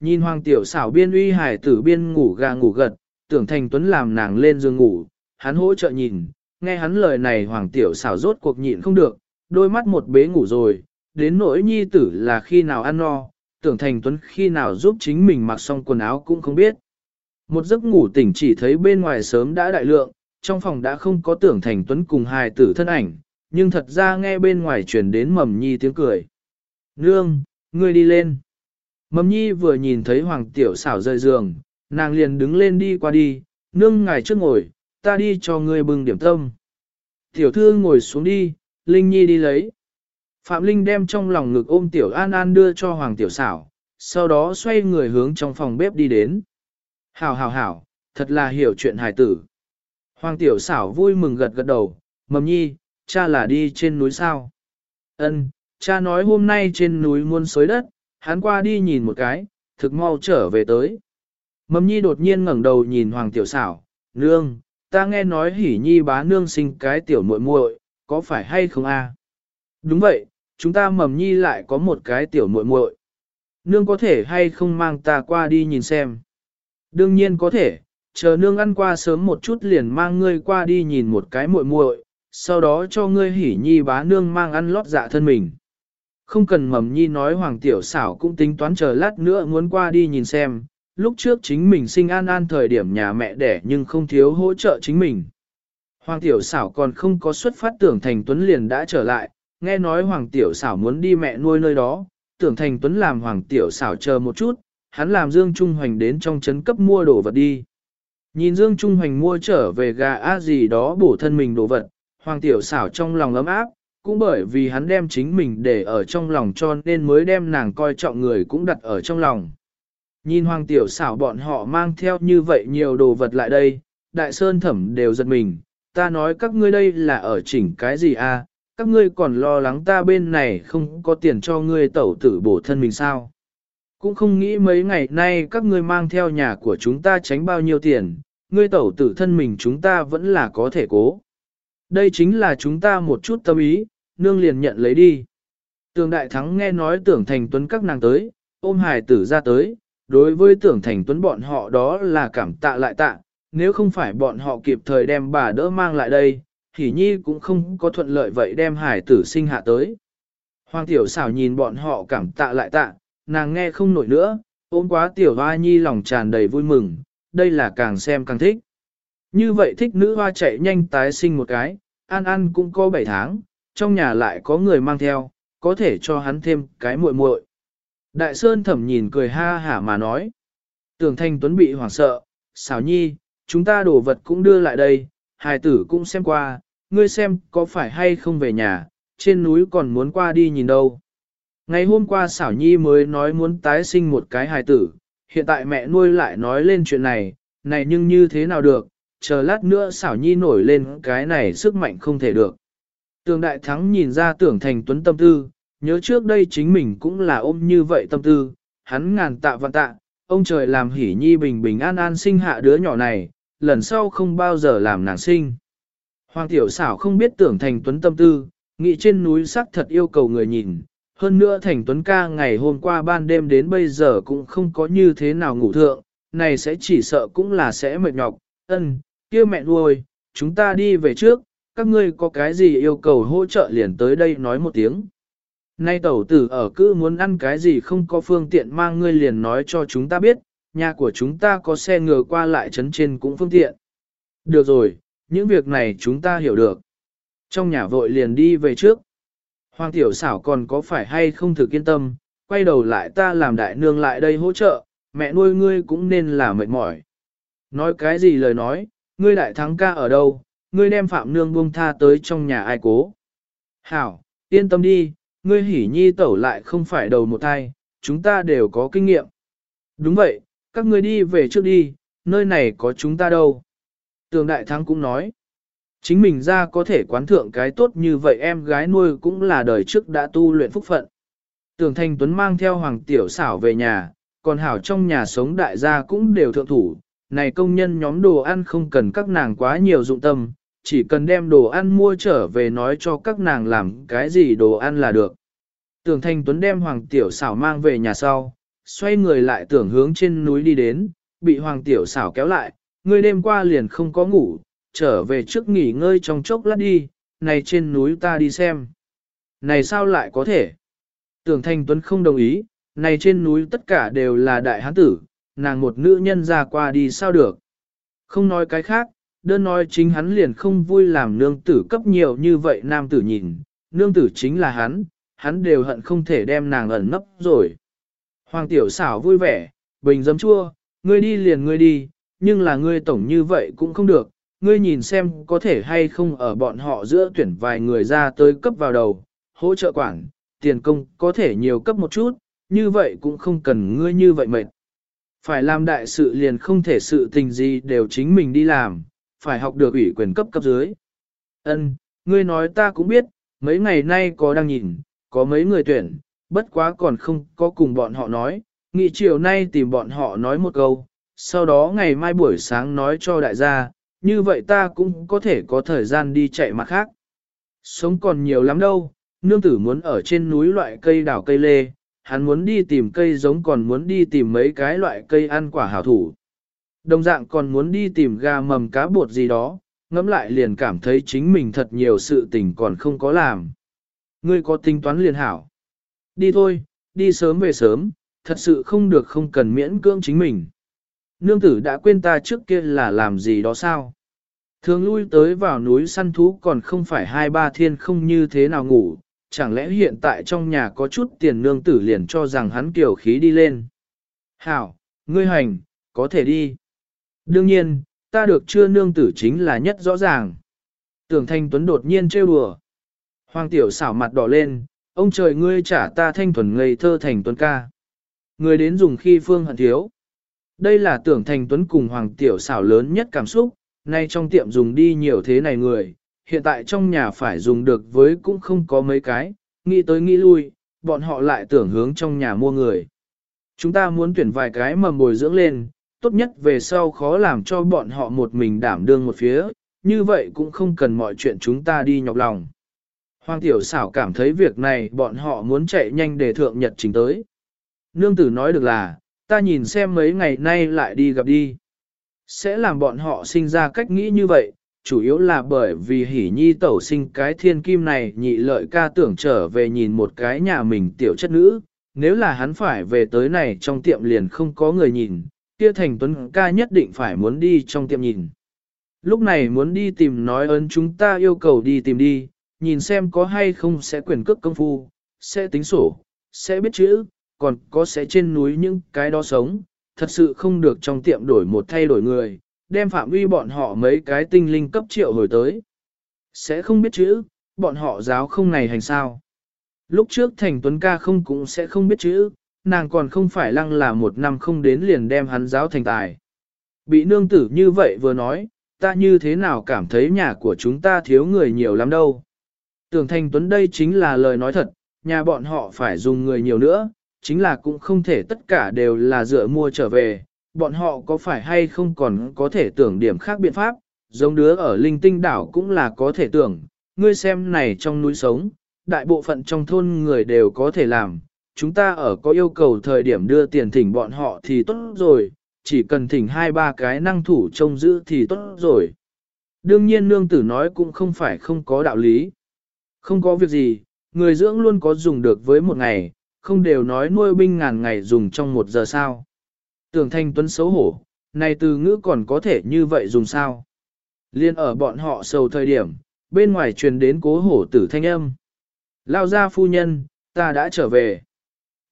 Nhìn hoàng tiểu xảo biên uy hải tử biên ngủ gà ngủ gật, tưởng thành tuấn làm nàng lên giường ngủ, hắn hỗ trợ nhìn, nghe hắn lời này hoàng tiểu xảo rốt cuộc nhịn không được, đôi mắt một bế ngủ rồi, đến nỗi nhi tử là khi nào ăn no, tưởng thành tuấn khi nào giúp chính mình mặc xong quần áo cũng không biết. Một giấc ngủ tỉnh chỉ thấy bên ngoài sớm đã đại lượng, trong phòng đã không có tưởng thành tuấn cùng hài tử thân ảnh, nhưng thật ra nghe bên ngoài truyền đến mầm nhi tiếng cười. Nương, ngươi đi lên. Mầm nhi vừa nhìn thấy hoàng tiểu xảo rời giường, nàng liền đứng lên đi qua đi, nương ngài trước ngồi, ta đi cho ngươi bưng điểm tâm. Tiểu thư ngồi xuống đi, Linh Nhi đi lấy. Phạm Linh đem trong lòng ngực ôm Tiểu An An đưa cho Hoàng Tiểu Xảo, sau đó xoay người hướng trong phòng bếp đi đến. Hảo hảo hảo, thật là hiểu chuyện hài tử. Hoàng Tiểu Xảo vui mừng gật gật đầu, mầm nhi, cha là đi trên núi sao. Ân, cha nói hôm nay trên núi muôn sối đất, hắn qua đi nhìn một cái, thực mau trở về tới. Mầm nhi đột nhiên ngẩng đầu nhìn Hoàng Tiểu Xảo, nương, ta nghe nói hỉ nhi bá nương sinh cái tiểu muội muội, có phải hay không a? Đúng vậy, chúng ta mầm nhi lại có một cái tiểu muội muội. Nương có thể hay không mang ta qua đi nhìn xem. Đương nhiên có thể, chờ nương ăn qua sớm một chút liền mang ngươi qua đi nhìn một cái muội muội, sau đó cho ngươi hỉ nhi bá nương mang ăn lót dạ thân mình. Không cần mầm nhi nói hoàng tiểu xảo cũng tính toán chờ lát nữa muốn qua đi nhìn xem, lúc trước chính mình sinh an an thời điểm nhà mẹ đẻ nhưng không thiếu hỗ trợ chính mình. Hoàng tiểu xảo còn không có xuất phát tưởng thành tuấn liền đã trở lại, nghe nói hoàng tiểu xảo muốn đi mẹ nuôi nơi đó, tưởng thành tuấn làm hoàng tiểu xảo chờ một chút, hắn làm Dương Trung Hoành đến trong trấn cấp mua đồ vật đi. Nhìn Dương Trung Hoành mua trở về gà á gì đó bổ thân mình đồ vật, hoàng tiểu xảo trong lòng ấm áp, cũng bởi vì hắn đem chính mình để ở trong lòng cho nên mới đem nàng coi trọng người cũng đặt ở trong lòng. Nhìn hoàng tiểu xảo bọn họ mang theo như vậy nhiều đồ vật lại đây, đại sơn thẩm đều giật mình, ta nói các ngươi đây là ở chỉnh cái gì à, các ngươi còn lo lắng ta bên này không có tiền cho ngươi tẩu tử bổ thân mình sao. Cũng không nghĩ mấy ngày nay các ngươi mang theo nhà của chúng ta tránh bao nhiêu tiền, ngươi tẩu tử thân mình chúng ta vẫn là có thể cố. Đây chính là chúng ta một chút tâm ý, nương liền nhận lấy đi. Tường Đại Thắng nghe nói tưởng thành tuấn các nàng tới, ôm hài tử ra tới, đối với tưởng thành tuấn bọn họ đó là cảm tạ lại tạ, nếu không phải bọn họ kịp thời đem bà đỡ mang lại đây, thì nhi cũng không có thuận lợi vậy đem hải tử sinh hạ tới. Hoàng tiểu xảo nhìn bọn họ cảm tạ lại tạ, nàng nghe không nổi nữa, ôm quá tiểu hoa nhi lòng tràn đầy vui mừng, đây là càng xem càng thích. Như vậy thích nữ hoa chạy nhanh tái sinh một cái, an an cũng có 7 tháng, trong nhà lại có người mang theo, có thể cho hắn thêm cái muội muội. Đại Sơn thẩm nhìn cười ha hả mà nói. Tưởng thanh tuấn bị hoảng sợ, xảo nhi, chúng ta đồ vật cũng đưa lại đây, hài tử cũng xem qua, ngươi xem có phải hay không về nhà, trên núi còn muốn qua đi nhìn đâu. Ngày hôm qua xảo nhi mới nói muốn tái sinh một cái hài tử, hiện tại mẹ nuôi lại nói lên chuyện này, này nhưng như thế nào được, chờ lát nữa xảo nhi nổi lên cái này sức mạnh không thể được. Tường đại thắng nhìn ra tưởng thành tuấn tâm tư, nhớ trước đây chính mình cũng là ôm như vậy tâm tư, hắn ngàn tạ vạn tạ, ông trời làm hỉ nhi bình bình an an sinh hạ đứa nhỏ này, lần sau không bao giờ làm nàng sinh. Hoàng tiểu xảo không biết tưởng thành tuấn tâm tư, nghĩ trên núi sắc thật yêu cầu người nhìn, hơn nữa thành tuấn ca ngày hôm qua ban đêm đến bây giờ cũng không có như thế nào ngủ thượng, này sẽ chỉ sợ cũng là sẽ mệt nhọc, ân, kia mẹ nuôi, chúng ta đi về trước, các ngươi có cái gì yêu cầu hỗ trợ liền tới đây nói một tiếng. Nay tẩu tử ở cứ muốn ăn cái gì không có phương tiện mang ngươi liền nói cho chúng ta biết, nhà của chúng ta có xe ngựa qua lại trấn trên cũng phương tiện. Được rồi, những việc này chúng ta hiểu được. Trong nhà vội liền đi về trước. Hoàng tiểu xảo còn có phải hay không thực yên tâm, quay đầu lại ta làm đại nương lại đây hỗ trợ, mẹ nuôi ngươi cũng nên là mệt mỏi. Nói cái gì lời nói, ngươi đại thắng ca ở đâu, ngươi đem phạm nương buông tha tới trong nhà ai cố. Hảo, yên tâm đi, ngươi hỉ nhi tẩu lại không phải đầu một thai, chúng ta đều có kinh nghiệm. Đúng vậy, các ngươi đi về trước đi, nơi này có chúng ta đâu. Tường Đại Thắng cũng nói, chính mình ra có thể quán thượng cái tốt như vậy em gái nuôi cũng là đời trước đã tu luyện phúc phận. Tường Thanh Tuấn mang theo Hoàng Tiểu xảo về nhà, còn Hảo trong nhà sống đại gia cũng đều thượng thủ. Này công nhân nhóm đồ ăn không cần các nàng quá nhiều dụng tâm, chỉ cần đem đồ ăn mua trở về nói cho các nàng làm cái gì đồ ăn là được. tưởng Thanh Tuấn đem Hoàng Tiểu xảo mang về nhà sau, xoay người lại tưởng hướng trên núi đi đến, bị hoàng tiểu xảo kéo lại, ngươi đêm qua liền không có ngủ, trở về trước nghỉ ngơi trong chốc lát đi, này trên núi ta đi xem. Này sao lại có thể? Tưởng Thanh Tuấn không đồng ý, này trên núi tất cả đều là đại hán tử, nàng một nữ nhân ra qua đi sao được. Không nói cái khác, đơn nói chính hắn liền không vui làm nương tử cấp nhiều như vậy nam tử nhìn, nương tử chính là hắn, hắn đều hận không thể đem nàng ẩn nấp rồi. Hoàng tiểu xảo vui vẻ, bình dấm chua, ngươi đi liền ngươi đi, nhưng là ngươi tổng như vậy cũng không được, ngươi nhìn xem có thể hay không ở bọn họ giữa tuyển vài người ra tới cấp vào đầu, hỗ trợ quản, tiền công có thể nhiều cấp một chút, như vậy cũng không cần ngươi như vậy mệt. Phải làm đại sự liền không thể sự tình gì đều chính mình đi làm, phải học được ủy quyền cấp cấp dưới. Ân, ngươi nói ta cũng biết, mấy ngày nay có đang nhìn, có mấy người tuyển, bất quá còn không có cùng bọn họ nói, nghị chiều nay tìm bọn họ nói một câu, sau đó ngày mai buổi sáng nói cho đại gia, như vậy ta cũng có thể có thời gian đi chạy mặt khác. Sống còn nhiều lắm đâu, nương tử muốn ở trên núi loại cây đào cây lê, hắn muốn đi tìm cây giống còn muốn đi tìm mấy cái loại cây ăn quả hảo thủ. Đồng dạng còn muốn đi tìm gà mầm cá bột gì đó, ngẫm lại liền cảm thấy chính mình thật nhiều sự tình còn không có làm. Ngươi có tính toán liền hảo. Đi thôi, đi sớm về sớm, thật sự không được không cần miễn cưỡng chính mình. Nương tử đã quên ta trước kia là làm gì đó sao? Thường lui tới vào núi săn thú còn không phải hai ba thiên không như thế nào ngủ, chẳng lẽ hiện tại trong nhà có chút tiền nương tử liền cho rằng hắn kiểu khí đi lên. Hảo, ngươi hành, có thể đi. Đương nhiên, ta được chưa nương tử chính là nhất rõ ràng. Tưởng thanh tuấn đột nhiên trêu đùa. Hoàng tiểu xảo mặt đỏ lên, ông trời ngươi trả ta thanh thuần ngây thơ thành tuấn ca. Người đến dùng khi phương hận thiếu. Đây là tưởng thành tuấn cùng hoàng tiểu xảo lớn nhất cảm xúc, nay trong tiệm dùng đi nhiều thế này người, hiện tại trong nhà phải dùng được với cũng không có mấy cái, nghĩ tới nghĩ lui, bọn họ lại tưởng hướng trong nhà mua người. Chúng ta muốn tuyển vài cái mầm bồi dưỡng lên, tốt nhất về sau khó làm cho bọn họ một mình đảm đương một phía, như vậy cũng không cần mọi chuyện chúng ta đi nhọc lòng. Hoàng tiểu xảo cảm thấy việc này bọn họ muốn chạy nhanh để thượng nhật trình tới. Nương tử nói được là, ta nhìn xem mấy ngày nay lại đi gặp đi. Sẽ làm bọn họ sinh ra cách nghĩ như vậy, chủ yếu là bởi vì hỉ nhi tẩu sinh cái thiên kim này nhị lợi ca tưởng trở về nhìn một cái nhà mình tiểu chất nữ, nếu là hắn phải về tới này trong tiệm liền không có người nhìn, kia thành tuấn ca nhất định phải muốn đi trong tiệm nhìn. Lúc này muốn đi tìm nói ơn chúng ta yêu cầu đi tìm đi, nhìn xem có hay không sẽ quyền cước công phu, sẽ tính sổ, sẽ biết chữ, còn có sẽ trên núi những cái đó sống, thật sự không được trong tiệm đổi một thay đổi người, đem phạm vi bọn họ mấy cái tinh linh cấp triệu hồi tới. Sẽ không biết chữ, bọn họ giáo không này hành sao. Lúc trước Thành Tuấn ca không cũng sẽ không biết chữ, nàng còn không phải lăng là một năm không đến liền đem hắn giáo thành tài. Bị nương tử như vậy vừa nói, ta như thế nào cảm thấy nhà của chúng ta thiếu người nhiều lắm đâu. Tưởng Thành Tuấn đây chính là lời nói thật, nhà bọn họ phải dùng người nhiều nữa, chính là cũng không thể tất cả đều là dựa mua trở về, bọn họ có phải hay không còn có thể tưởng điểm khác biện pháp, giống đứa ở linh tinh đảo cũng là có thể tưởng, ngươi xem này trong núi sống, đại bộ phận trong thôn người đều có thể làm, chúng ta ở có yêu cầu thời điểm đưa tiền thỉnh bọn họ thì tốt rồi, chỉ cần thỉnh hai ba cái năng thủ trông giữ thì tốt rồi. Đương nhiên nương tử nói cũng không phải không có đạo lý. Không có việc gì, người dưỡng luôn có dùng được với một ngày, không đều nói nuôi binh ngàn ngày dùng trong một giờ sao. Tưởng thanh tuấn xấu hổ, này từ ngữ còn có thể như vậy dùng sao. Liên ở bọn họ sầu thời điểm, bên ngoài truyền đến cố hổ tử thanh âm. Lao ra phu nhân, ta đã trở về.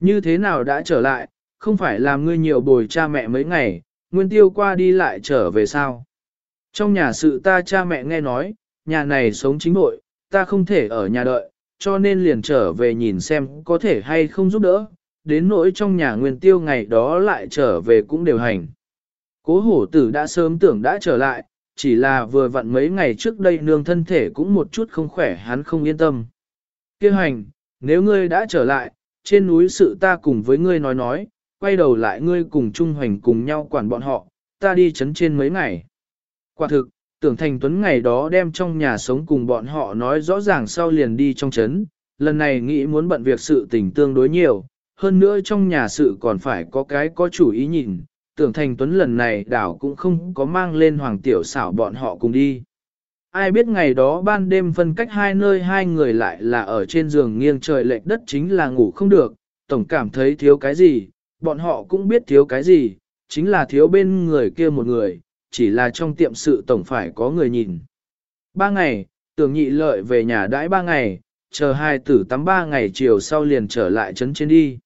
Như thế nào đã trở lại, không phải làm ngươi nhiều bồi cha mẹ mấy ngày, nguyên tiêu qua đi lại trở về sao. Trong nhà sự ta cha mẹ nghe nói, nhà này sống chính nội, ta không thể ở nhà đợi, cho nên liền trở về nhìn xem có thể hay không giúp đỡ, đến nỗi trong nhà nguyên tiêu ngày đó lại trở về cũng đều hành. Cố hổ tử đã sớm tưởng đã trở lại, chỉ là vừa vặn mấy ngày trước đây nương thân thể cũng một chút không khỏe hắn không yên tâm. Kêu hành, nếu ngươi đã trở lại, trên núi sự ta cùng với ngươi nói nói, quay đầu lại ngươi cùng Trung Hoành cùng nhau quản bọn họ, ta đi chấn trên mấy ngày. Quả thực, tưởng thành tuấn ngày đó đem trong nhà sống cùng bọn họ nói rõ ràng sau liền đi trong chấn, lần này nghĩ muốn bận việc sự tình tương đối nhiều, hơn nữa trong nhà sự còn phải có cái có chủ ý nhìn, tưởng thành tuấn lần này đảo cũng không có mang lên hoàng tiểu xảo bọn họ cùng đi. Ai biết ngày đó ban đêm phân cách hai nơi hai người lại là ở trên giường nghiêng trời lệch đất chính là ngủ không được, tổng cảm thấy thiếu cái gì, bọn họ cũng biết thiếu cái gì, chính là thiếu bên người kia một người, chỉ là trong tiệm sự tổng phải có người nhìn. Ba ngày, tưởng nhị lợi về nhà đãi ba ngày, chờ hai tử tắm ba ngày chiều sau liền trở lại trấn trên đi.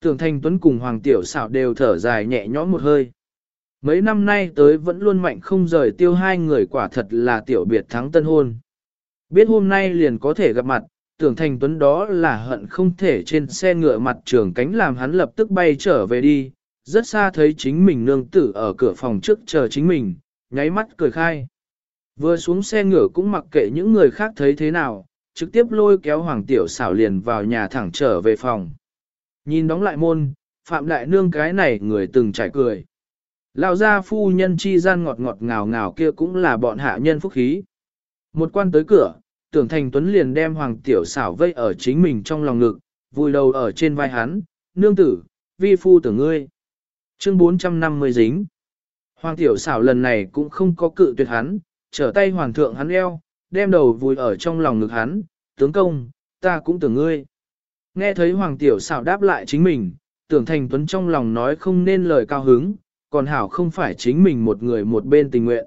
Tưởng Thanh Tuấn cùng Hoàng Tiểu xảo đều thở dài nhẹ nhõm một hơi. Mấy năm nay tới vẫn luôn mạnh không rời tiêu hai người quả thật là tiểu biệt thắng tân hôn. Biết hôm nay liền có thể gặp mặt, tưởng Thanh Tuấn đó là hận không thể trên xe ngựa mặt trường cánh làm hắn lập tức bay trở về đi, rất xa thấy chính mình nương tử ở cửa phòng trước chờ chính mình, nháy mắt cười khai. Vừa xuống xe ngựa cũng mặc kệ những người khác thấy thế nào, trực tiếp lôi kéo Hoàng Tiểu xảo liền vào nhà thẳng trở về phòng. Nhìn đóng lại môn, Phạm Đại Nương cái này người từng trải cười. Lão gia phu nhân chi gian ngọt ngọt ngào ngào kia cũng là bọn hạ nhân phúc khí. Một quan tới cửa, tưởng thành tuấn liền đem Hoàng Tiểu xảo vây ở chính mình trong lòng ngực, vùi đầu ở trên vai hắn, nương tử, vi phu tưởng ngươi. Chương 450 dính. Hoàng Tiểu xảo lần này cũng không có cự tuyệt hắn, trở tay hoàng thượng hắn eo, đem đầu vùi ở trong lòng ngực hắn, tướng công, ta cũng tưởng ngươi. Nghe thấy Hoàng Tiểu xảo đáp lại chính mình, tưởng thành tuấn trong lòng nói không nên lời cao hứng, còn hảo không phải chính mình một người một bên tình nguyện.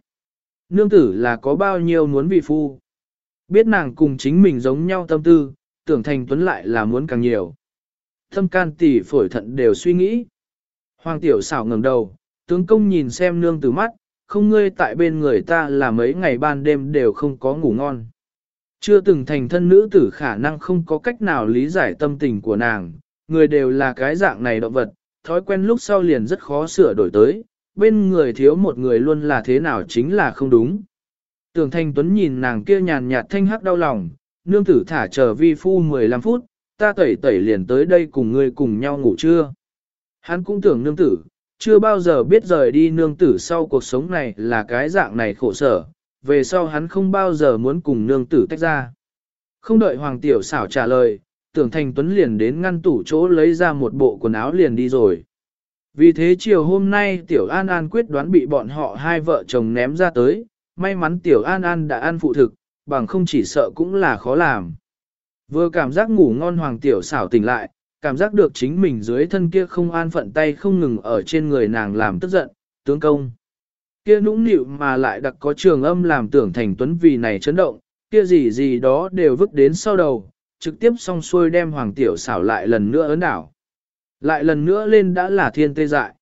Nương tử là có bao nhiêu muốn vị phu. Biết nàng cùng chính mình giống nhau tâm tư, tưởng thành tuấn lại là muốn càng nhiều. Thâm can tỷ phổi thận đều suy nghĩ. Hoàng tiểu xảo ngẩng đầu, tướng công nhìn xem nương tử mắt, không ngươi tại bên người ta là mấy ngày ban đêm đều không có ngủ ngon. Chưa từng thành thân nữ tử khả năng không có cách nào lý giải tâm tình của nàng, người đều là cái dạng này động vật, thói quen lúc sau liền rất khó sửa đổi tới, bên người thiếu một người luôn là thế nào chính là không đúng. Tưởng Thanh Tuấn nhìn nàng kia nhàn nhạt thanh hắc đau lòng, nương tử thả chờ vi phu 15 phút, ta tẩy tẩy liền tới đây cùng ngươi cùng nhau ngủ trưa. Hắn cũng tưởng nương tử, chưa bao giờ biết rời đi nương tử sau cuộc sống này là cái dạng này khổ sở, về sau hắn không bao giờ muốn cùng nương tử tách ra. Không đợi Hoàng Tiểu xảo trả lời, tưởng thành tuấn liền đến ngăn tủ chỗ lấy ra một bộ quần áo liền đi rồi. Vì thế chiều hôm nay Tiểu An An quyết đoán bị bọn họ hai vợ chồng ném ra tới, may mắn Tiểu An An đã ăn phụ thực, bằng không chỉ sợ cũng là khó làm. Vừa cảm giác ngủ ngon Hoàng Tiểu xảo tỉnh lại, cảm giác được chính mình dưới thân kia không an phận tay không ngừng ở trên người nàng làm tức giận, tướng công. Kia nũng nịu mà lại đặc có trường âm làm tưởng thành tuấn vì này chấn động, kia gì gì đó đều vứt đến sau đầu, trực tiếp xong xuôi đem hoàng tiểu xảo lại lần nữa ấn đảo. Lại lần nữa lên đã là thiên tê dại.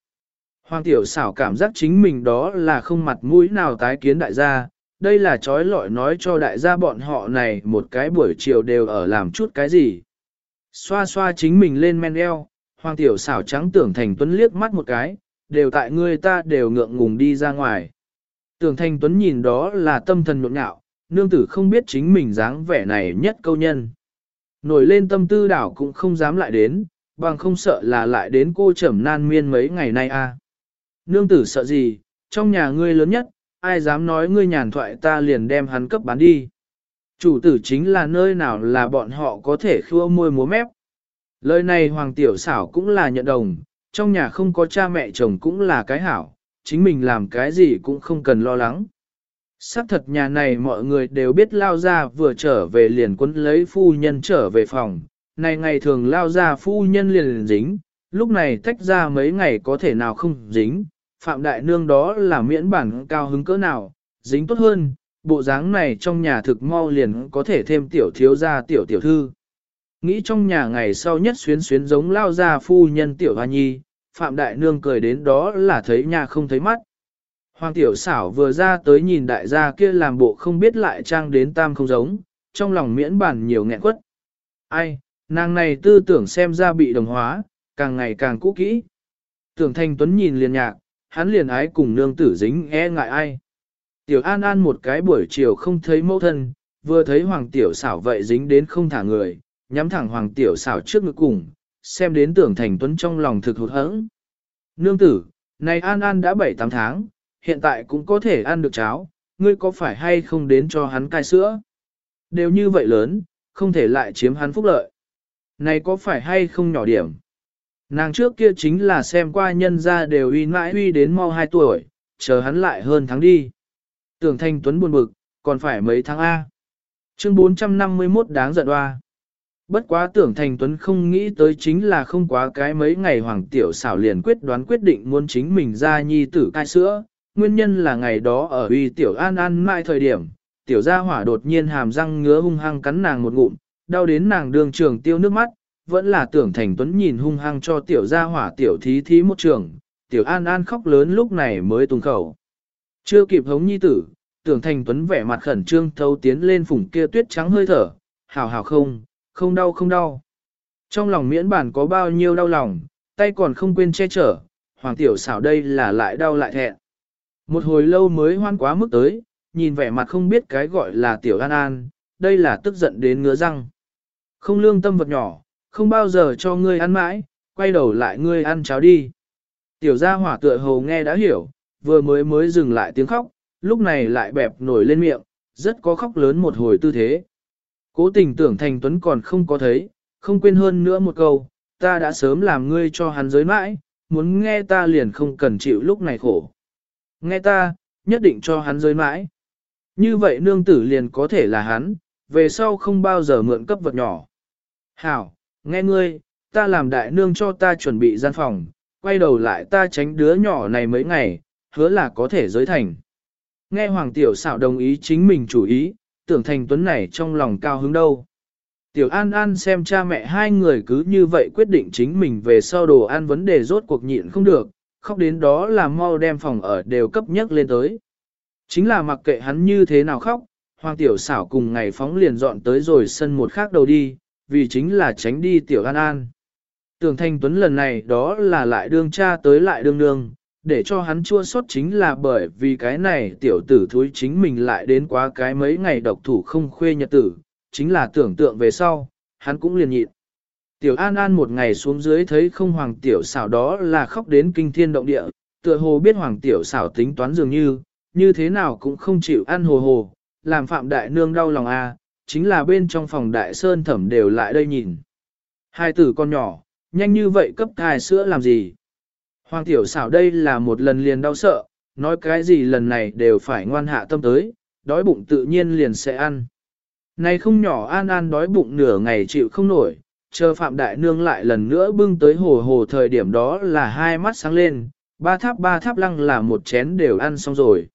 Hoàng tiểu xảo cảm giác chính mình đó là không mặt mũi nào tái kiến đại gia, đây là trói lọi nói cho đại gia bọn họ này một cái buổi chiều đều ở làm chút cái gì. Xoa xoa chính mình lên men eo, hoàng tiểu xảo trắng tưởng thành tuấn liếc mắt một cái, đều tại ngươi ta đều ngượng ngùng đi ra ngoài. Tưởng Thanh tuấn nhìn đó là tâm thần nhộn nhạo, nương tử không biết chính mình dáng vẻ này nhất câu nhân. Nổi lên tâm tư đảo cũng không dám lại đến, bằng không sợ là lại đến cô trầm nan miên mấy ngày nay a. À. Nương tử sợ gì, trong nhà ngươi lớn nhất, ai dám nói ngươi nhàn thoại ta liền đem hắn cấp bán đi. Chủ tử chính là nơi nào là bọn họ có thể khua môi múa mép. Lời này Hoàng Tiểu xảo cũng là nhận đồng, trong nhà không có cha mẹ chồng cũng là cái hảo, chính mình làm cái gì cũng không cần lo lắng. Sắc thật nhà này mọi người đều biết lao ra vừa trở về liền quân lấy phu nhân trở về phòng, này ngày thường lao ra phu nhân liền, liền dính, lúc này tách ra mấy ngày có thể nào không dính, phạm đại nương đó là miễn bản cao hứng cỡ nào, dính tốt hơn, bộ dáng này trong nhà thực mau liền có thể thêm tiểu thiếu gia tiểu tiểu thư. Nghĩ trong nhà ngày sau nhất xuyến xuyến giống lao ra phu nhân tiểu hoa nhi, phạm đại nương cười đến đó là thấy nhà không thấy mắt. Hoàng tiểu xảo vừa ra tới nhìn đại gia kia làm bộ không biết lại trang đến tam không giống, trong lòng miễn bản nhiều nghẹn quất. Ai, nàng này tư tưởng xem ra bị đồng hóa, càng ngày càng cũ kỹ. Tưởng thanh tuấn nhìn liền nhạc, hắn liền ái cùng nương tử dính e ngại ai. Tiểu An An một cái buổi chiều không thấy mẫu thân, vừa thấy Hoàng Tiểu xảo vậy dính đến không thả người, nhắm thẳng Hoàng Tiểu xảo trước ngực cùng, xem đến tưởng thành tuấn trong lòng thực hụt hẫng. Nương tử, này An An đã 7-8 tháng, hiện tại cũng có thể ăn được cháo, ngươi có phải hay không đến cho hắn cai sữa? Đều như vậy lớn, không thể lại chiếm hắn phúc lợi. Này có phải hay không nhỏ điểm? Nàng trước kia chính là xem qua nhân ra đều uy mãi uy đến mau 2 tuổi, chờ hắn lại hơn tháng đi. Tưởng thanh tuấn buồn bực, còn phải mấy tháng A. Chương 451 đáng giận hoa. Bất quá tưởng thành tuấn không nghĩ tới chính là không quá cái mấy ngày hoàng tiểu xảo liền quyết đoán quyết định muốn chính mình ra nhi tử cai sữa. Nguyên nhân là ngày đó ở uy tiểu an an mai thời điểm, tiểu gia hỏa đột nhiên hàm răng ngứa hung hăng cắn nàng một ngụm, đau đến nàng đường trường tiêu nước mắt, vẫn là tưởng thành tuấn nhìn hung hăng cho tiểu gia hỏa tiểu thí thí một trường, tiểu an an khóc lớn lúc này mới tung khẩu. Chưa kịp hống nhi tử, tưởng thành tuấn vẻ mặt khẩn trương thâu tiến lên phủng kia tuyết trắng hơi thở, hào hào không, không đau không đau. Trong lòng miễn bản có bao nhiêu đau lòng, tay còn không quên che chở, hoàng tiểu xảo đây là lại đau lại thẹn. Một hồi lâu mới hoan quá mức tới, nhìn vẻ mặt không biết cái gọi là tiểu an an, đây là tức giận đến ngứa răng. Không lương tâm vật nhỏ, không bao giờ cho ngươi ăn mãi, quay đầu lại ngươi ăn cháo đi. Tiểu gia hỏa tựa hồ nghe đã hiểu, vừa mới mới dừng lại tiếng khóc, lúc này lại bẹp nổi lên miệng, rất có khóc lớn một hồi tư thế. Cố tình tưởng thành tuấn còn không có thấy, không quên hơn nữa một câu, ta đã sớm làm ngươi cho hắn giới mãi, muốn nghe ta liền không cần chịu lúc này khổ. Nghe ta, nhất định cho hắn giới mãi. Như vậy nương tử liền có thể là hắn, về sau không bao giờ mượn cấp vật nhỏ. Hảo, nghe ngươi, ta làm đại nương cho ta chuẩn bị gian phòng, quay đầu lại ta tránh đứa nhỏ này mấy ngày, hứa là có thể giới thành. Nghe Hoàng Tiểu xảo đồng ý chính mình chủ ý, tưởng thành tuấn này trong lòng cao hứng đâu. Tiểu An An xem cha mẹ hai người cứ như vậy quyết định chính mình về sau đồ ăn vấn đề rốt cuộc nhịn không được, khóc đến đó là mau đem phòng ở đều cấp nhất lên tới. Chính là mặc kệ hắn như thế nào khóc, Hoàng Tiểu xảo cùng ngày phóng liền dọn tới rồi sân một khác đầu đi, vì chính là tránh đi Tiểu An An. Tưởng Thanh Tuấn lần này đó là lại đương cha tới lại đương nương, để cho hắn chua sót chính là bởi vì cái này tiểu tử thúi chính mình lại đến quá cái mấy ngày độc thủ không khuê nhật tử, chính là tưởng tượng về sau, hắn cũng liền nhịn. Tiểu An An một ngày xuống dưới thấy không hoàng tiểu xảo đó là khóc đến kinh thiên động địa, tựa hồ biết hoàng tiểu xảo tính toán dường như, như thế nào cũng không chịu ăn hồ hồ, làm phạm đại nương đau lòng a, chính là bên trong phòng đại sơn thẩm đều lại đây nhìn. Hai tử con nhỏ, nhanh như vậy cấp thai sữa làm gì? Hoàng tiểu xảo đây là một lần liền đau sợ, nói cái gì lần này đều phải ngoan hạ tâm tới, đói bụng tự nhiên liền sẽ ăn. Này không nhỏ an an đói bụng nửa ngày chịu không nổi, chờ Phạm Đại Nương lại lần nữa bưng tới hồ hồ thời điểm đó là hai mắt sáng lên, ba tháp ba tháp lăng là một chén đều ăn xong rồi.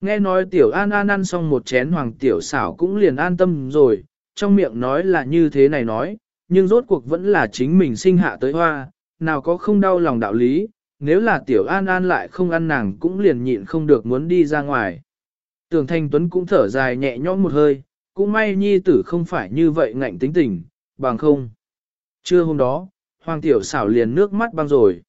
Nghe nói tiểu an an ăn xong một chén hoàng tiểu xảo cũng liền an tâm rồi, trong miệng nói là như thế này nói, nhưng rốt cuộc vẫn là chính mình sinh hạ tới hoa, nào có không đau lòng đạo lý, nếu là tiểu an an lại không ăn nàng cũng liền nhịn không được muốn đi ra ngoài. Tưởng thanh tuấn cũng thở dài nhẹ nhõm một hơi, cũng may nhi tử không phải như vậy ngạnh tính tình, bằng không. Trưa hôm đó, hoàng tiểu xảo liền nước mắt băng rồi.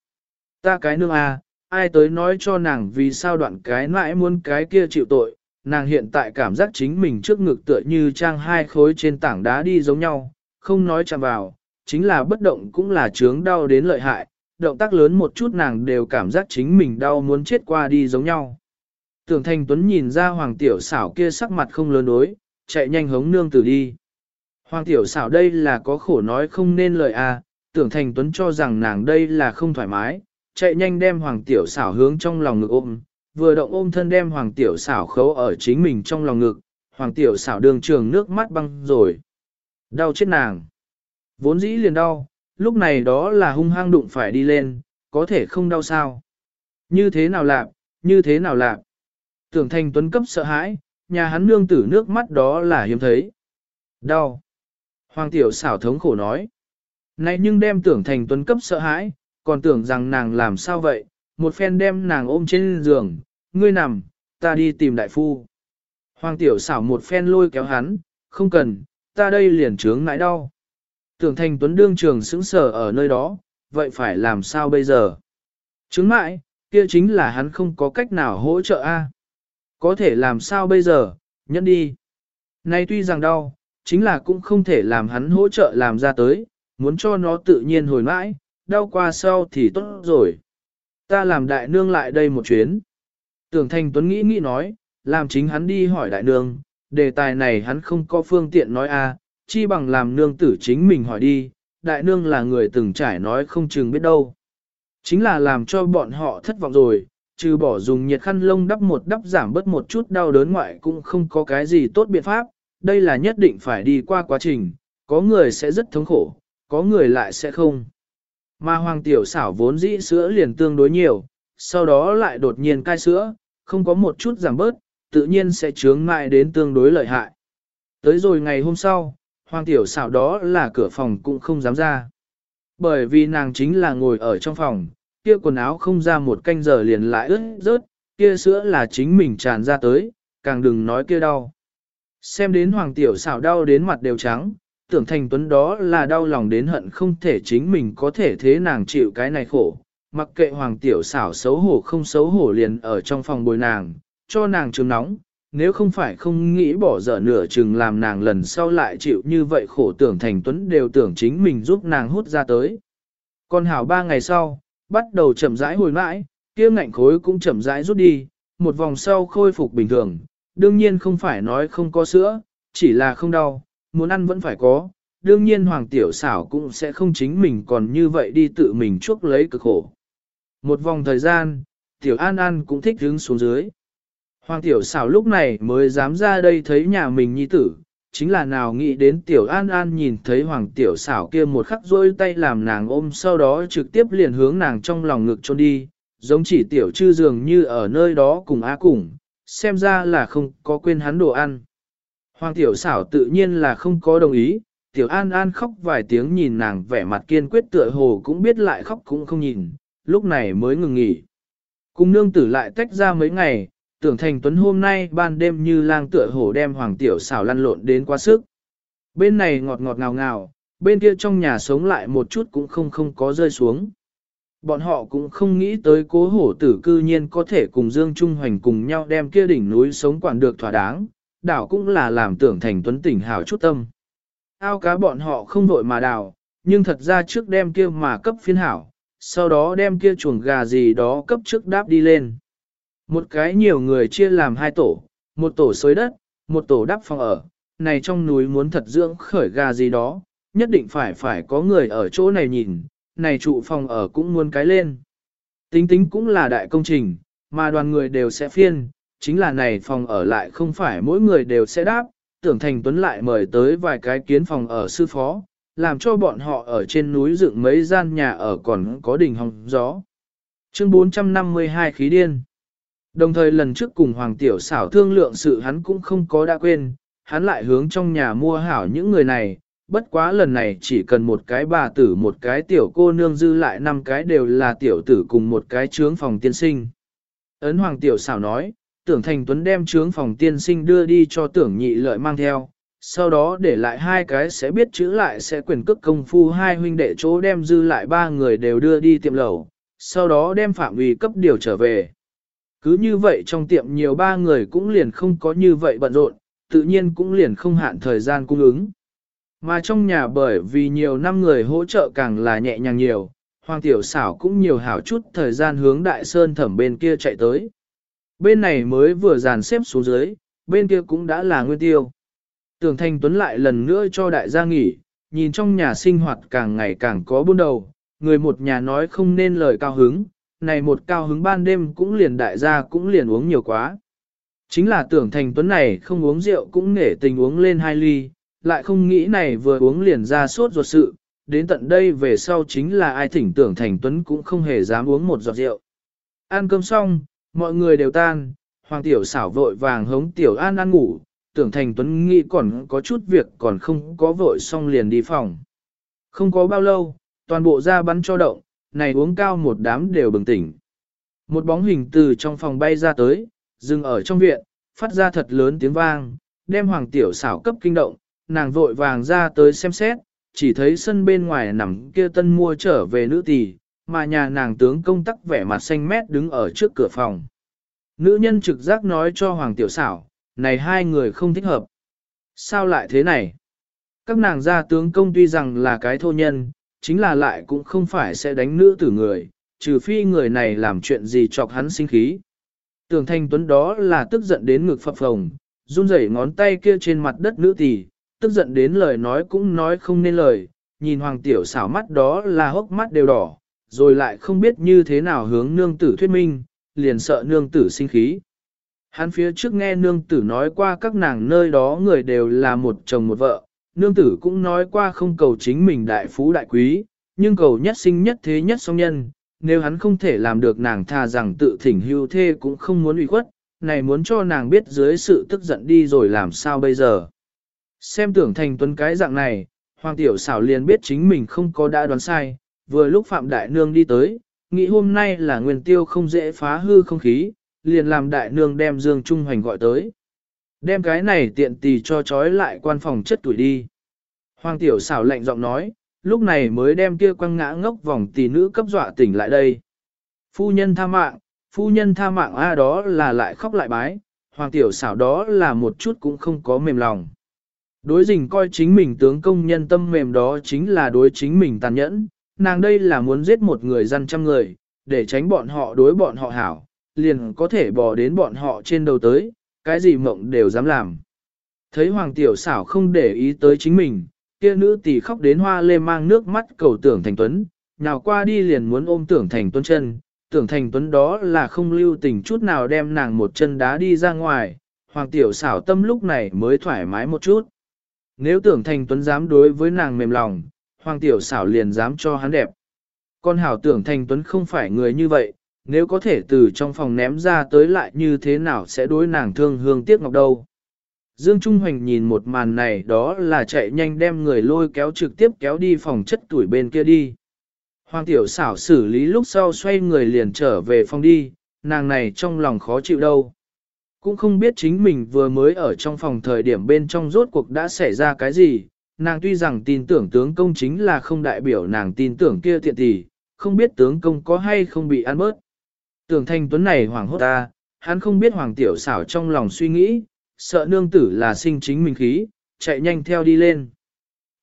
Ta cái nương a, à, ai tới nói cho nàng vì sao đoạn cái mãi muốn cái kia chịu tội, nàng hiện tại cảm giác chính mình trước ngực tựa như trang hai khối trên tảng đá đi giống nhau, không nói chạm vào, chính là bất động cũng là chướng đau đến lợi hại, động tác lớn một chút nàng đều cảm giác chính mình đau muốn chết qua đi giống nhau. Tưởng Thanh Tuấn nhìn ra Hoàng Tiểu xảo kia sắc mặt không lớn đối, chạy nhanh hống nương tử đi. Hoàng Tiểu xảo đây là có khổ nói không nên lời à, tưởng Thanh Tuấn cho rằng nàng đây là không thoải mái, chạy nhanh đem Hoàng Tiểu xảo hướng trong lòng ngực ôm, vừa động ôm thân đem Hoàng Tiểu xảo khấu ở chính mình trong lòng ngực, Hoàng Tiểu xảo đường trường nước mắt băng rồi. Đau chết nàng. Vốn dĩ liền đau, lúc này đó là hung hăng đụng phải đi lên, có thể không đau sao. Như thế nào lạc, như thế nào lạc. Tưởng thành tuấn cấp sợ hãi, nhà hắn nương tử nước mắt đó là hiếm thấy. Đau. Hoàng tiểu xảo thống khổ nói. Này nhưng đem tưởng thành tuấn cấp sợ hãi, còn tưởng rằng nàng làm sao vậy, một phen đem nàng ôm trên giường, ngươi nằm, ta đi tìm đại phu. Hoàng tiểu xảo một phen lôi kéo hắn, không cần, ta đây liền trướng nãi đau. Tưởng thành tuấn đương trường sững sờ ở nơi đó, vậy phải làm sao bây giờ? Chứng mãi, kia chính là hắn không có cách nào hỗ trợ a. Có thể làm sao bây giờ, nhẫn đi. Nay tuy rằng đau, chính là cũng không thể làm hắn hỗ trợ làm ra tới, muốn cho nó tự nhiên hồi mãi, đau qua sau thì tốt rồi. Ta làm đại nương lại đây một chuyến. Tưởng thành tuấn nghĩ nghĩ nói, làm chính hắn đi hỏi đại nương, đề tài này hắn không có phương tiện nói a, chi bằng làm nương tử chính mình hỏi đi, đại nương là người từng trải nói không chừng biết đâu. Chính là làm cho bọn họ thất vọng rồi, trừ bỏ dùng nhiệt khăn lông đắp một đắp giảm bớt một chút đau đớn ngoại cũng không có cái gì tốt biện pháp, đây là nhất định phải đi qua quá trình, có người sẽ rất thống khổ, có người lại sẽ không. Mà hoàng tiểu xảo vốn dĩ sữa liền tương đối nhiều, sau đó lại đột nhiên cai sữa, không có một chút giảm bớt, tự nhiên sẽ chướng mại đến tương đối lợi hại. Tới rồi ngày hôm sau, hoàng tiểu xảo đó là cửa phòng cũng không dám ra. Bởi vì nàng chính là ngồi ở trong phòng, kia quần áo không ra một canh giờ liền lại ướt rớt, kia sữa là chính mình tràn ra tới, càng đừng nói kia đau. Xem đến hoàng tiểu xảo đau đến mặt đều trắng, tưởng thành tuấn đó là đau lòng đến hận không thể chính mình có thể thế nàng chịu cái này khổ. Mặc kệ hoàng tiểu xảo xấu hổ không xấu hổ liền ở trong phòng bồi nàng, cho nàng trường nóng, nếu không phải không nghĩ bỏ dở nửa chừng làm nàng lần sau lại chịu như vậy khổ tưởng thành tuấn đều tưởng chính mình giúp nàng hút ra tới. Còn hảo ba ngày sau, bắt đầu chậm rãi hồi mãi, kia ngạnh khối cũng chậm rãi rút đi, một vòng sau khôi phục bình thường, đương nhiên không phải nói không có sữa, chỉ là không đau, muốn ăn vẫn phải có, đương nhiên hoàng tiểu xảo cũng sẽ không chính mình còn như vậy đi tự mình chuốc lấy cực khổ. Một vòng thời gian, tiểu an an cũng thích đứng xuống dưới. Hoàng tiểu xảo lúc này mới dám ra đây thấy nhà mình nhi tử, chính là nào nghĩ đến tiểu an an nhìn thấy hoàng tiểu xảo kia một khắc rôi tay làm nàng ôm sau đó trực tiếp liền hướng nàng trong lòng ngực trôn đi, giống chỉ tiểu chư dường như ở nơi đó cùng á cùng, xem ra là không có quên hắn đồ ăn. Hoàng tiểu xảo tự nhiên là không có đồng ý, tiểu an an khóc vài tiếng nhìn nàng vẻ mặt kiên quyết tựa hồ cũng biết lại khóc cũng không nhìn, lúc này mới ngừng nghỉ. Cùng nương tử lại tách ra mấy ngày, tưởng thành tuấn hôm nay ban đêm như lang tựa hồ đem hoàng tiểu xảo lăn lộn đến quá sức. Bên này ngọt ngọt ngào ngào, bên kia trong nhà sống lại một chút cũng không không có rơi xuống. Bọn họ cũng không nghĩ tới cố hổ tử cư nhiên có thể cùng Dương Trung Hoành cùng nhau đem kia đỉnh núi sống quản được thỏa đáng, đảo cũng là làm tưởng thành tuấn tỉnh hảo chút tâm. Ao cá bọn họ không vội mà đào, nhưng thật ra trước đem kia mà cấp phiên hảo, sau đó đem kia chuồng gà gì đó cấp trước đáp đi lên. Một cái nhiều người chia làm hai tổ, một tổ xới đất, một tổ đắp phòng ở, này trong núi muốn thật dưỡng khởi gà gì đó, nhất định phải phải có người ở chỗ này nhìn, này trụ phòng ở cũng muốn cái lên. Tính tính cũng là đại công trình, mà đoàn người đều sẽ phiên, chính là này phòng ở lại không phải mỗi người đều sẽ đáp, tưởng thành tuấn lại mời tới vài cái kiến phòng ở sư phó, làm cho bọn họ ở trên núi dựng mấy gian nhà ở còn có đỉnh hồng gió. Chương 452 khí điên Đồng thời lần trước cùng Hoàng Tiểu xảo thương lượng sự hắn cũng không có đã quên, hắn lại hướng trong nhà mua hảo những người này, bất quá lần này chỉ cần một cái bà tử một cái tiểu cô nương dư lại năm cái đều là tiểu tử cùng một cái trướng phòng tiên sinh. Ấn Hoàng Tiểu xảo nói, tưởng thành tuấn đem trướng phòng tiên sinh đưa đi cho tưởng nhị lợi mang theo, sau đó để lại hai cái sẽ biết chữ lại sẽ quyền cước công phu hai huynh đệ chỗ đem dư lại ba người đều đưa đi tiệm lẩu, sau đó đem phạm vi cấp điều trở về. Cứ như vậy trong tiệm nhiều ba người cũng liền không có như vậy bận rộn, tự nhiên cũng liền không hạn thời gian cung ứng. Mà trong nhà bởi vì nhiều năm người hỗ trợ càng là nhẹ nhàng nhiều, Hoàng Tiểu xảo cũng nhiều hảo chút thời gian hướng Đại Sơn thẩm bên kia chạy tới. Bên này mới vừa dàn xếp xuống dưới, bên kia cũng đã là nguyên tiêu. Tưởng Thanh Tuấn lại lần nữa cho đại gia nghỉ, nhìn trong nhà sinh hoạt càng ngày càng có buôn đầu, người một nhà nói không nên lời cao hứng, này một cao hứng ban đêm cũng liền đại gia cũng liền uống nhiều quá. Chính là tưởng thành tuấn này không uống rượu cũng nể tình uống lên hai ly, lại không nghĩ này vừa uống liền ra sốt ruột sự, đến tận đây về sau chính là ai thỉnh tưởng thành tuấn cũng không hề dám uống một giọt rượu. Ăn cơm xong, mọi người đều tan, hoàng tiểu xảo vội vàng hống tiểu an ăn ngủ, tưởng thành tuấn nghĩ còn có chút việc còn không có vội xong liền đi phòng. Không có bao lâu, toàn bộ ra bắn cho động, này uống cao một đám đều bừng tỉnh. Một bóng hình từ trong phòng bay ra tới, dừng ở trong viện, phát ra thật lớn tiếng vang, đem hoàng tiểu xảo cấp kinh động, nàng vội vàng ra tới xem xét, chỉ thấy sân bên ngoài nằm kia tân mua trở về nữ tỷ, mà nhà nàng tướng công tắc vẻ mặt xanh mét đứng ở trước cửa phòng. Nữ nhân trực giác nói cho hoàng tiểu xảo, này hai người không thích hợp. Sao lại thế này? Các nàng gia tướng công tuy rằng là cái thô nhân, chính là lại cũng không phải sẽ đánh nữ tử người, trừ phi người này làm chuyện gì chọc hắn sinh khí. Tưởng thanh tuấn đó là tức giận đến ngực phập phồng, run rẩy ngón tay kia trên mặt đất nữ tỷ, tức giận đến lời nói cũng nói không nên lời, nhìn hoàng tiểu xảo mắt đó là hốc mắt đều đỏ, rồi lại không biết như thế nào hướng nương tử thuyết minh, liền sợ nương tử sinh khí. Hắn phía trước nghe nương tử nói qua các nàng nơi đó người đều là một chồng một vợ, nương tử cũng nói qua không cầu chính mình đại phú đại quý, nhưng cầu nhất sinh nhất thế nhất song nhân, nếu hắn không thể làm được nàng tha rằng tự thỉnh hưu thê cũng không muốn ủy khuất, này muốn cho nàng biết dưới sự tức giận đi rồi làm sao bây giờ. Xem tưởng thành tuấn cái dạng này, hoàng tiểu xảo liền biết chính mình không có đã đoán sai, vừa lúc Phạm Đại Nương đi tới, nghĩ hôm nay là nguyên tiêu không dễ phá hư không khí, liền làm Đại Nương đem Dương Trung Hoành gọi tới. Đem cái này tiện tì cho trói lại quan phòng chất tuổi đi. Hoàng tiểu xảo lạnh giọng nói, lúc này mới đem kia quăng ngã ngốc vòng tỷ nữ cấp dọa tỉnh lại đây. Phu nhân tha mạng, phu nhân tha mạng a đó là lại khóc lại bái, hoàng tiểu xảo đó là một chút cũng không có mềm lòng. Đối dình coi chính mình tướng công nhân tâm mềm đó chính là đối chính mình tàn nhẫn, nàng đây là muốn giết một người dân trăm người, để tránh bọn họ đối bọn họ hảo, liền có thể bỏ đến bọn họ trên đầu tới, cái gì mộng đều dám làm. Thấy hoàng tiểu xảo không để ý tới chính mình, kia nữ tỷ khóc đến hoa lê mang nước mắt cầu tưởng thành tuấn, nào qua đi liền muốn ôm tưởng thành tuấn chân, tưởng thành tuấn đó là không lưu tình chút nào đem nàng một chân đá đi ra ngoài, hoàng tiểu xảo tâm lúc này mới thoải mái một chút. Nếu tưởng thành tuấn dám đối với nàng mềm lòng, hoàng tiểu xảo liền dám cho hắn đẹp. Con hảo tưởng thành tuấn không phải người như vậy, nếu có thể từ trong phòng ném ra tới lại như thế nào sẽ đối nàng thương hương tiếc ngọc đâu. Dương Trung Hoành nhìn một màn này đó là chạy nhanh đem người lôi kéo trực tiếp kéo đi phòng chất tuổi bên kia đi. Hoàng tiểu xảo xử lý lúc sau xoay người liền trở về phòng đi, nàng này trong lòng khó chịu đâu. Cũng không biết chính mình vừa mới ở trong phòng thời điểm bên trong rốt cuộc đã xảy ra cái gì, nàng tuy rằng tin tưởng tướng công chính là không đại biểu nàng tin tưởng kia tiện tỷ, không biết tướng công có hay không bị ăn bớt. Tưởng thanh tuấn này hoàng hốt ta, hắn không biết hoàng tiểu xảo trong lòng suy nghĩ, sợ nương tử là sinh chính mình khí, chạy nhanh theo đi lên.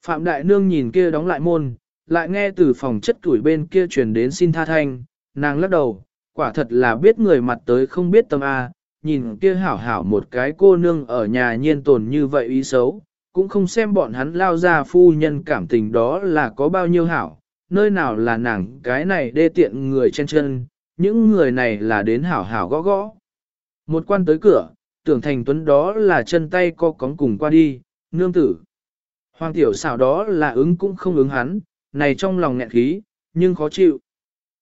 Phạm đại nương nhìn kia đóng lại môn, lại nghe từ phòng chất tuổi bên kia truyền đến xin tha thanh, nàng lắc đầu, quả thật là biết người mặt tới không biết tâm A, nhìn kia hảo hảo một cái cô nương ở nhà nhiên tồn như vậy ý xấu, cũng không xem bọn hắn lao ra phu nhân cảm tình đó là có bao nhiêu hảo, nơi nào là nàng cái này đê tiện người trên chân, những người này là đến hảo hảo gõ gõ. Một quan tới cửa, tưởng thành tuấn đó là chân tay co cóng cùng qua đi, nương tử. Hoàng tiểu xảo đó là ứng cũng không ứng hắn, này trong lòng nghẹn khí, nhưng khó chịu.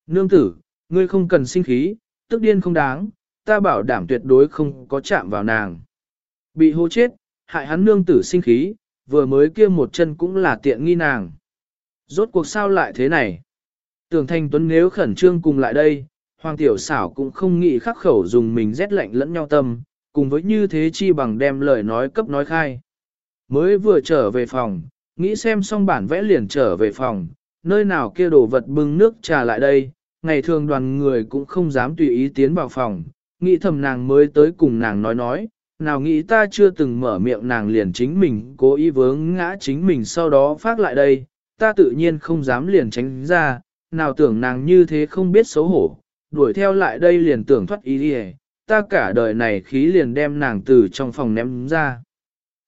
Nương tử, ngươi không cần sinh khí, tức điên không đáng, ta bảo đảm tuyệt đối không có chạm vào nàng. Bị hô chết, hại hắn nương tử sinh khí, vừa mới kia một chân cũng là tiện nghi nàng. Rốt cuộc sao lại thế này? Tưởng thanh tuấn nếu khẩn trương cùng lại đây, hoàng tiểu xảo cũng không nghĩ khắc khẩu dùng mình rét lạnh lẫn nhau tâm, cùng với như thế chi bằng đem lời nói cấp nói khai. Mới vừa trở về phòng, nghĩ xem xong bản vẽ liền trở về phòng, nơi nào kia đồ vật bưng nước trà lại đây, ngày thường đoàn người cũng không dám tùy ý tiến vào phòng, nghĩ thầm nàng mới tới cùng nàng nói nói, nào nghĩ ta chưa từng mở miệng nàng liền chính mình cố ý vướng ngã chính mình sau đó phát lại đây, ta tự nhiên không dám liền tránh ra, nào tưởng nàng như thế không biết xấu hổ, đuổi theo lại đây liền tưởng thoát ý đi ta cả đời này khí liền đem nàng từ trong phòng ném ra.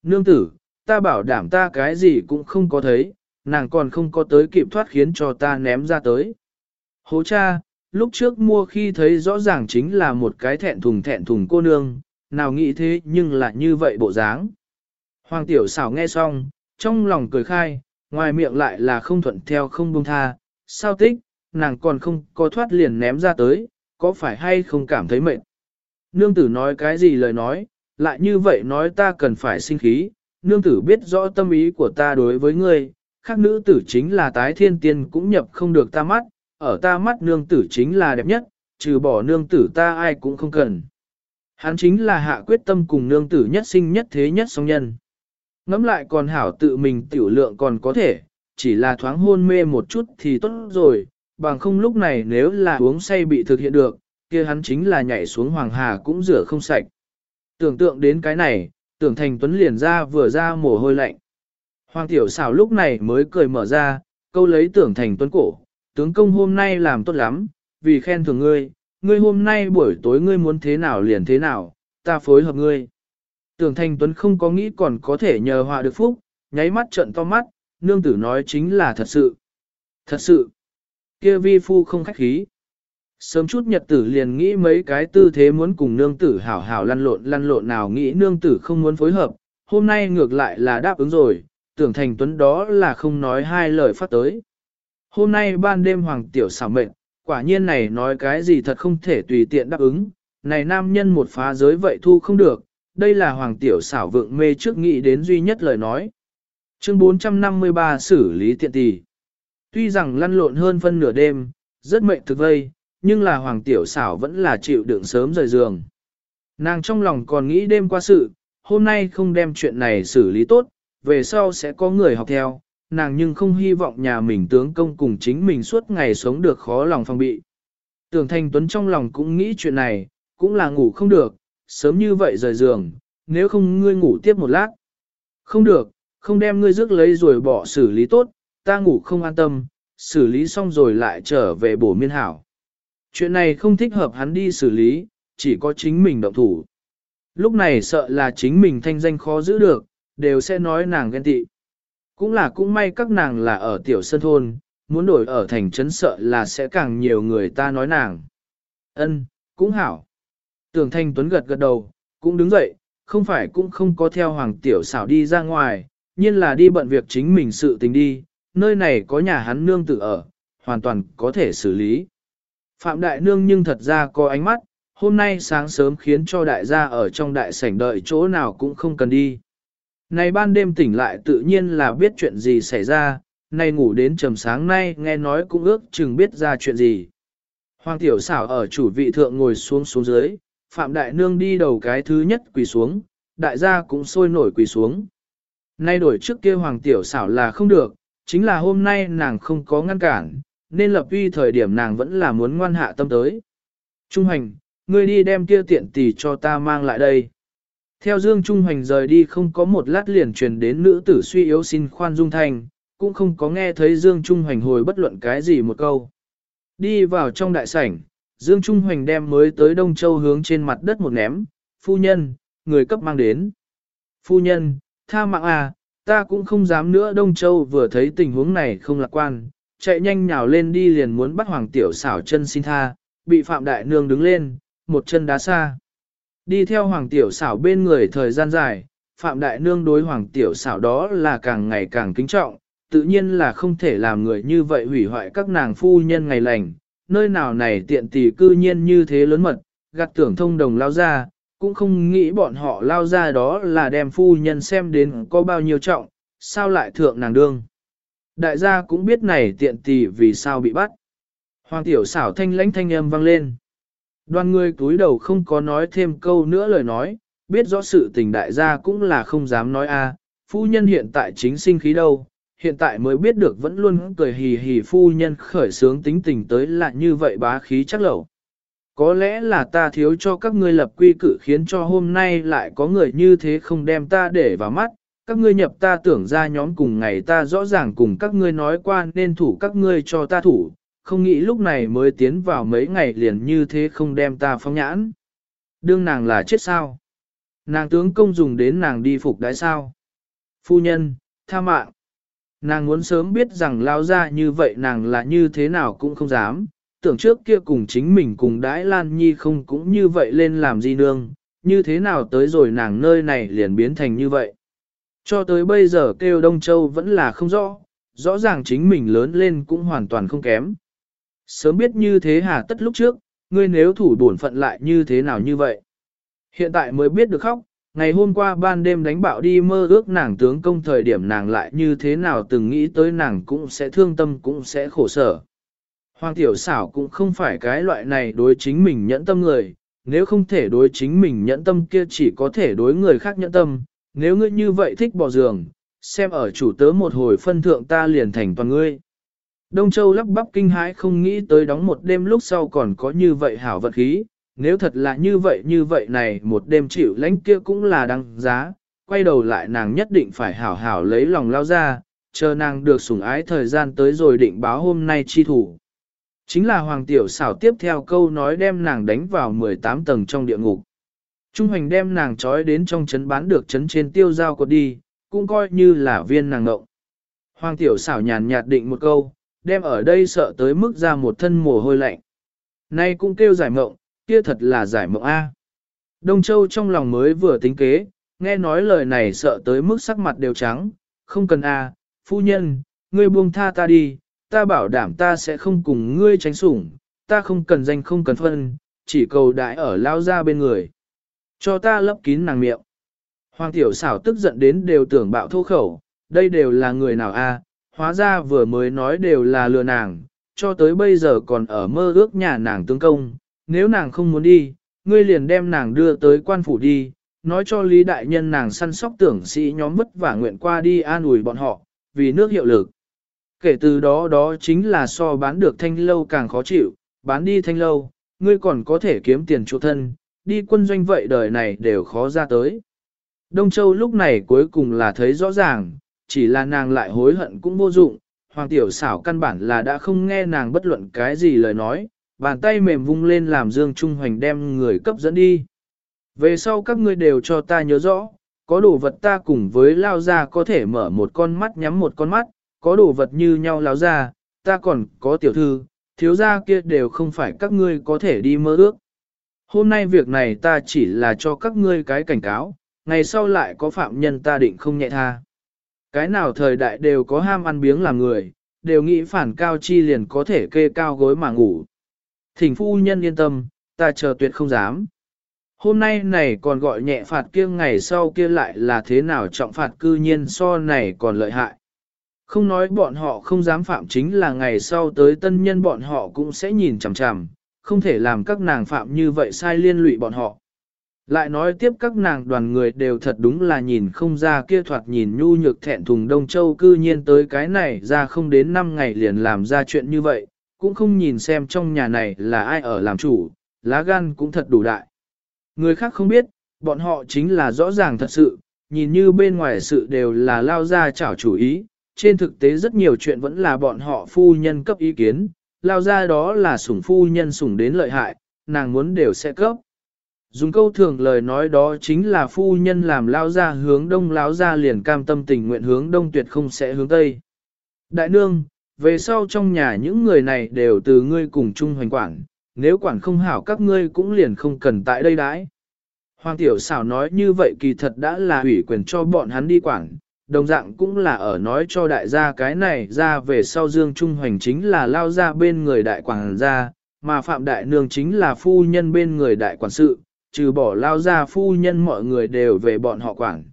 Nương tử, ta bảo đảm ta cái gì cũng không có thấy, nàng còn không có tới kịp thoát khiến cho ta ném ra tới. Hố cha, lúc trước mua khi thấy rõ ràng chính là một cái thẹn thùng thẹn thùng cô nương, nào nghĩ thế nhưng lại như vậy bộ dáng. Hoàng tiểu xảo nghe xong, trong lòng cười khai, ngoài miệng lại là không thuận theo không buông tha, sao tích, nàng còn không có thoát liền ném ra tới, có phải hay không cảm thấy mệt. Nương tử nói cái gì lời nói, lại như vậy nói ta cần phải sinh khí, nương tử biết rõ tâm ý của ta đối với ngươi, khác nữ tử chính là tái thiên tiên cũng nhập không được ta mắt, ở ta mắt nương tử chính là đẹp nhất, trừ bỏ nương tử ta ai cũng không cần. Hắn chính là hạ quyết tâm cùng nương tử nhất sinh nhất thế nhất song nhân. Ngắm lại còn hảo tự mình tiểu lượng còn có thể, chỉ là thoáng hôn mê một chút thì tốt rồi, bằng không lúc này nếu là uống say bị thực hiện được, kia hắn chính là nhảy xuống hoàng hà cũng rửa không sạch. Tưởng tượng đến cái này, tưởng thành tuấn liền ra vừa ra mồ hôi lạnh. Hoàng tiểu xảo lúc này mới cười mở ra, câu lấy tưởng thành tuấn cổ, tướng công hôm nay làm tốt lắm, vì khen thưởng ngươi, ngươi hôm nay buổi tối ngươi muốn thế nào liền thế nào, ta phối hợp ngươi. Tưởng thành tuấn không có nghĩ còn có thể nhờ họa được phúc, nháy mắt trận to mắt, nương tử nói chính là thật sự. Thật sự, kia vi phu không khách khí. Sớm chút nhật tử liền nghĩ mấy cái tư thế muốn cùng nương tử hảo hảo lăn lộn lăn lộn nào nghĩ nương tử không muốn phối hợp, hôm nay ngược lại là đáp ứng rồi, tưởng thành tuấn đó là không nói hai lời phát tới. Hôm nay ban đêm hoàng tiểu xảo mệnh, quả nhiên này nói cái gì thật không thể tùy tiện đáp ứng, này nam nhân một phá giới vậy thu không được, đây là hoàng tiểu xảo vượng mê trước nghĩ đến duy nhất lời nói. Chương 453 xử lý tiện tỷ. Tuy rằng lăn lộn hơn phân nửa đêm, rất mệt thực vây, nhưng là hoàng tiểu xảo vẫn là chịu đựng sớm rời giường. Nàng trong lòng còn nghĩ đêm qua sự, hôm nay không đem chuyện này xử lý tốt, về sau sẽ có người học theo, nàng nhưng không hy vọng nhà mình tướng công cùng chính mình suốt ngày sống được khó lòng phòng bị. Tưởng Thanh Tuấn trong lòng cũng nghĩ chuyện này, cũng là ngủ không được, sớm như vậy rời giường, nếu không ngươi ngủ tiếp một lát. Không được, không đem ngươi rước lấy rồi bỏ xử lý tốt, ta ngủ không an tâm, xử lý xong rồi lại trở về bổ miên hảo. Chuyện này không thích hợp hắn đi xử lý, chỉ có chính mình động thủ. Lúc này sợ là chính mình thanh danh khó giữ được, đều sẽ nói nàng ghen tị. Cũng là cũng may các nàng là ở tiểu sân thôn, muốn đổi ở thành trấn sợ là sẽ càng nhiều người ta nói nàng. Ân, cũng hảo. Tưởng thanh tuấn gật gật đầu, cũng đứng dậy, không phải cũng không có theo hoàng tiểu xảo đi ra ngoài, nhiên là đi bận việc chính mình sự tình đi, nơi này có nhà hắn nương tự ở, hoàn toàn có thể xử lý. Phạm đại nương nhưng thật ra có ánh mắt, hôm nay sáng sớm khiến cho đại gia ở trong đại sảnh đợi chỗ nào cũng không cần đi. Này ban đêm tỉnh lại tự nhiên là biết chuyện gì xảy ra, nay ngủ đến trầm sáng nay nghe nói cũng ước chừng biết ra chuyện gì. Hoàng tiểu xảo ở chủ vị thượng ngồi xuống xuống dưới, Phạm Đại Nương đi đầu cái thứ nhất quỳ xuống, đại gia cũng sôi nổi quỳ xuống. Nay đổi trước kia Hoàng tiểu xảo là không được, chính là hôm nay nàng không có ngăn cản, nên lập uy thời điểm nàng vẫn là muốn ngoan hạ tâm tới. Trung hành, ngươi đi đem kia tiện tỷ cho ta mang lại đây. Theo Dương Trung Hoành rời đi không có một lát liền truyền đến nữ tử suy yếu xin khoan dung thành cũng không có nghe thấy Dương Trung Hoành hồi bất luận cái gì một câu. Đi vào trong đại sảnh, Dương Trung Hoành đem mới tới Đông Châu hướng trên mặt đất một ném, phu nhân, người cấp mang đến. Phu nhân, tha mạng à, ta cũng không dám nữa Đông Châu vừa thấy tình huống này không lạc quan, chạy nhanh nhào lên đi liền muốn bắt Hoàng Tiểu xảo chân xin tha, bị Phạm Đại Nương đứng lên, một chân đá xa. Đi theo Hoàng Tiểu xảo bên người thời gian dài, Phạm Đại Nương đối Hoàng Tiểu xảo đó là càng ngày càng kính trọng, tự nhiên là không thể làm người như vậy hủy hoại các nàng phu nhân ngày lành, nơi nào này tiện tỷ cư nhiên như thế lớn mật, gạt tưởng thông đồng lao ra, cũng không nghĩ bọn họ lao ra đó là đem phu nhân xem đến có bao nhiêu trọng, sao lại thượng nàng đương. Đại gia cũng biết này tiện tỷ vì sao bị bắt. Hoàng tiểu xảo thanh lãnh thanh âm vang lên. Đoàn người túi đầu không có nói thêm câu nữa lời nói, biết rõ sự tình đại gia cũng là không dám nói a. phu nhân hiện tại chính sinh khí đâu, hiện tại mới biết được vẫn luôn cười hì hì phu nhân khởi sướng tính tình tới là như vậy bá khí chắc lẩu. Có lẽ là ta thiếu cho các ngươi lập quy cử khiến cho hôm nay lại có người như thế không đem ta để vào mắt, các ngươi nhập ta tưởng ra nhóm cùng ngày ta rõ ràng cùng các ngươi nói qua nên thủ các ngươi cho ta thủ, không nghĩ lúc này mới tiến vào mấy ngày liền như thế không đem ta phong nhãn. Đương nàng là chết sao? Nàng tướng công dùng đến nàng đi phục đái sao? Phu nhân, tha mạng. Nàng muốn sớm biết rằng lao ra như vậy nàng là như thế nào cũng không dám, tưởng trước kia cùng chính mình cùng đãi Lan Nhi không cũng như vậy lên làm gì nương, như thế nào tới rồi nàng nơi này liền biến thành như vậy. Cho tới bây giờ kêu Đông Châu vẫn là không rõ, rõ ràng chính mình lớn lên cũng hoàn toàn không kém. Sớm biết như thế hà tất lúc trước, ngươi nếu thủ bổn phận lại như thế nào như vậy. Hiện tại mới biết được khóc, Ngày hôm qua ban đêm đánh bạo đi mơ ước nàng tướng công thời điểm nàng lại như thế nào từng nghĩ tới nàng cũng sẽ thương tâm cũng sẽ khổ sở. Hoàng tiểu xảo cũng không phải cái loại này đối chính mình nhẫn tâm người, nếu không thể đối chính mình nhẫn tâm kia chỉ có thể đối người khác nhẫn tâm, nếu ngươi như vậy thích bỏ giường, xem ở chủ tớ một hồi phân thượng ta liền thành toàn ngươi. Đông Châu lắp bắp kinh hãi không nghĩ tới đóng một đêm lúc sau còn có như vậy hảo vật khí, nếu thật là như vậy như vậy này một đêm chịu lãnh kia cũng là đăng giá, quay đầu lại nàng nhất định phải hảo hảo lấy lòng lao ra, chờ nàng được sủng ái thời gian tới rồi định báo hôm nay chi thủ. Chính là Hoàng Tiểu xảo tiếp theo câu nói đem nàng đánh vào 18 tầng trong địa ngục. Trung Hoành đem nàng trói đến trong chấn bán được chấn trên tiêu giao cột đi, cũng coi như là viên nàng ngộng. Hoàng tiểu xảo nhàn nhạt định một câu, đem ở đây sợ tới mức ra một thân mồ hôi lạnh. Nay cũng kêu giải mộng, kia thật là giải mộng A. Đông Châu trong lòng mới vừa tính kế, nghe nói lời này sợ tới mức sắc mặt đều trắng, không cần A, phu nhân, ngươi buông tha ta đi, ta bảo đảm ta sẽ không cùng ngươi tránh sủng, ta không cần danh không cần phân, chỉ cầu đại ở lao ra bên người. Cho ta lấp kín nàng miệng. Hoàng tiểu xảo tức giận đến đều tưởng bạo thô khẩu, đây đều là người nào a? hóa ra vừa mới nói đều là lừa nàng, cho tới bây giờ còn ở mơ ước nhà nàng tướng công, nếu nàng không muốn đi, ngươi liền đem nàng đưa tới quan phủ đi, nói cho Lý Đại Nhân nàng săn sóc tưởng sĩ nhóm vất vả nguyện qua đi an ủi bọn họ, vì nước hiệu lực. Kể từ đó đó chính là so bán được thanh lâu càng khó chịu, bán đi thanh lâu, ngươi còn có thể kiếm tiền chỗ thân, đi quân doanh vậy đời này đều khó ra tới. Đông Châu lúc này cuối cùng là thấy rõ ràng, chỉ là nàng lại hối hận cũng vô dụng, hoàng tiểu xảo căn bản là đã không nghe nàng bất luận cái gì lời nói, bàn tay mềm vung lên làm Dương Trung Hoành đem người cấp dẫn đi. Về sau các ngươi đều cho ta nhớ rõ, có đồ vật ta cùng với lao ra có thể mở một con mắt nhắm một con mắt, có đồ vật như nhau láo ra, ta còn có tiểu thư, thiếu gia kia đều không phải các ngươi có thể đi mơ ước. Hôm nay việc này ta chỉ là cho các ngươi cái cảnh cáo, ngày sau lại có phạm nhân ta định không nhẹ tha. Cái nào thời đại đều có ham ăn biếng làm người, đều nghĩ phản cao chi liền có thể kê cao gối mà ngủ. Thỉnh phu nhân yên tâm, ta chờ tuyệt không dám. Hôm nay này còn gọi nhẹ phạt kia ngày sau kia lại là thế nào trọng phạt cư nhiên so này còn lợi hại. Không nói bọn họ không dám phạm chính là ngày sau tới tân nhân bọn họ cũng sẽ nhìn chằm chằm, không thể làm các nàng phạm như vậy sai liên lụy bọn họ. Lại nói tiếp các nàng đoàn người đều thật đúng là nhìn không ra kia thoạt nhìn nhu nhược thẹn thùng Đông Châu cư nhiên tới cái này ra không đến 5 ngày liền làm ra chuyện như vậy, cũng không nhìn xem trong nhà này là ai ở làm chủ, lá gan cũng thật đủ đại. Người khác không biết, bọn họ chính là rõ ràng thật sự, nhìn như bên ngoài sự đều là lao ra chảo chủ ý, trên thực tế rất nhiều chuyện vẫn là bọn họ phu nhân cấp ý kiến, lao ra đó là sủng phu nhân sủng đến lợi hại, nàng muốn đều sẽ cấp. Dùng câu thường lời nói đó chính là phu nhân làm lao ra hướng đông lao ra liền cam tâm tình nguyện hướng đông tuyệt không sẽ hướng tây. Đại nương, về sau trong nhà những người này đều từ ngươi cùng chung hoành quản, nếu quản không hảo các ngươi cũng liền không cần tại đây đãi. Hoàng tiểu xảo nói như vậy kỳ thật đã là ủy quyền cho bọn hắn đi quản, đồng dạng cũng là ở nói cho đại gia cái này ra về sau dương trung hoành chính là lao ra bên người đại quản gia, mà phạm đại nương chính là phu nhân bên người đại quản sự, trừ bỏ lao ra phu nhân mọi người đều về bọn họ quản.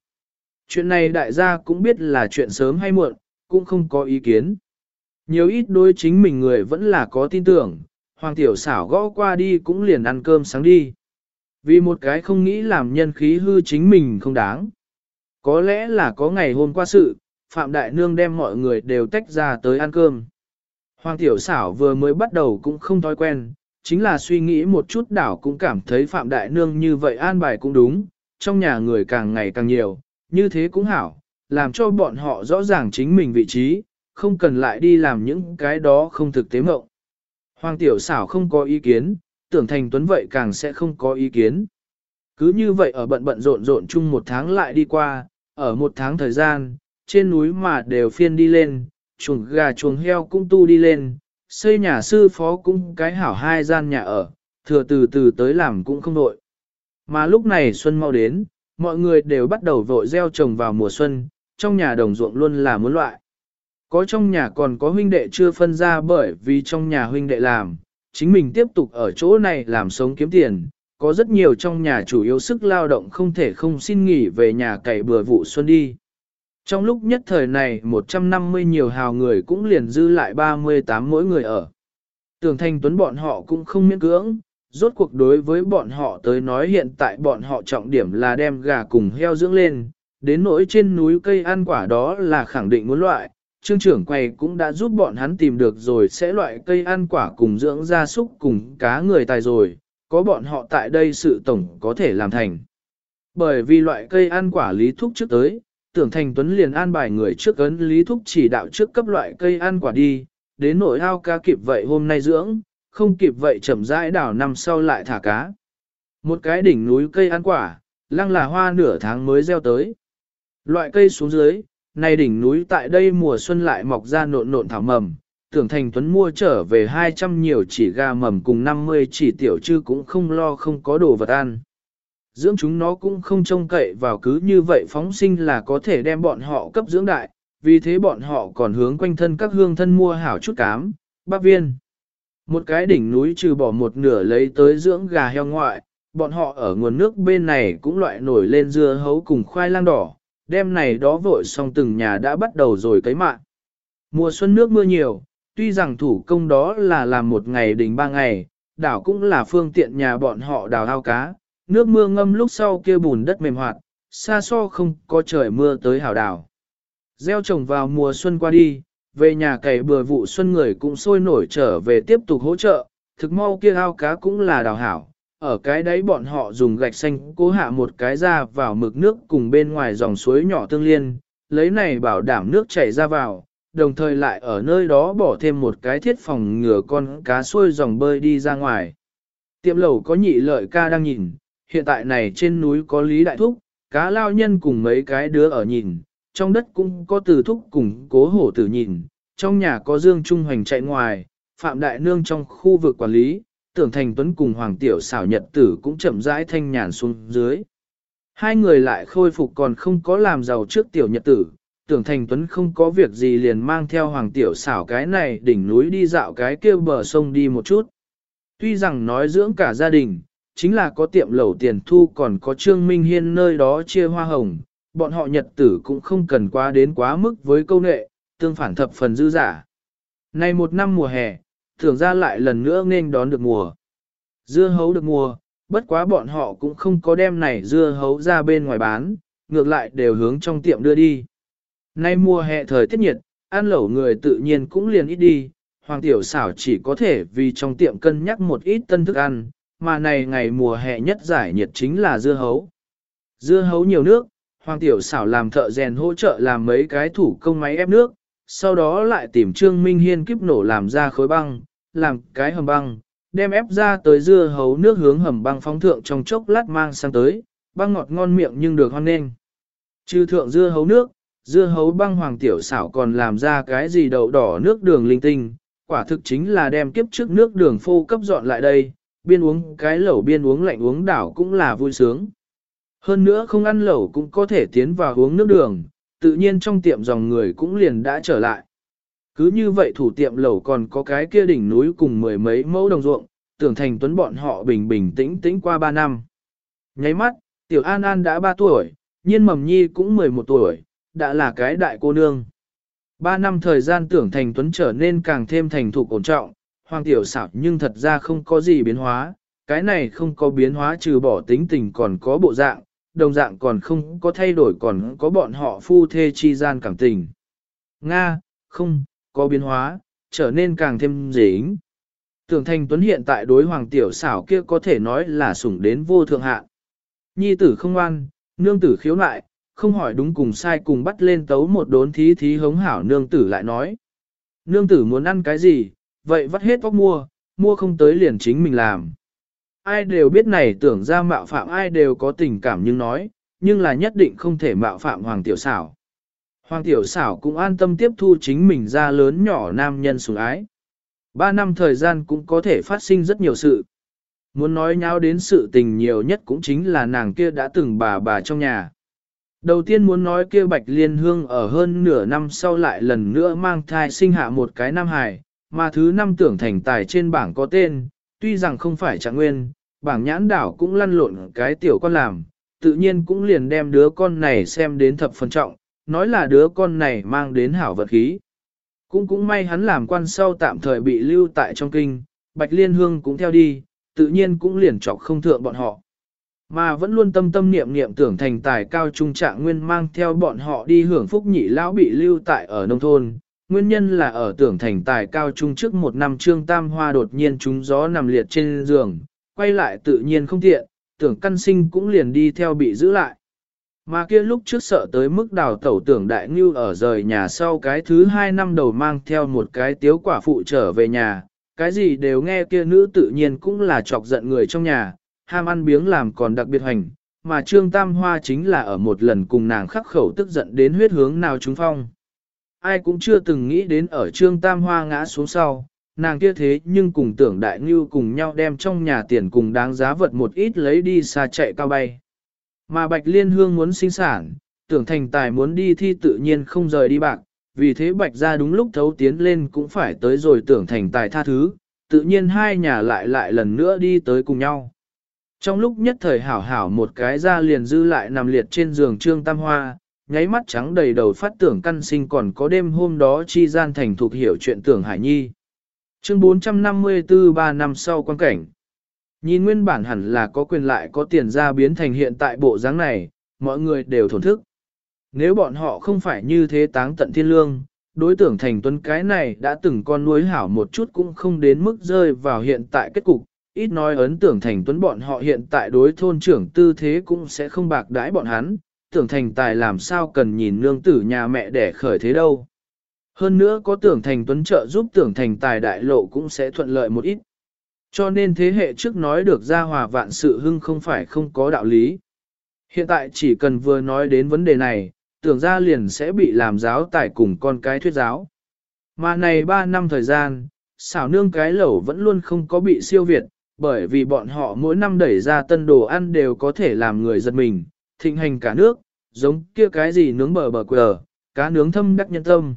Chuyện này đại gia cũng biết là chuyện sớm hay muộn, cũng không có ý kiến. Nhiều ít đối chính mình người vẫn là có tin tưởng, hoàng tiểu xảo gõ qua đi cũng liền ăn cơm sáng đi. Vì một cái không nghĩ làm nhân khí hư chính mình không đáng. Có lẽ là có ngày hôm qua sự, Phạm Đại Nương đem mọi người đều tách ra tới ăn cơm. Hoàng tiểu xảo vừa mới bắt đầu cũng không thói quen, chính là suy nghĩ một chút đảo cũng cảm thấy Phạm Đại Nương như vậy an bài cũng đúng, trong nhà người càng ngày càng nhiều, như thế cũng hảo, làm cho bọn họ rõ ràng chính mình vị trí, không cần lại đi làm những cái đó không thực tế mộng. Hoàng tiểu xảo không có ý kiến, tưởng thành tuấn vậy càng sẽ không có ý kiến. Cứ như vậy ở bận bận rộn rộn chung một tháng lại đi qua, ở một tháng thời gian, trên núi mà đều phiên đi lên, chuồng gà chuồng heo cũng tu đi lên, xây nhà sư phó cũng cái hảo hai gian nhà ở, thừa từ từ tới làm cũng không đội. Mà lúc này xuân mau đến, mọi người đều bắt đầu vội gieo trồng vào mùa xuân, trong nhà đồng ruộng luôn là muốn loại. Có trong nhà còn có huynh đệ chưa phân ra bởi vì trong nhà huynh đệ làm, chính mình tiếp tục ở chỗ này làm sống kiếm tiền. Có rất nhiều trong nhà chủ yếu sức lao động không thể không xin nghỉ về nhà cày bừa vụ xuân đi. Trong lúc nhất thời này 150 nhiều hào người cũng liền dư lại 38 mỗi người ở. tường thanh tuấn bọn họ cũng không miễn cưỡng, rốt cuộc đối với bọn họ tới nói hiện tại bọn họ trọng điểm là đem gà cùng heo dưỡng lên, đến nỗi trên núi cây ăn quả đó là khẳng định muốn loại, trương trưởng quầy cũng đã giúp bọn hắn tìm được rồi sẽ loại cây ăn quả cùng dưỡng gia súc cùng cá người tài rồi, có bọn họ tại đây sự tổng có thể làm thành. Bởi vì loại cây ăn quả lý thúc trước tới, tưởng thành tuấn liền an bài người trước ấn lý thúc chỉ đạo trước cấp loại cây ăn quả đi, đến nỗi ao cá kịp vậy hôm nay dưỡng, không kịp vậy chậm rãi đảo năm sau lại thả cá. Một cái đỉnh núi cây ăn quả, lăng là hoa nửa tháng mới gieo tới. Loại cây xuống dưới, Này đỉnh núi tại đây mùa xuân lại mọc ra nộn nộn thảo mầm, tưởng thành tuấn mua trở về 200 nhiều chỉ gà mầm cùng 50 chỉ tiểu chư cũng không lo không có đồ vật ăn. Dưỡng chúng nó cũng không trông cậy vào cứ như vậy phóng sinh là có thể đem bọn họ cấp dưỡng đại, vì thế bọn họ còn hướng quanh thân các hương thân mua hảo chút cám, bác viên. Một cái đỉnh núi trừ bỏ một nửa lấy tới dưỡng gà heo ngoại, bọn họ ở nguồn nước bên này cũng loại nổi lên dưa hấu cùng khoai lang đỏ, đêm này đó vội xong từng nhà đã bắt đầu rồi cấy mạng. Mùa xuân nước mưa nhiều, tuy rằng thủ công đó là làm một ngày đỉnh ba ngày, đảo cũng là phương tiện nhà bọn họ đào ao cá, nước mưa ngâm lúc sau kia bùn đất mềm hoạt, xa xo không có trời mưa tới hảo đảo. Gieo trồng vào mùa xuân qua đi, về nhà cày bừa vụ xuân người cũng sôi nổi trở về tiếp tục hỗ trợ, thực mau kia ao cá cũng là đào hảo. Ở cái đấy bọn họ dùng gạch xanh cố hạ một cái ra vào mực nước cùng bên ngoài dòng suối nhỏ tương liên, lấy này bảo đảm nước chảy ra vào, đồng thời lại ở nơi đó bỏ thêm một cái thiết phòng ngừa con cá xuôi dòng bơi đi ra ngoài. Tiệm lẩu có nhị lợi ca đang nhìn, hiện tại này trên núi có Lý Đại Thúc, cá lao nhân cùng mấy cái đứa ở nhìn, trong đất cũng có từ thúc cùng cố hổ tử nhìn, trong nhà có Dương Trung Hoành chạy ngoài, Phạm Đại Nương trong khu vực quản lý, tưởng thành tuấn cùng Hoàng Tiểu xảo nhật tử cũng chậm rãi thanh nhàn xuống dưới. Hai người lại khôi phục còn không có làm giàu trước Tiểu nhật tử, tưởng thành tuấn không có việc gì liền mang theo Hoàng Tiểu xảo cái này đỉnh núi đi dạo cái kia, bờ sông đi một chút. Tuy rằng nói dưỡng cả gia đình, chính là có tiệm lẩu tiền thu còn có Trương Minh Hiên nơi đó chia hoa hồng, bọn họ nhật tử cũng không cần quá đến quá mức với câu nệ, tương phản thập phần dư giả. Nay một năm mùa hè, thường ra lại lần nữa nên đón được mùa. Dưa hấu được mùa, bất quá bọn họ cũng không có đem này dưa hấu ra bên ngoài bán, ngược lại đều hướng trong tiệm đưa đi. Nay mùa hè thời tiết nhiệt, ăn lẩu người tự nhiên cũng liền ít đi, hoàng tiểu xảo chỉ có thể vì trong tiệm cân nhắc một ít tân thức ăn, mà này ngày mùa hè nhất giải nhiệt chính là dưa hấu. Dưa hấu nhiều nước, Hoàng Tiểu xảo làm thợ rèn hỗ trợ làm mấy cái thủ công máy ép nước, sau đó lại tìm Trương Minh Hiên kiếp nổ làm ra khối băng, làm cái hầm băng, đem ép ra tới dưa hấu nước hướng hầm băng phóng thượng trong chốc lát mang sang tới, băng ngọt ngon miệng nhưng được hoan nghênh. Trừ thượng dưa hấu nước, dưa hấu băng hoàng tiểu xảo còn làm ra cái gì đậu đỏ nước đường linh tinh, quả thực chính là đem kiếp trước nước đường phô cấp dọn lại đây, biên uống cái lẩu biên uống lạnh uống đảo cũng là vui sướng. Hơn nữa không ăn lẩu cũng có thể tiến vào uống nước đường, tự nhiên trong tiệm dòng người cũng liền đã trở lại. Cứ như vậy thủ tiệm lẩu còn có cái kia đỉnh núi cùng mười mấy mẫu đồng ruộng, tưởng thành tuấn bọn họ bình bình tĩnh tĩnh qua ba năm. Nháy mắt, tiểu An An đã ba tuổi, nhiên mầm nhi cũng 11 tuổi, đã là cái đại cô nương. Ba năm thời gian tưởng thành tuấn trở nên càng thêm thành thục ổn trọng, hoàng tiểu xảo nhưng thật ra không có gì biến hóa, cái này không có biến hóa trừ bỏ tính tình còn có bộ dạng, đồng dạng còn không có thay đổi còn có bọn họ phu thê chi gian cảm tình. Nga, không, có biến hóa, trở nên càng thêm dính. Tưởng Thành Tuấn hiện tại đối hoàng tiểu xảo kia có thể nói là sủng đến vô thượng hạn. Nhi tử không ngoan, nương tử khiếu nại, không hỏi đúng cùng sai cùng bắt lên tấu một đốn thí thí hống hảo nương tử lại nói. Nương tử muốn ăn cái gì, vậy vắt hết vóc mua, mua không tới liền chính mình làm ai đều biết này tưởng ra mạo phạm ai đều có tình cảm nhưng nói, nhưng là nhất định không thể mạo phạm Hoàng Tiểu Xảo. Hoàng Tiểu Xảo cũng an tâm tiếp thu chính mình ra lớn nhỏ nam nhân sủng ái. Ba năm thời gian cũng có thể phát sinh rất nhiều sự. Muốn nói nhau đến sự tình nhiều nhất cũng chính là nàng kia đã từng bà bà trong nhà. Đầu tiên muốn nói kia Bạch Liên Hương ở hơn nửa năm sau lại lần nữa mang thai sinh hạ một cái nam hài, mà thứ năm tưởng thành tài trên bảng có tên, tuy rằng không phải trạng nguyên, bảng nhãn đảo cũng lăn lộn cái tiểu con làm, tự nhiên cũng liền đem đứa con này xem đến thập phần trọng, nói là đứa con này mang đến hảo vật khí. Cũng cũng may hắn làm quan sau tạm thời bị lưu tại trong kinh, Bạch Liên Hương cũng theo đi, tự nhiên cũng liền chọc không thượng bọn họ. Mà vẫn luôn tâm tâm niệm niệm tưởng thành tài cao trung trạng nguyên mang theo bọn họ đi hưởng phúc nhị lão bị lưu tại ở nông thôn. Nguyên nhân là ở tưởng thành tài cao trung trước một năm trương tam hoa đột nhiên trúng gió nằm liệt trên giường, quay lại tự nhiên không tiện, tưởng căn sinh cũng liền đi theo bị giữ lại. Mà kia lúc trước sợ tới mức đào tẩu tưởng đại ngưu ở rời nhà sau cái thứ hai năm đầu mang theo một cái tiếu quả phụ trở về nhà, cái gì đều nghe kia nữ tự nhiên cũng là chọc giận người trong nhà, ham ăn biếng làm còn đặc biệt hành, mà Trương Tam Hoa chính là ở một lần cùng nàng khắc khẩu tức giận đến huyết hướng nào trúng phong. Ai cũng chưa từng nghĩ đến ở Trương Tam Hoa ngã xuống sau, nàng kia thế nhưng cùng tưởng đại ngưu cùng nhau đem trong nhà tiền cùng đáng giá vật một ít lấy đi xa chạy cao bay. Mà Bạch Liên Hương muốn sinh sản, tưởng thành tài muốn đi thi tự nhiên không rời đi bạc, vì thế Bạch ra đúng lúc thấu tiến lên cũng phải tới rồi tưởng thành tài tha thứ, tự nhiên hai nhà lại lại lần nữa đi tới cùng nhau. Trong lúc nhất thời hảo hảo một cái ra liền dư lại nằm liệt trên giường trương tam hoa, nháy mắt trắng đầy đầu phát tưởng căn sinh còn có đêm hôm đó chi gian thành thuộc hiểu chuyện tưởng hải nhi. Chương 454 ba năm sau quan cảnh. Nhìn nguyên bản hẳn là có quyền lại có tiền ra biến thành hiện tại bộ dáng này, mọi người đều thổn thức. Nếu bọn họ không phải như thế táng tận thiên lương, đối tưởng thành tuấn cái này đã từng con nuôi hảo một chút cũng không đến mức rơi vào hiện tại kết cục, ít nói ấn tưởng thành tuấn bọn họ hiện tại đối thôn trưởng tư thế cũng sẽ không bạc đãi bọn hắn, tưởng thành tài làm sao cần nhìn nương tử nhà mẹ để khởi thế đâu. Hơn nữa có tưởng thành tuấn trợ giúp tưởng thành tài đại lộ cũng sẽ thuận lợi một ít. Cho nên thế hệ trước nói được ra hòa vạn sự hưng không phải không có đạo lý. Hiện tại chỉ cần vừa nói đến vấn đề này, tưởng ra liền sẽ bị làm giáo tài cùng con cái thuyết giáo. Mà này 3 năm thời gian, xảo nương cái lẩu vẫn luôn không có bị siêu việt, bởi vì bọn họ mỗi năm đẩy ra tân đồ ăn đều có thể làm người giật mình, thịnh hành cả nước, giống kia cái gì nướng bờ bờ quờ, cá nướng thâm đắc nhân tâm.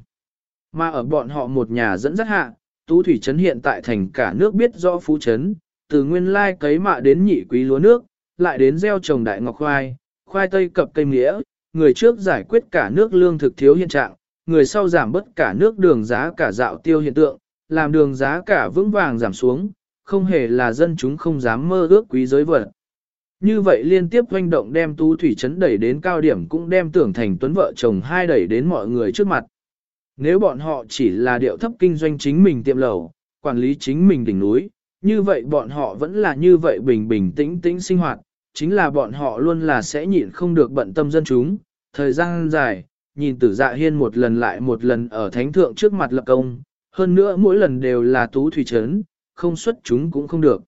Mà ở bọn họ một nhà dẫn dắt hạ, Tú Thủy Trấn hiện tại thành cả nước biết rõ phú trấn, từ nguyên lai cấy mạ đến nhị quý lúa nước, lại đến gieo trồng đại ngọc khoai, khoai tây cập cây nghĩa, người trước giải quyết cả nước lương thực thiếu hiện trạng, người sau giảm bớt cả nước đường giá cả dạo tiêu hiện tượng, làm đường giá cả vững vàng giảm xuống, không hề là dân chúng không dám mơ ước quý giới vật. Như vậy liên tiếp hoành động đem Tú Thủy Trấn đẩy đến cao điểm cũng đem tưởng thành tuấn vợ chồng hai đẩy đến mọi người trước mặt. Nếu bọn họ chỉ là điệu thấp kinh doanh chính mình tiệm lầu, quản lý chính mình đỉnh núi, như vậy bọn họ vẫn là như vậy bình bình tĩnh tĩnh sinh hoạt, chính là bọn họ luôn là sẽ nhịn không được bận tâm dân chúng. Thời gian dài, nhìn tử dạ hiên một lần lại một lần ở thánh thượng trước mặt lập công, hơn nữa mỗi lần đều là tú thủy trấn, không xuất chúng cũng không được.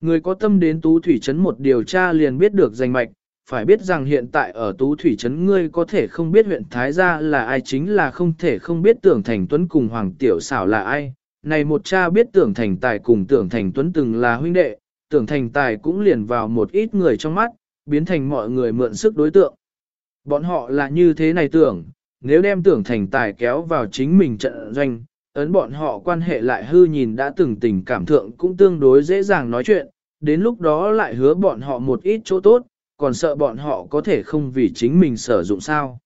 Người có tâm đến tú thủy trấn một điều tra liền biết được danh mạch, phải biết rằng hiện tại ở Tú Thủy Trấn ngươi có thể không biết huyện Thái Gia là ai chính là không thể không biết tưởng thành tuấn cùng Hoàng Tiểu xảo là ai. Này một cha biết tưởng thành tài cùng tưởng thành tuấn từng là huynh đệ, tưởng thành tài cũng liền vào một ít người trong mắt, biến thành mọi người mượn sức đối tượng. Bọn họ là như thế này tưởng, nếu đem tưởng thành tài kéo vào chính mình trận doanh, ấn bọn họ quan hệ lại hư nhìn đã từng tình cảm thượng cũng tương đối dễ dàng nói chuyện, đến lúc đó lại hứa bọn họ một ít chỗ tốt, còn sợ bọn họ có thể không vì chính mình sử dụng sao.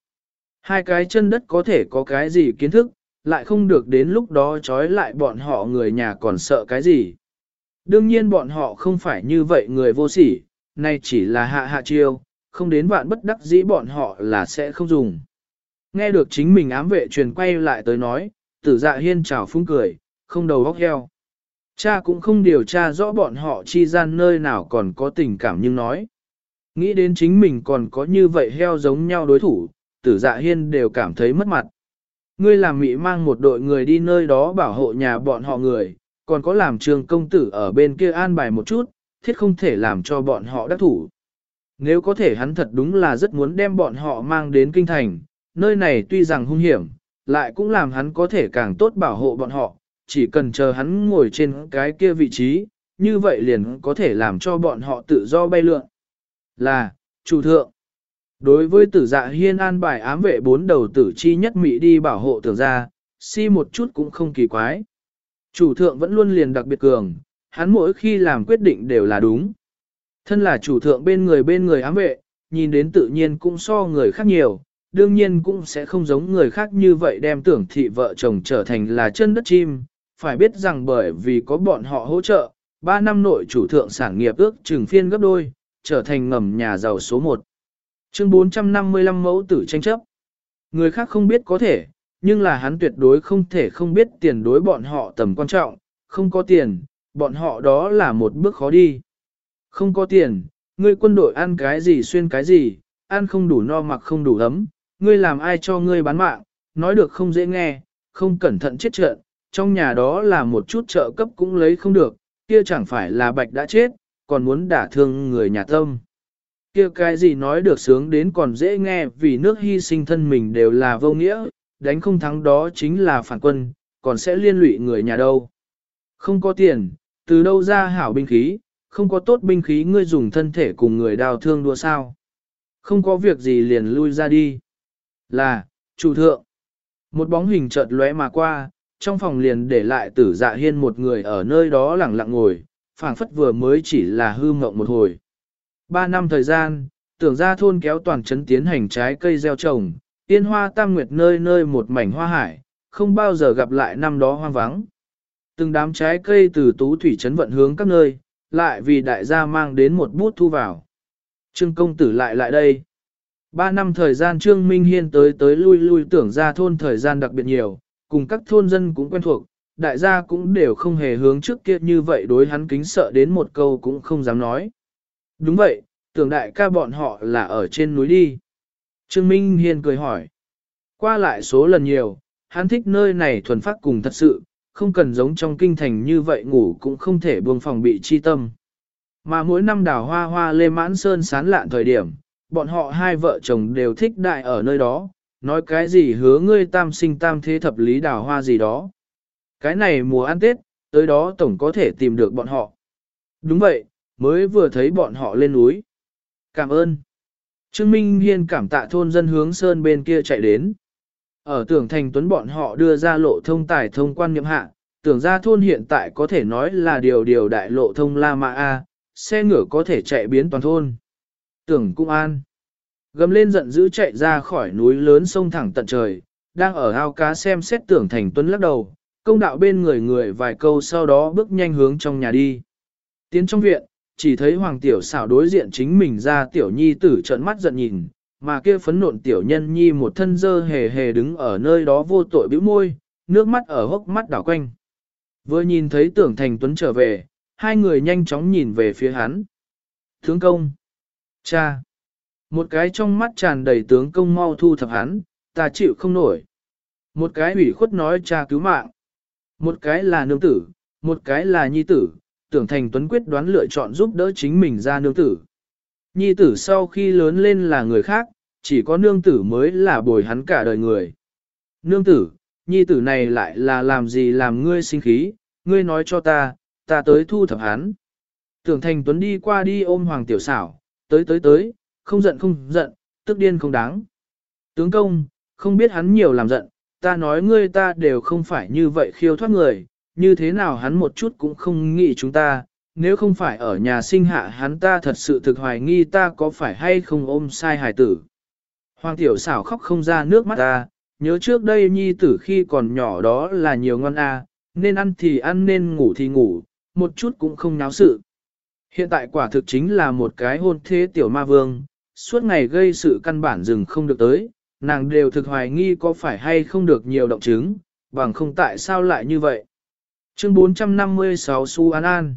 Hai cái chân đất có thể có cái gì kiến thức, lại không được đến lúc đó trói lại bọn họ người nhà còn sợ cái gì. Đương nhiên bọn họ không phải như vậy người vô sỉ, nay chỉ là hạ hạ chiêu, không đến vạn bất đắc dĩ bọn họ là sẽ không dùng. Nghe được chính mình ám vệ truyền quay lại tới nói, tử dạ hiên chào phúng cười, không đầu góc heo. Cha cũng không điều tra rõ bọn họ chi gian nơi nào còn có tình cảm nhưng nói. Nghĩ đến chính mình còn có như vậy heo giống nhau đối thủ, tử dạ hiên đều cảm thấy mất mặt. Ngươi làm mị mang một đội người đi nơi đó bảo hộ nhà bọn họ người, còn có làm trường công tử ở bên kia an bài một chút, thiết không thể làm cho bọn họ đắc thủ. Nếu có thể hắn thật đúng là rất muốn đem bọn họ mang đến kinh thành, nơi này tuy rằng hung hiểm, lại cũng làm hắn có thể càng tốt bảo hộ bọn họ, chỉ cần chờ hắn ngồi trên cái kia vị trí, như vậy liền có thể làm cho bọn họ tự do bay lượn. Là, chủ thượng. Đối với tử dạ hiên an bài ám vệ bốn đầu tử chi nhất mỹ đi bảo hộ tưởng ra, si một chút cũng không kỳ quái. Chủ thượng vẫn luôn liền đặc biệt cường, hắn mỗi khi làm quyết định đều là đúng. Thân là chủ thượng bên người bên người ám vệ, nhìn đến tự nhiên cũng so người khác nhiều, đương nhiên cũng sẽ không giống người khác như vậy đem tưởng thị vợ chồng trở thành là chân đất chim, phải biết rằng bởi vì có bọn họ hỗ trợ, 3 năm nội chủ thượng sản nghiệp ước trừng phiên gấp đôi, trở thành ngầm nhà giàu số 1. Chương 455 mẫu tử tranh chấp. Người khác không biết có thể, nhưng là hắn tuyệt đối không thể không biết tiền đối bọn họ tầm quan trọng, không có tiền, bọn họ đó là một bước khó đi. Không có tiền, người quân đội ăn cái gì xuyên cái gì, ăn không đủ no mặc không đủ ấm, ngươi làm ai cho ngươi bán mạng, nói được không dễ nghe, không cẩn thận chết trận, trong nhà đó là một chút trợ cấp cũng lấy không được, kia chẳng phải là bạch đã chết, còn muốn đả thương người nhà tâm. kia cái gì nói được sướng đến còn dễ nghe vì nước hy sinh thân mình đều là vô nghĩa, đánh không thắng đó chính là phản quân, còn sẽ liên lụy người nhà đâu. Không có tiền, từ đâu ra hảo binh khí, không có tốt binh khí ngươi dùng thân thể cùng người đào thương đua sao. Không có việc gì liền lui ra đi. Là, chủ thượng. Một bóng hình chợt lóe mà qua, trong phòng liền để lại tử dạ hiên một người ở nơi đó lặng lặng ngồi, phảng phất vừa mới chỉ là hư mộng một hồi. Ba năm thời gian, tưởng ra thôn kéo toàn trấn tiến hành trái cây gieo trồng, tiên hoa tam nguyệt nơi nơi một mảnh hoa hải, không bao giờ gặp lại năm đó hoang vắng. Từng đám trái cây từ tú thủy trấn vận hướng các nơi, lại vì đại gia mang đến một bút thu vào. Trương công tử lại lại đây. Ba năm thời gian Trương Minh Hiên tới tới lui lui tưởng ra thôn thời gian đặc biệt nhiều, cùng các thôn dân cũng quen thuộc, đại gia cũng đều không hề hướng trước kia như vậy đối hắn kính sợ đến một câu cũng không dám nói. Đúng vậy, tưởng đại ca bọn họ là ở trên núi đi. Trương Minh Hiên cười hỏi. Qua lại số lần nhiều, hắn thích nơi này thuần phát cùng thật sự, không cần giống trong kinh thành như vậy ngủ cũng không thể buông phòng bị chi tâm. Mà mỗi năm đào hoa hoa lê mãn sơn sán lạn thời điểm, bọn họ hai vợ chồng đều thích đại ở nơi đó, nói cái gì hứa ngươi tam sinh tam thế thập lý đào hoa gì đó. Cái này mùa ăn Tết, tới đó tổng có thể tìm được bọn họ. Đúng vậy, mới vừa thấy bọn họ lên núi. Cảm ơn. Trương Minh Hiên cảm tạ thôn dân hướng sơn bên kia chạy đến. Ở tưởng thành tuấn bọn họ đưa ra lộ thông tài thông quan nhậm hạ, tưởng ra thôn hiện tại có thể nói là điều điều đại lộ thông La Mã A, xe ngựa có thể chạy biến toàn thôn. Tưởng cung an. Gầm lên giận dữ chạy ra khỏi núi lớn sông thẳng tận trời, đang ở ao cá xem xét tưởng thành tuấn lắc đầu, công đạo bên người người vài câu sau đó bước nhanh hướng trong nhà đi. Tiến trong viện, chỉ thấy hoàng tiểu xảo đối diện chính mình ra tiểu nhi tử trợn mắt giận nhìn, mà kia phấn nộn tiểu nhân nhi một thân dơ hề hề đứng ở nơi đó vô tội bĩu môi, nước mắt ở hốc mắt đảo quanh. Vừa nhìn thấy tưởng thành tuấn trở về, hai người nhanh chóng nhìn về phía hắn. Tướng công! Cha! Một cái trong mắt tràn đầy tướng công mau thu thập hắn, ta chịu không nổi. Một cái ủy khuất nói cha cứu mạng. Một cái là nương tử, một cái là nhi tử, tưởng thành tuấn quyết đoán lựa chọn giúp đỡ chính mình ra nương tử. Nhi tử sau khi lớn lên là người khác, chỉ có nương tử mới là bồi hắn cả đời người. Nương tử, nhi tử này lại là làm gì làm ngươi sinh khí, ngươi nói cho ta, ta tới thu thập hắn. Tưởng thành tuấn đi qua đi ôm hoàng tiểu xảo, tới tới tới, không giận không giận, tức điên không đáng. Tướng công, không biết hắn nhiều làm giận, ta nói ngươi ta đều không phải như vậy khiêu thoát người, như thế nào hắn một chút cũng không nghĩ chúng ta, nếu không phải ở nhà sinh hạ hắn ta thật sự thực hoài nghi ta có phải hay không ôm sai hài tử. Hoàng tiểu xảo khóc không ra nước mắt ta, nhớ trước đây nhi tử khi còn nhỏ đó là nhiều ngon a, nên ăn thì ăn nên ngủ thì ngủ, một chút cũng không náo sự. Hiện tại quả thực chính là một cái hôn thế tiểu ma vương, suốt ngày gây sự căn bản dừng không được tới, nàng đều thực hoài nghi có phải hay không được nhiều động chứng, bằng không tại sao lại như vậy. Chương 456 Su An An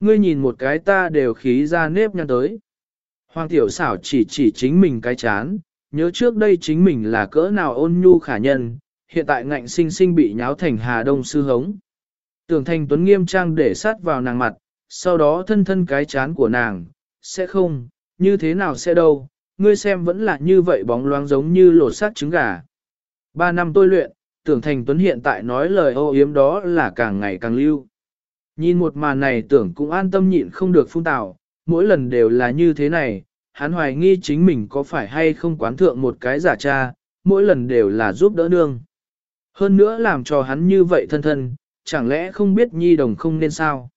Ngươi nhìn một cái ta đều khí ra nếp nhăn tới. Hoàng tiểu xảo chỉ chỉ chính mình cái chán, nhớ trước đây chính mình là cỡ nào ôn nhu khả nhân, hiện tại ngạnh sinh sinh bị nháo thành hà đông sư hống. Tưởng thành tuấn nghiêm trang để sát vào nàng mặt, sau đó thân thân cái chán của nàng, sẽ không, như thế nào sẽ đâu, ngươi xem vẫn là như vậy bóng loáng giống như lột xác trứng gà. Ba năm tôi luyện, tưởng thành tuấn hiện tại nói lời ô yếm đó là càng ngày càng lưu. Nhìn một màn này tưởng cũng an tâm nhịn không được phun tào, mỗi lần đều là như thế này, hắn hoài nghi chính mình có phải hay không quán thượng một cái giả cha, mỗi lần đều là giúp đỡ nương. Hơn nữa làm cho hắn như vậy thân thân, chẳng lẽ không biết nhi đồng không nên sao?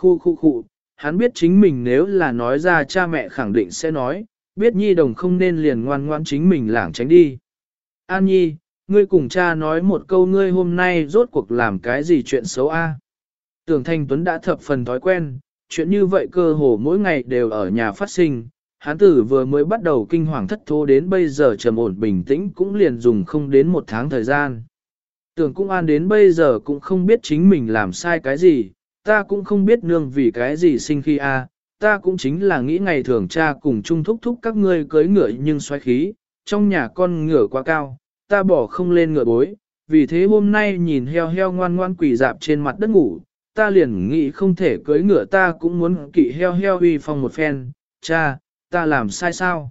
Khu khu khu, hắn biết chính mình nếu là nói ra cha mẹ khẳng định sẽ nói, biết nhi đồng không nên liền ngoan ngoan chính mình lảng tránh đi. An nhi, ngươi cùng cha nói một câu ngươi hôm nay rốt cuộc làm cái gì chuyện xấu a? Tưởng Thanh Tuấn đã thập phần thói quen, chuyện như vậy cơ hồ mỗi ngày đều ở nhà phát sinh. Hán tử vừa mới bắt đầu kinh hoàng thất thố đến bây giờ trầm ổn bình tĩnh cũng liền dùng không đến một tháng thời gian. Tưởng cung an đến bây giờ cũng không biết chính mình làm sai cái gì, ta cũng không biết nương vì cái gì sinh khi a, ta cũng chính là nghĩ ngày thường cha cùng chung thúc thúc các ngươi cưới ngựa nhưng xoáy khí, trong nhà con ngựa quá cao, ta bỏ không lên ngựa bối, vì thế hôm nay nhìn heo heo ngoan ngoan quỳ dạp trên mặt đất ngủ, ta liền nghĩ không thể cưới ngựa ta cũng muốn kỵ heo heo uy phong một phen, cha, ta làm sai sao?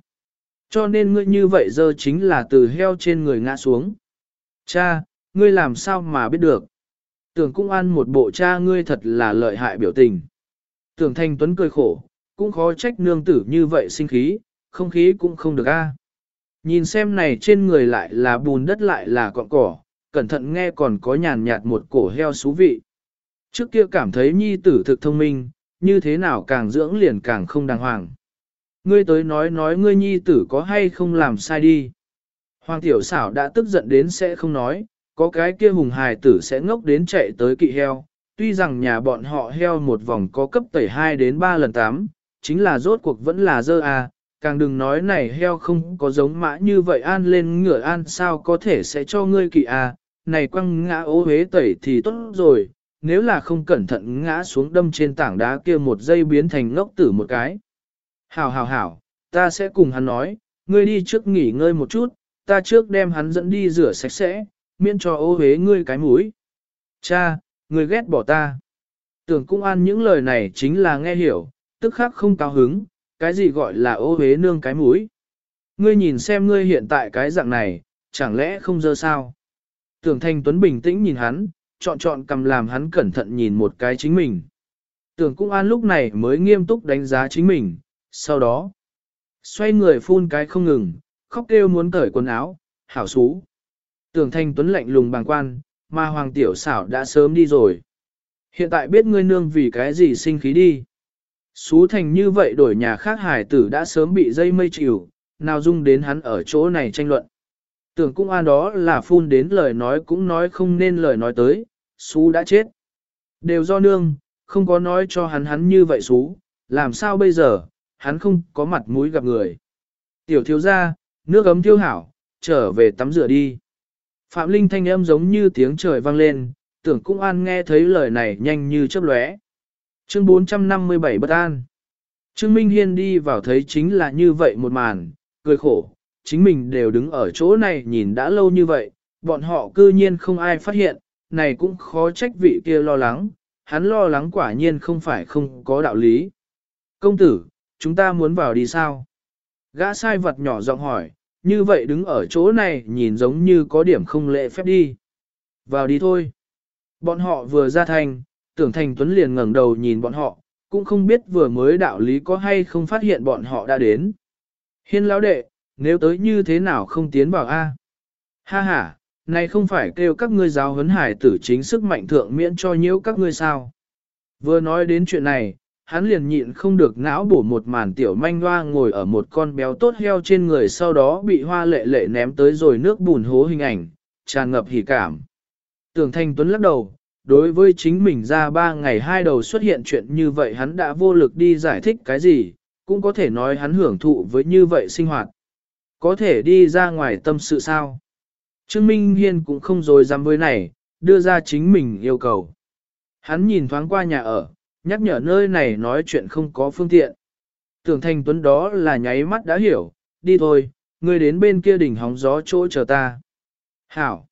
Cho nên ngươi như vậy giờ chính là từ heo trên người ngã xuống. Cha, ngươi làm sao mà biết được? Tưởng cũng ăn một bộ cha ngươi thật là lợi hại biểu tình. Tưởng thanh tuấn cười khổ, cũng khó trách nương tử như vậy sinh khí, không khí cũng không được a. Nhìn xem này trên người lại là bùn đất lại là cọn cỏ, cẩn thận nghe còn có nhàn nhạt một cổ heo xú vị. Trước kia cảm thấy nhi tử thực thông minh, như thế nào càng dưỡng liền càng không đàng hoàng. Ngươi tới nói nói ngươi nhi tử có hay không làm sai đi. Hoàng tiểu xảo đã tức giận đến sẽ không nói, có cái kia hùng hài tử sẽ ngốc đến chạy tới kỵ heo. Tuy rằng nhà bọn họ heo một vòng có cấp tẩy 2 đến 3 lần 8, chính là rốt cuộc vẫn là dơ à, càng đừng nói này heo không có giống mã như vậy an lên ngựa an sao có thể sẽ cho ngươi kỵ à, này quăng ngã ô hế tẩy thì tốt rồi, nếu là không cẩn thận ngã xuống đâm trên tảng đá kia một giây biến thành ngốc tử một cái. Hảo hảo hảo, ta sẽ cùng hắn nói, ngươi đi trước nghỉ ngơi một chút, ta trước đem hắn dẫn đi rửa sạch sẽ, miễn cho ô hế ngươi cái mũi. Cha, ngươi ghét bỏ ta. Tưởng cung an những lời này chính là nghe hiểu, tức khắc không cao hứng, cái gì gọi là ô hế nương cái mũi. Ngươi nhìn xem ngươi hiện tại cái dạng này, chẳng lẽ không dơ sao? Tưởng thanh tuấn bình tĩnh nhìn hắn, chọn chọn cầm làm hắn cẩn thận nhìn một cái chính mình. Tưởng cung an lúc này mới nghiêm túc đánh giá chính mình, sau đó, xoay người phun cái không ngừng, khóc kêu muốn cởi quần áo, hảo xú. Tưởng thanh tuấn lạnh lùng bàng quan, mà hoàng tiểu xảo đã sớm đi rồi. Hiện tại biết ngươi nương vì cái gì sinh khí đi. Xú thành như vậy đổi nhà khác hải tử đã sớm bị dây mây chịu, nào dung đến hắn ở chỗ này tranh luận. Tưởng cung an đó là phun đến lời nói cũng nói không nên lời nói tới, xú đã chết. Đều do nương, không có nói cho hắn hắn như vậy xú, làm sao bây giờ, hắn không có mặt mũi gặp người. Tiểu thiếu gia, nước ấm thiêu hảo, trở về tắm rửa đi. Phạm Linh thanh âm giống như tiếng trời vang lên, tưởng cung an nghe thấy lời này nhanh như chớp lóe. Chương 457 bất an. Trương Minh Hiên đi vào thấy chính là như vậy một màn, cười khổ, chính mình đều đứng ở chỗ này nhìn đã lâu như vậy, bọn họ cư nhiên không ai phát hiện, này cũng khó trách vị kia lo lắng, hắn lo lắng quả nhiên không phải không có đạo lý. Công tử, chúng ta muốn vào đi sao? Gã sai vật nhỏ giọng hỏi, như vậy đứng ở chỗ này nhìn giống như có điểm không lệ phép đi. Vào đi thôi. Bọn họ vừa ra thành, tưởng thành tuấn liền ngẩng đầu nhìn bọn họ, cũng không biết vừa mới đạo lý có hay không phát hiện bọn họ đã đến. Hiên lão đệ, nếu tới như thế nào không tiến vào A. Ha ha, này không phải kêu các ngươi giáo huấn hải tử chính sức mạnh thượng miễn cho nhiễu các ngươi sao. Vừa nói đến chuyện này, hắn liền nhịn không được não bổ một màn tiểu manh hoa ngồi ở một con béo tốt heo trên người sau đó bị hoa lệ lệ ném tới rồi nước bùn hố hình ảnh, tràn ngập hỉ cảm. Tưởng Thanh Tuấn lắc đầu, đối với chính mình ra ba ngày hai đầu xuất hiện chuyện như vậy hắn đã vô lực đi giải thích cái gì, cũng có thể nói hắn hưởng thụ với như vậy sinh hoạt. Có thể đi ra ngoài tâm sự sao? Trương Minh Hiên cũng không dối dám với này, đưa ra chính mình yêu cầu. Hắn nhìn thoáng qua nhà ở, nhắc nhở nơi này nói chuyện không có phương tiện. Tưởng thành tuấn đó là nháy mắt đã hiểu, đi thôi, ngươi đến bên kia đỉnh hóng gió chỗ chờ ta. Hảo.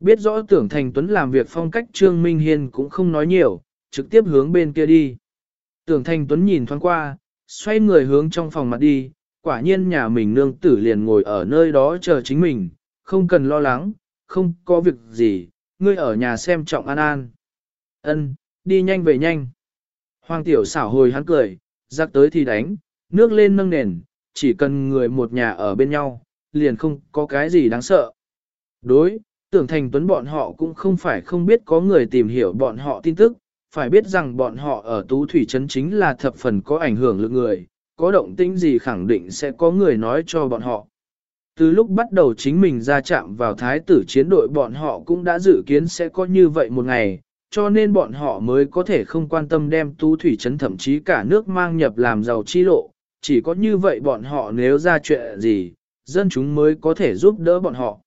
Biết rõ tưởng thành tuấn làm việc phong cách Trương Minh Hiên cũng không nói nhiều, trực tiếp hướng bên kia đi. Tưởng thành tuấn nhìn thoáng qua, xoay người hướng trong phòng mặt đi, quả nhiên nhà mình nương tử liền ngồi ở nơi đó chờ chính mình, không cần lo lắng, không có việc gì, ngươi ở nhà xem trọng an an. Ân, đi nhanh về nhanh. Hoàng tiểu xảo hồi hắn cười, giặc tới thì đánh, nước lên nâng nền, chỉ cần người một nhà ở bên nhau, liền không có cái gì đáng sợ. Đối, tưởng thành tuấn bọn họ cũng không phải không biết có người tìm hiểu bọn họ tin tức, phải biết rằng bọn họ ở Tú Thủy Trấn chính là thập phần có ảnh hưởng lực người, có động tĩnh gì khẳng định sẽ có người nói cho bọn họ. Từ lúc bắt đầu chính mình ra chạm vào thái tử chiến đội bọn họ cũng đã dự kiến sẽ có như vậy một ngày, cho nên bọn họ mới có thể không quan tâm đem Tú Thủy Trấn thậm chí cả nước mang nhập làm giàu chi lộ, chỉ có như vậy bọn họ nếu ra chuyện gì, dân chúng mới có thể giúp đỡ bọn họ.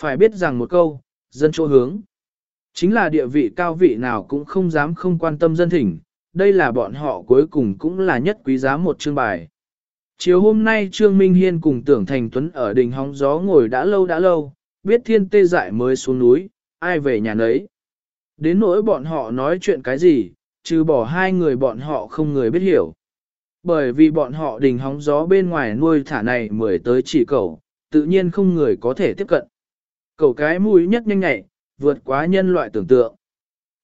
Phải biết rằng một câu, dân chỗ hướng, chính là địa vị cao vị nào cũng không dám không quan tâm dân thỉnh, đây là bọn họ cuối cùng cũng là nhất quý giá một chương bài. Chiều hôm nay Trương Minh Hiên cùng Tưởng Thành Tuấn ở đỉnh hóng gió ngồi đã lâu đã lâu, biết thiên tê dại mới xuống núi, ai về nhà nấy. Đến nỗi bọn họ nói chuyện cái gì, trừ bỏ hai người bọn họ không người biết hiểu. Bởi vì bọn họ đình hóng gió bên ngoài nuôi thả này mới tới chỉ cầu, tự nhiên không người có thể tiếp cận. Cầu cái mũi nhất nhanh nhạy, vượt quá nhân loại tưởng tượng.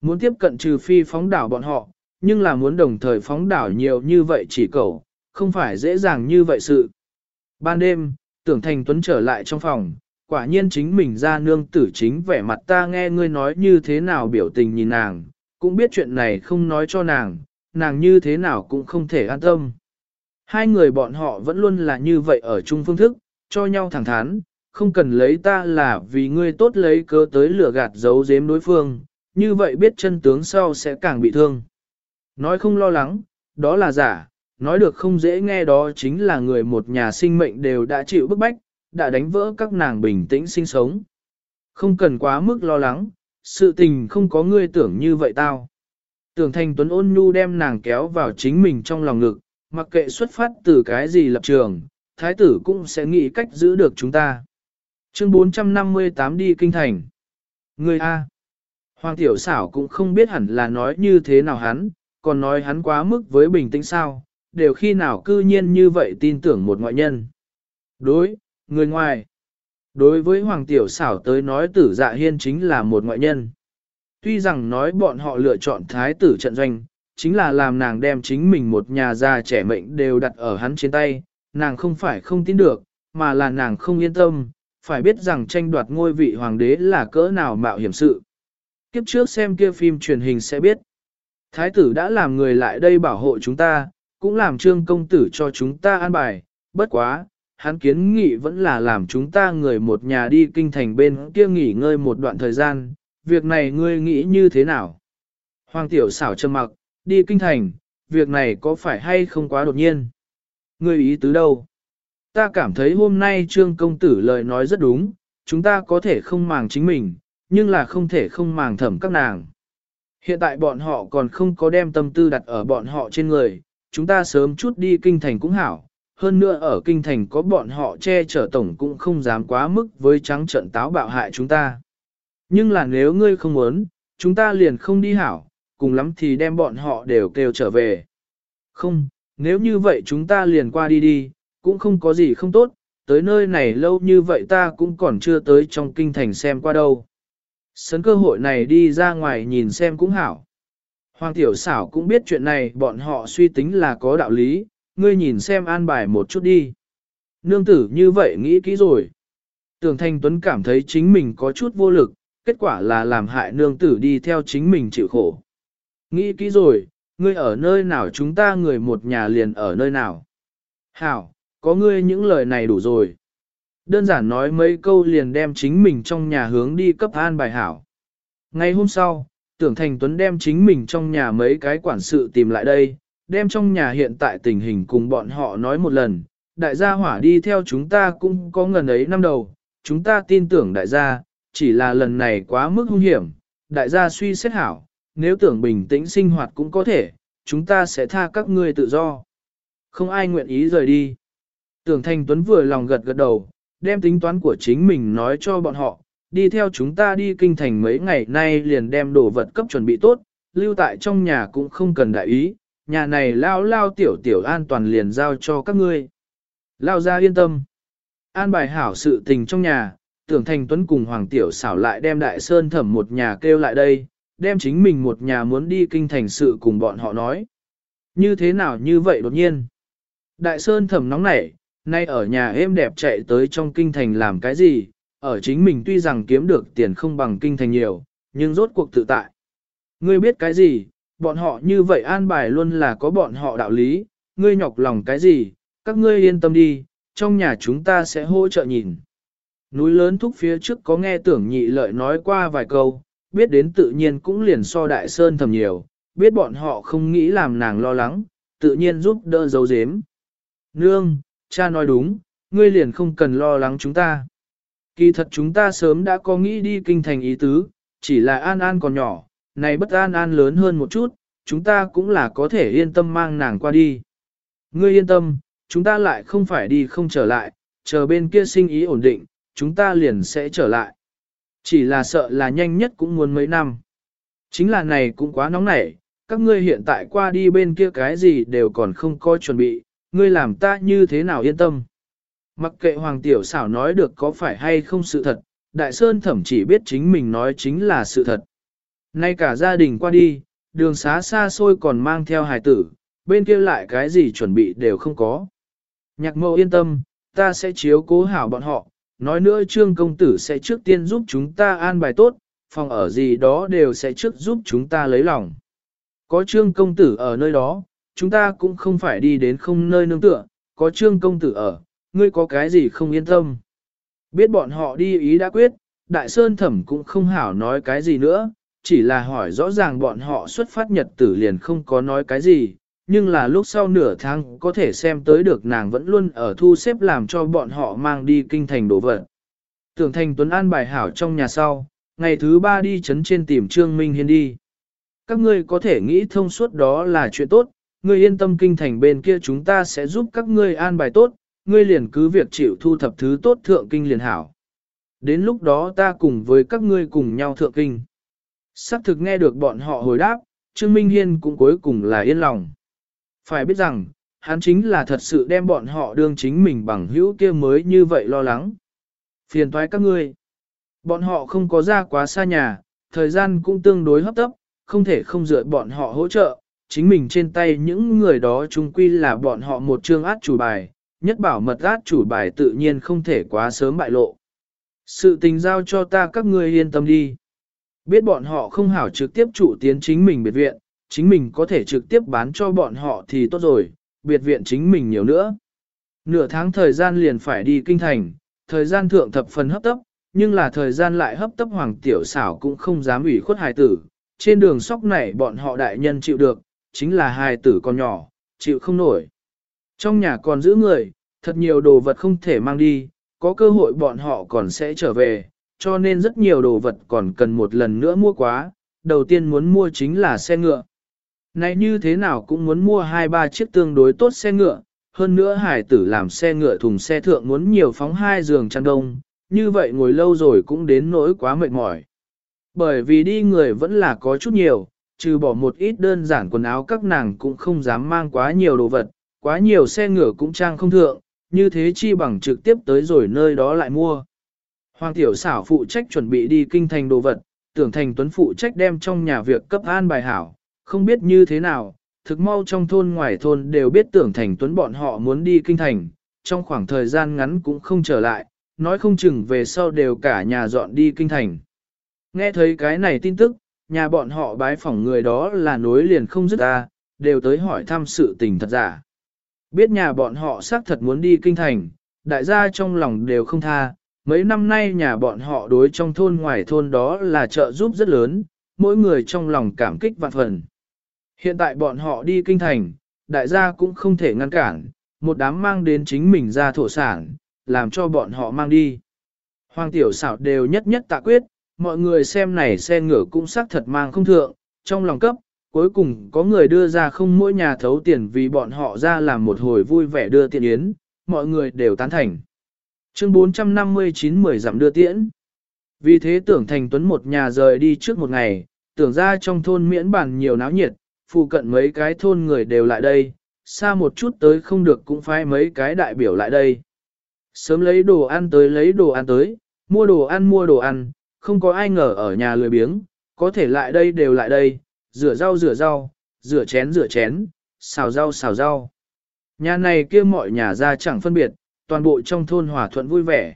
Muốn tiếp cận trừ phi phóng đảo bọn họ, nhưng là muốn đồng thời phóng đảo nhiều như vậy chỉ cầu, không phải dễ dàng như vậy sự. Ban đêm, tưởng thành tuấn trở lại trong phòng, quả nhiên chính mình ra nương tử chính vẻ mặt ta nghe ngươi nói như thế nào biểu tình nhìn nàng, cũng biết chuyện này không nói cho nàng, nàng như thế nào cũng không thể an tâm. Hai người bọn họ vẫn luôn là như vậy ở chung phương thức, cho nhau thẳng thắn, không cần lấy ta là vì ngươi tốt lấy cớ tới lửa gạt giấu giếm đối phương, như vậy biết chân tướng sau sẽ càng bị thương. Nói không lo lắng, đó là giả, nói được không dễ nghe đó chính là người một nhà sinh mệnh đều đã chịu bức bách, đã đánh vỡ các nàng bình tĩnh sinh sống. Không cần quá mức lo lắng, sự tình không có ngươi tưởng như vậy tao. Tưởng thành tuấn ôn nhu đem nàng kéo vào chính mình trong lòng ngực, mặc kệ xuất phát từ cái gì lập trường, thái tử cũng sẽ nghĩ cách giữ được chúng ta. Chương 458 đi kinh thành. Ngươi A. Hoàng tiểu xảo cũng không biết hẳn là nói như thế nào hắn, còn nói hắn quá mức với bình tĩnh sao, đều khi nào cư nhiên như vậy tin tưởng một ngoại nhân. Đối, người ngoài. Đối với Hoàng tiểu xảo tới nói tử dạ hiên chính là một ngoại nhân. Tuy rằng nói bọn họ lựa chọn thái tử trận doanh, chính là làm nàng đem chính mình một nhà già trẻ mệnh đều đặt ở hắn trên tay, nàng không phải không tin được, mà là nàng không yên tâm, phải biết rằng tranh đoạt ngôi vị hoàng đế là cỡ nào mạo hiểm sự. Kiếp trước xem kia phim truyền hình sẽ biết. Thái tử đã làm người lại đây bảo hộ chúng ta, cũng làm trương công tử cho chúng ta an bài, bất quá, hắn kiến nghị vẫn là làm chúng ta người một nhà đi kinh thành bên kia nghỉ ngơi một đoạn thời gian, việc này ngươi nghĩ như thế nào? Hoàng tiểu xảo trầm mặc, đi kinh thành, việc này có phải hay không quá đột nhiên? Ngươi ý tứ đâu? Ta cảm thấy hôm nay trương công tử lời nói rất đúng, chúng ta có thể không màng chính mình, nhưng là không thể không màng thẩm các nàng. Hiện tại bọn họ còn không có đem tâm tư đặt ở bọn họ trên người, chúng ta sớm chút đi kinh thành cũng hảo. Hơn nữa ở kinh thành có bọn họ che chở tổng cũng không dám quá mức với trắng trận táo bạo hại chúng ta. Nhưng là nếu ngươi không muốn, chúng ta liền không đi hảo, cùng lắm thì đem bọn họ đều kêu trở về. Không, nếu như vậy chúng ta liền qua đi đi, cũng không có gì không tốt, tới nơi này lâu như vậy ta cũng còn chưa tới trong kinh thành xem qua đâu. Sấn cơ hội này đi ra ngoài nhìn xem cũng hảo. Hoàng tiểu xảo cũng biết chuyện này bọn họ suy tính là có đạo lý, ngươi nhìn xem an bài một chút đi. Nương tử như vậy nghĩ kỹ rồi. Tưởng Thanh Tuấn cảm thấy chính mình có chút vô lực, kết quả là làm hại nương tử đi theo chính mình chịu khổ. Nghĩ kỹ rồi, ngươi ở nơi nào chúng ta người một nhà liền ở nơi nào. Hảo, có ngươi những lời này đủ rồi. Đơn giản nói mấy câu liền đem chính mình trong nhà hướng đi cấp an bài hảo. Ngày hôm sau, tưởng thành tuấn đem chính mình trong nhà mấy cái quản sự tìm lại đây, đem trong nhà hiện tại tình hình cùng bọn họ nói một lần. Đại gia hỏa đi theo chúng ta cũng có ngần ấy năm đầu, chúng ta tin tưởng đại gia, chỉ là lần này quá mức hung hiểm, đại gia suy xét hảo, nếu tưởng bình tĩnh sinh hoạt cũng có thể, chúng ta sẽ tha các ngươi tự do. Không ai nguyện ý rời đi. Tưởng Thanh Tuấn vừa lòng gật gật đầu, đem tính toán của chính mình nói cho bọn họ, đi theo chúng ta đi kinh thành mấy ngày nay liền đem đồ vật cấp chuẩn bị tốt, lưu tại trong nhà cũng không cần đại ý, nhà này lao lao tiểu tiểu an toàn liền giao cho các ngươi. Lao ra yên tâm. An bài hảo sự tình trong nhà, tưởng thành tuấn cùng Hoàng Tiểu xảo lại đem Đại Sơn thẩm một nhà kêu lại đây, đem chính mình một nhà muốn đi kinh thành sự cùng bọn họ nói. Như thế nào như vậy đột nhiên? Đại Sơn thẩm nóng nảy, nay ở nhà êm đẹp chạy tới trong kinh thành làm cái gì, ở chính mình tuy rằng kiếm được tiền không bằng kinh thành nhiều, nhưng rốt cuộc tự tại. Ngươi biết cái gì, bọn họ như vậy an bài luôn là có bọn họ đạo lý, ngươi nhọc lòng cái gì, các ngươi yên tâm đi, trong nhà chúng ta sẽ hỗ trợ nhìn. Núi lớn thúc phía trước có nghe tưởng nhị lợi nói qua vài câu, biết đến tự nhiên cũng liền so đại sơn thầm nhiều, biết bọn họ không nghĩ làm nàng lo lắng, tự nhiên giúp đỡ dấu dếm. Nương, cha nói đúng, ngươi liền không cần lo lắng chúng ta. Kỳ thật chúng ta sớm đã có nghĩ đi kinh thành ý tứ, chỉ là an an còn nhỏ, này bất an an lớn hơn một chút, chúng ta cũng là có thể yên tâm mang nàng qua đi. Ngươi yên tâm, chúng ta lại không phải đi không trở lại, chờ bên kia sinh ý ổn định, chúng ta liền sẽ trở lại. Chỉ là sợ là nhanh nhất cũng muốn mấy năm. Chính là này cũng quá nóng nảy, các ngươi hiện tại qua đi bên kia cái gì đều còn không có chuẩn bị, ngươi làm ta như thế nào yên tâm. Mặc kệ Hoàng Tiểu xảo nói được có phải hay không sự thật, Đại Sơn thẩm chỉ biết chính mình nói chính là sự thật. Nay cả gia đình qua đi, đường xá xa xôi còn mang theo hài tử, bên kia lại cái gì chuẩn bị đều không có. Nhạc mẫu yên tâm, ta sẽ chiếu cố hảo bọn họ, nói nữa trương công tử sẽ trước tiên giúp chúng ta an bài tốt, phòng ở gì đó đều sẽ trước giúp chúng ta lấy lòng. Có trương công tử ở nơi đó, chúng ta cũng không phải đi đến không nơi nương tựa, có trương công tử ở, ngươi có cái gì không yên tâm. Biết bọn họ đi ý đã quyết, đại sơn thẩm cũng không hảo nói cái gì nữa, chỉ là hỏi rõ ràng bọn họ xuất phát nhật tử liền không có nói cái gì, nhưng là lúc sau nửa tháng có thể xem tới được nàng vẫn luôn ở thu xếp làm cho bọn họ mang đi kinh thành đồ vật. Tưởng thành Tuấn An bài hảo trong nhà sau, ngày thứ ba đi chấn trên tìm Trương Minh Hiên đi. Các ngươi có thể nghĩ thông suốt đó là chuyện tốt, ngươi yên tâm kinh thành bên kia chúng ta sẽ giúp các ngươi an bài tốt, ngươi liền cứ việc chịu thu thập thứ tốt thượng kinh liền hảo. Đến lúc đó ta cùng với các ngươi cùng nhau thượng kinh. Sắc thực nghe được bọn họ hồi đáp, Trương Minh Hiên cũng cuối cùng là yên lòng. Phải biết rằng, hắn chính là thật sự đem bọn họ đương chính mình bằng hữu kia mới như vậy lo lắng. Phiền toái các ngươi. Bọn họ không có ra quá xa nhà, thời gian cũng tương đối hấp tấp, không thể không dựa bọn họ hỗ trợ, chính mình trên tay những người đó chung quy là bọn họ một chương át chủ bài, nhất bảo mật át chủ bài tự nhiên không thể quá sớm bại lộ. Sự tình giao cho ta các ngươi yên tâm đi. Biết bọn họ không hảo trực tiếp chủ tiến chính mình biệt viện, chính mình có thể trực tiếp bán cho bọn họ thì tốt rồi, biệt viện chính mình nhiều nữa. Nửa tháng thời gian liền phải đi kinh thành, thời gian thượng thập phần hấp tấp, nhưng là thời gian lại hấp tấp hoàng tiểu xảo cũng không dám ủy khuất hài tử. Trên đường sóc này bọn họ đại nhân chịu được, chính là hài tử con nhỏ, chịu không nổi. Trong nhà còn giữ người, thật nhiều đồ vật không thể mang đi, có cơ hội bọn họ còn sẽ trở về, cho nên rất nhiều đồ vật còn cần một lần nữa mua quá, đầu tiên muốn mua chính là xe ngựa. Này như thế nào cũng muốn mua hai ba chiếc tương đối tốt xe ngựa, hơn nữa hải tử làm xe ngựa thùng xe thượng muốn nhiều phóng hai giường chăn đông, như vậy ngồi lâu rồi cũng đến nỗi quá mệt mỏi. Bởi vì đi người vẫn là có chút nhiều, trừ bỏ một ít đơn giản quần áo các nàng cũng không dám mang quá nhiều đồ vật, quá nhiều xe ngựa cũng trang không thượng, như thế chi bằng trực tiếp tới rồi nơi đó lại mua. Hoàng tiểu xảo phụ trách chuẩn bị đi kinh thành đồ vật, tưởng thành tuấn phụ trách đem trong nhà việc cấp an bài hảo, không biết như thế nào, thực mau trong thôn ngoài thôn đều biết tưởng thành tuấn bọn họ muốn đi kinh thành, trong khoảng thời gian ngắn cũng không trở lại, nói không chừng về sau đều cả nhà dọn đi kinh thành. Nghe thấy cái này tin tức, nhà bọn họ bái phỏng người đó là nối liền không dứt ta, đều tới hỏi thăm sự tình thật giả. Biết nhà bọn họ xác thật muốn đi kinh thành, đại gia trong lòng đều không tha, mấy năm nay nhà bọn họ đối trong thôn ngoài thôn đó là trợ giúp rất lớn, mỗi người trong lòng cảm kích vạn phần. Hiện tại bọn họ đi kinh thành, đại gia cũng không thể ngăn cản, một đám mang đến chính mình ra thổ sản, làm cho bọn họ mang đi. Hoàng tiểu xảo đều nhất nhất tạ quyết, mọi người xem này xe ngựa cũng xác thật mang không thượng, trong lòng cấp, cuối cùng có người đưa ra không mỗi nhà thấu tiền vì bọn họ ra làm một hồi vui vẻ đưa tiền yến, mọi người đều tán thành. Chương 459 mười dặm đưa tiễn. Vì thế tưởng thành tuấn một nhà rời đi trước một ngày, tưởng ra trong thôn miễn bản nhiều náo nhiệt, phụ cận mấy cái thôn người đều lại đây, xa một chút tới không được cũng phải mấy cái đại biểu lại đây. Sớm lấy đồ ăn tới lấy đồ ăn tới, mua đồ ăn mua đồ ăn, không có ai ngờ ở nhà lười biếng, có thể lại đây đều lại đây, rửa rau rửa rau, rửa chén rửa chén, xào rau xào rau. Nhà này kia mọi nhà ra chẳng phân biệt, toàn bộ trong thôn hòa thuận vui vẻ.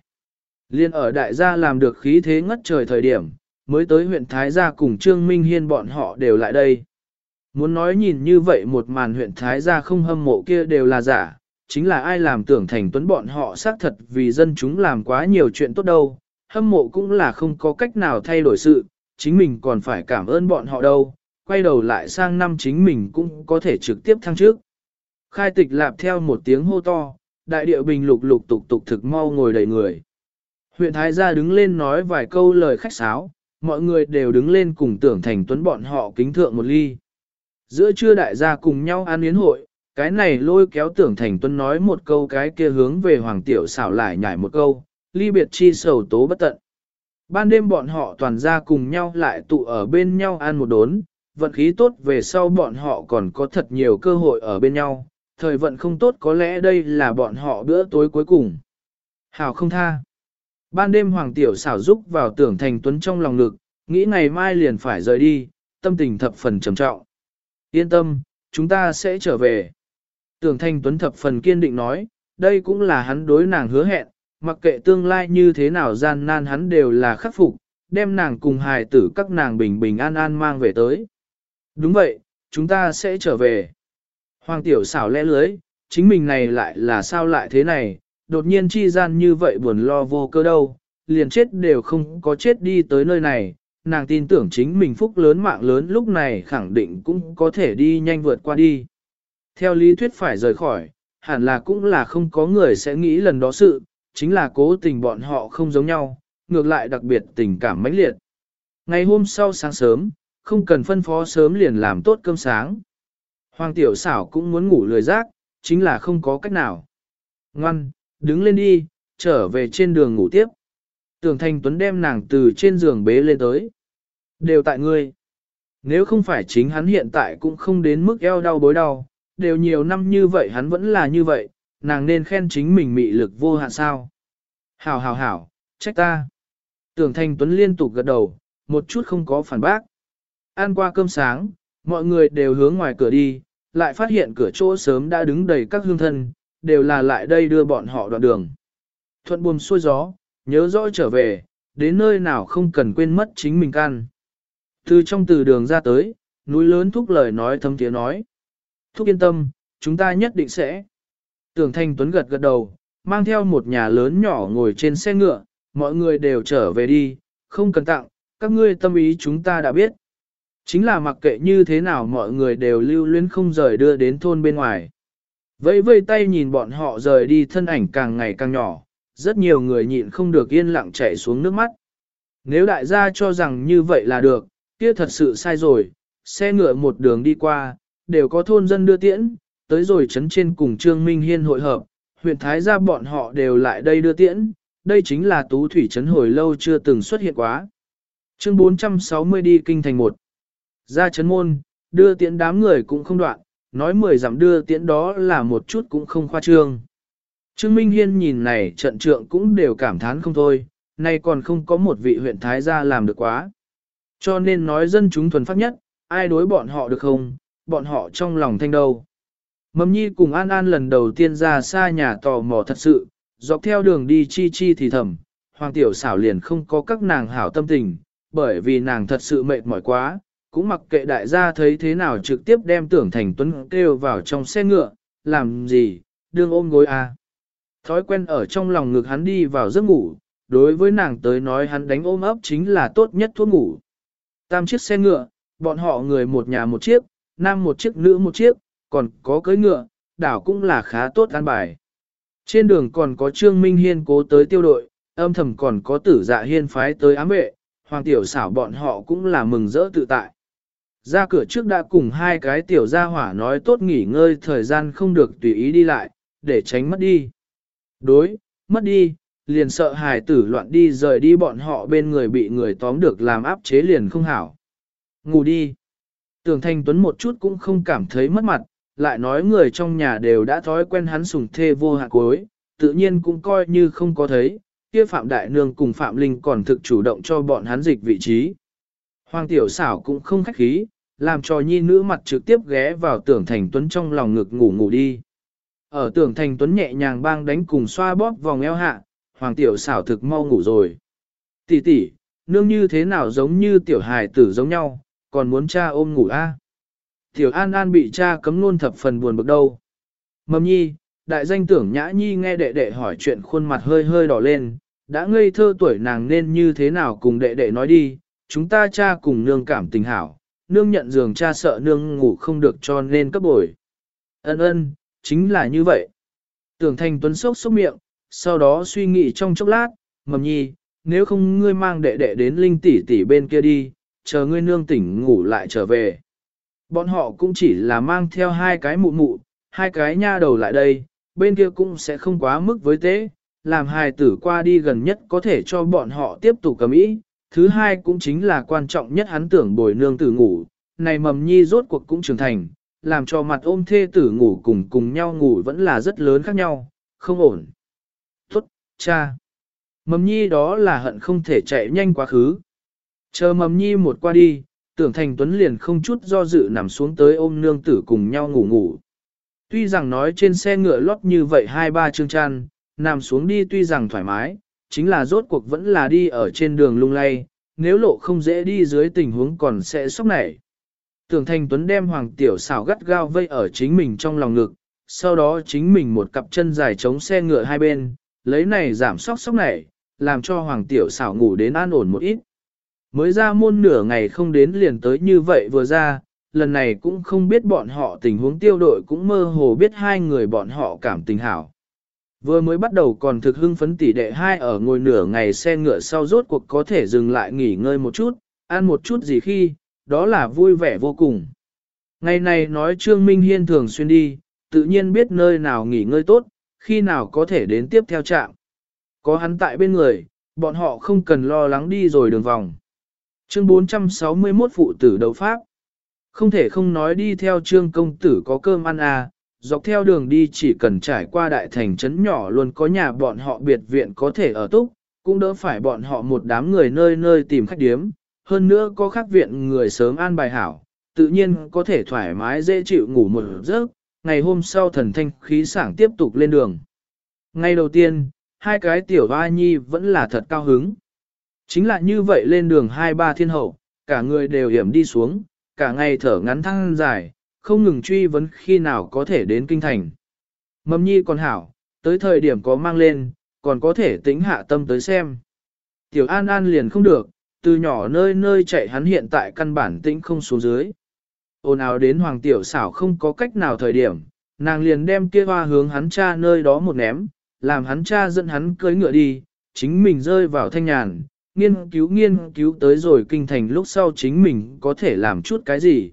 Liên ở đại gia làm được khí thế ngất trời thời điểm, mới tới huyện Thái Gia cùng Trương Minh Hiên bọn họ đều lại đây. Muốn nói nhìn như vậy một màn huyện Thái Gia không hâm mộ kia đều là giả, chính là ai làm tưởng thành tuấn bọn họ xác thật vì dân chúng làm quá nhiều chuyện tốt đâu, hâm mộ cũng là không có cách nào thay đổi sự, chính mình còn phải cảm ơn bọn họ đâu, quay đầu lại sang năm chính mình cũng có thể trực tiếp thăng trước. Khai tịch lạp theo một tiếng hô to, đại địa bình lục lục tục tục thực mau ngồi đầy người. Huyện Thái gia đứng lên nói vài câu lời khách sáo, mọi người đều đứng lên cùng tưởng thành tuấn bọn họ kính thượng một ly. Giữa trưa đại gia cùng nhau ăn yến hội, cái này lôi kéo tưởng thành tuấn nói một câu cái kia hướng về hoàng tiểu xảo lại nhảy một câu, ly biệt chi sầu tố bất tận. Ban đêm bọn họ toàn ra cùng nhau lại tụ ở bên nhau ăn một đốn, vận khí tốt về sau bọn họ còn có thật nhiều cơ hội ở bên nhau, thời vận không tốt có lẽ đây là bọn họ bữa tối cuối cùng. Hảo không tha. Ban đêm Hoàng Tiểu xảo giúp vào tưởng thành tuấn trong lòng ngực, nghĩ ngày mai liền phải rời đi, tâm tình thập phần trầm trọng. Yên tâm, chúng ta sẽ trở về. Tưởng thành tuấn thập phần kiên định nói, đây cũng là hắn đối nàng hứa hẹn, mặc kệ tương lai như thế nào gian nan hắn đều là khắc phục, đem nàng cùng hài tử các nàng bình bình an an mang về tới. Đúng vậy, chúng ta sẽ trở về. Hoàng tiểu xảo lẽ lưới, chính mình này lại là sao lại thế này, đột nhiên chi gian như vậy buồn lo vô cơ đâu, liền chết đều không có chết đi tới nơi này, nàng tin tưởng chính mình phúc lớn mạng lớn lúc này khẳng định cũng có thể đi nhanh vượt qua đi. Theo lý thuyết phải rời khỏi, hẳn là cũng là không có người sẽ nghĩ lần đó sự, chính là cố tình bọn họ không giống nhau, ngược lại đặc biệt tình cảm mãnh liệt. Ngày hôm sau sáng sớm, không cần phân phó sớm liền làm tốt cơm sáng. Hoàng tiểu xảo cũng muốn ngủ lười rác, chính là không có cách nào. Ngoan, đứng lên đi, trở về trên đường ngủ tiếp. Tưởng Thành Tuấn đem nàng từ trên giường bế lên tới. Đều tại ngươi. Nếu không phải chính hắn hiện tại cũng không đến mức eo đau bối đau, đều nhiều năm như vậy hắn vẫn là như vậy, nàng nên khen chính mình mị lực vô hạn sao. Hảo hảo hảo, trách ta. Tưởng Thành Tuấn liên tục gật đầu, một chút không có phản bác. Ăn qua cơm sáng, mọi người đều hướng ngoài cửa đi, lại phát hiện cửa chỗ sớm đã đứng đầy các hương thân, đều là lại đây đưa bọn họ đoạn đường. Thuận buồm xuôi gió, nhớ rõ trở về, đến nơi nào không cần quên mất chính mình can. Từ trong từ đường ra tới, núi lớn thúc lời nói thâm tiếng nói. Thúc yên tâm, chúng ta nhất định sẽ. Tưởng Thanh Tuấn gật gật đầu, mang theo một nhà lớn nhỏ ngồi trên xe ngựa, mọi người đều trở về đi, không cần tặng, các ngươi tâm ý chúng ta đã biết. Chính là mặc kệ như thế nào mọi người đều lưu luyến không rời đưa đến thôn bên ngoài. Vẫy vây tay nhìn bọn họ rời đi thân ảnh càng ngày càng nhỏ, rất nhiều người nhịn không được yên lặng chảy xuống nước mắt. Nếu đại gia cho rằng như vậy là được, kia thật sự sai rồi, xe ngựa một đường đi qua, đều có thôn dân đưa tiễn, tới rồi chấn trên cùng Trương Minh Hiên hội hợp, huyện Thái gia bọn họ đều lại đây đưa tiễn, đây chính là tú thủy trấn hồi lâu chưa từng xuất hiện quá. Chương 460 đi kinh thành một. Ra chấn môn, đưa tiễn đám người cũng không đoạn, nói mười dặm đưa tiễn đó là một chút cũng không khoa trương. Trương Minh Hiên nhìn này trận trượng cũng đều cảm thán không thôi, nay còn không có một vị huyện Thái gia làm được quá. Cho nên nói dân chúng thuần pháp nhất, ai đối bọn họ được không, bọn họ trong lòng thanh đâu. Mầm nhi cùng An An lần đầu tiên ra xa nhà tò mò thật sự, dọc theo đường đi chi chi thì thầm, hoàng tiểu xảo liền không có các nàng hảo tâm tình, bởi vì nàng thật sự mệt mỏi quá, cũng mặc kệ đại gia thấy thế nào trực tiếp đem tưởng thành tuấn kêu vào trong xe ngựa, làm gì, đương ôm gối à. Thói quen ở trong lòng ngực hắn đi vào giấc ngủ, đối với nàng tới nói hắn đánh ôm ấp chính là tốt nhất thuốc ngủ. Tam chiếc xe ngựa, bọn họ người một nhà một chiếc, nam một chiếc nữ một chiếc, còn có cưới ngựa, đảo cũng là khá tốt an bài. Trên đường còn có Trương Minh Hiên cố tới tiêu đội, âm thầm còn có tử dạ hiên phái tới ám vệ, hoàng tiểu xảo bọn họ cũng là mừng rỡ tự tại. Ra cửa trước đã cùng hai cái tiểu gia hỏa nói tốt nghỉ ngơi thời gian không được tùy ý đi lại, để tránh mất đi. Đối, mất đi, liền sợ hài tử loạn đi rời đi bọn họ bên người bị người tóm được làm áp chế liền không hảo. Ngủ đi. Tưởng Thanh Tuấn một chút cũng không cảm thấy mất mặt, lại nói người trong nhà đều đã thói quen hắn sùng thê vô hạ cuối, tự nhiên cũng coi như không có thấy, kia Phạm Đại Nương cùng Phạm Linh còn thực chủ động cho bọn hắn dịch vị trí. Hoàng Tiểu xảo cũng không khách khí, làm cho nhi nữ mặt trực tiếp ghé vào tưởng Thành Tuấn trong lòng ngực ngủ ngủ đi. Ở tưởng Thành Tuấn nhẹ nhàng bang đánh cùng xoa bóp vòng eo hạ, Hoàng Tiểu xảo thực mau ngủ rồi. Tỷ tỷ, nương như thế nào giống như tiểu hài tử giống nhau, còn muốn cha ôm ngủ a? Tiểu An An bị cha cấm luôn thập phần buồn bực đâu. Mầm nhi, đại danh tưởng nhã nhi nghe đệ đệ hỏi chuyện khuôn mặt hơi hơi đỏ lên, đã ngây thơ tuổi nàng nên như thế nào cùng đệ đệ nói đi, chúng ta cha cùng nương cảm tình hảo, nương nhận giường cha sợ nương ngủ không được cho nên cấp bồi. Ân ân, chính là như vậy. Tưởng thành tuấn sốc sốc miệng, sau đó suy nghĩ trong chốc lát, mầm nhi, nếu không ngươi mang đệ đệ đến linh tỷ tỷ bên kia đi, chờ ngươi nương tỉnh ngủ lại trở về. Bọn họ cũng chỉ là mang theo hai cái mụ mụ, hai cái nha đầu lại đây, bên kia cũng sẽ không quá mức với tế, làm hài tử qua đi gần nhất có thể cho bọn họ tiếp tục cầm ý. Thứ hai cũng chính là quan trọng nhất hắn tưởng bồi nương tử ngủ, này mầm nhi rốt cuộc cũng trưởng thành, làm cho mặt ôm thê tử ngủ cùng cùng nhau ngủ vẫn là rất lớn khác nhau, không ổn. Tốt, cha. Mầm nhi đó là hận không thể chạy nhanh quá khứ. Chờ mầm nhi một qua đi, tưởng thành tuấn liền không chút do dự nằm xuống tới ôm nương tử cùng nhau ngủ ngủ. Tuy rằng nói trên xe ngựa lót như vậy hai ba chương chăn, nằm xuống đi tuy rằng thoải mái, chính là rốt cuộc vẫn là đi ở trên đường lung lay, nếu lộ không dễ đi dưới tình huống còn sẽ sốc nảy. Tưởng Thành Tuấn đem Hoàng Tiểu xảo gắt gao vây ở chính mình trong lòng ngực, sau đó chính mình một cặp chân dài chống xe ngựa hai bên, lấy này giảm sóc sốc nảy, làm cho Hoàng Tiểu xảo ngủ đến an ổn một ít. Mới ra môn nửa ngày không đến liền tới như vậy vừa ra, lần này cũng không biết bọn họ tình huống tiêu đội cũng mơ hồ biết hai người bọn họ cảm tình hảo. Vừa mới bắt đầu còn thực hưng phấn tỷ đệ hai ở ngồi nửa ngày xe ngựa sau rốt cuộc có thể dừng lại nghỉ ngơi một chút, ăn một chút gì khi, đó là vui vẻ vô cùng. Ngày này nói Trương Minh Hiên thường xuyên đi, tự nhiên biết nơi nào nghỉ ngơi tốt, khi nào có thể đến tiếp theo trạm. Có hắn tại bên người, bọn họ không cần lo lắng đi rồi đường vòng. Chương 461 Phụ tử đấu pháp Không thể không nói đi theo trương công tử có cơm ăn à, dọc theo đường đi chỉ cần trải qua đại thành trấn nhỏ luôn có nhà bọn họ biệt viện có thể ở túc, cũng đỡ phải bọn họ một đám người nơi nơi tìm khách điếm, hơn nữa có khác viện người sớm an bài hảo, tự nhiên có thể thoải mái dễ chịu ngủ một giấc, ngày hôm sau thần thanh khí sảng tiếp tục lên đường. ngay đầu tiên, hai cái tiểu hoa nhi vẫn là thật cao hứng. Chính là như vậy lên đường hai ba thiên hậu, cả người đều hiểm đi xuống, cả ngày thở ngắn thăng dài, không ngừng truy vấn khi nào có thể đến kinh thành. Mầm nhi còn hảo, tới thời điểm có mang lên, còn có thể tính hạ tâm tới xem. Tiểu An An liền không được, từ nhỏ nơi nơi chạy hắn hiện tại căn bản tĩnh không xuống dưới. Ôn ào đến Hoàng Tiểu xảo không có cách nào thời điểm, nàng liền đem kia hoa hướng hắn cha nơi đó một ném, làm hắn cha dẫn hắn cưới ngựa đi, chính mình rơi vào thanh nhàn, nghiên cứu nghiên cứu tới rồi kinh thành lúc sau chính mình có thể làm chút cái gì.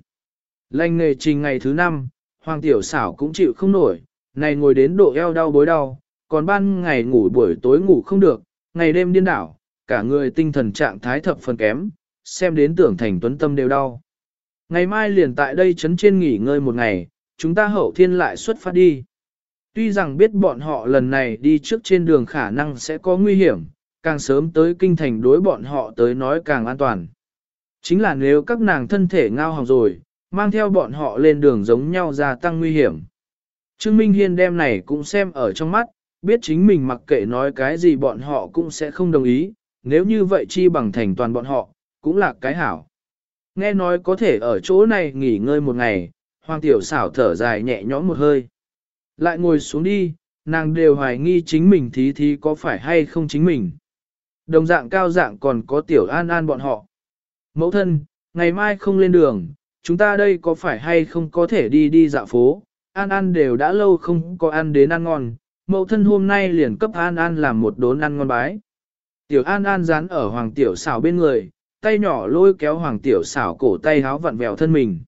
Lành nghề trình ngày thứ năm, Hoàng Tiểu xảo cũng chịu không nổi, này ngồi đến độ eo đau bối đau, còn ban ngày ngủ buổi tối ngủ không được, ngày đêm điên đảo, cả người tinh thần trạng thái thập phần kém, xem đến tưởng thành tuấn tâm đều đau. Ngày mai liền tại đây chấn trên nghỉ ngơi một ngày, chúng ta hậu thiên lại xuất phát đi. Tuy rằng biết bọn họ lần này đi trước trên đường khả năng sẽ có nguy hiểm, càng sớm tới kinh thành đối bọn họ tới nói càng an toàn. Chính là nếu các nàng thân thể ngao hỏng rồi, mang theo bọn họ lên đường giống nhau gia tăng nguy hiểm. Trương Minh Hiên đem này cũng xem ở trong mắt, biết chính mình mặc kệ nói cái gì bọn họ cũng sẽ không đồng ý, nếu như vậy chi bằng thành toàn bọn họ, cũng là cái hảo. Nghe nói có thể ở chỗ này nghỉ ngơi một ngày, Hoàng Tiểu xảo thở dài nhẹ nhõm một hơi. Lại ngồi xuống đi, nàng đều hoài nghi chính mình thí thí có phải hay không chính mình. Đồng dạng cao dạng còn có Tiểu An An bọn họ. Mẫu thân, ngày mai không lên đường, chúng ta đây có phải hay không có thể đi đi dạo phố, An An đều đã lâu không có ăn đến ăn ngon, mẫu thân hôm nay liền cấp An An làm một đốn ăn ngon bái. Tiểu An An dán ở Hoàng Tiểu xảo bên người, tay nhỏ lôi kéo Hoàng Tiểu xảo cổ tay háo vặn vẹo thân mình.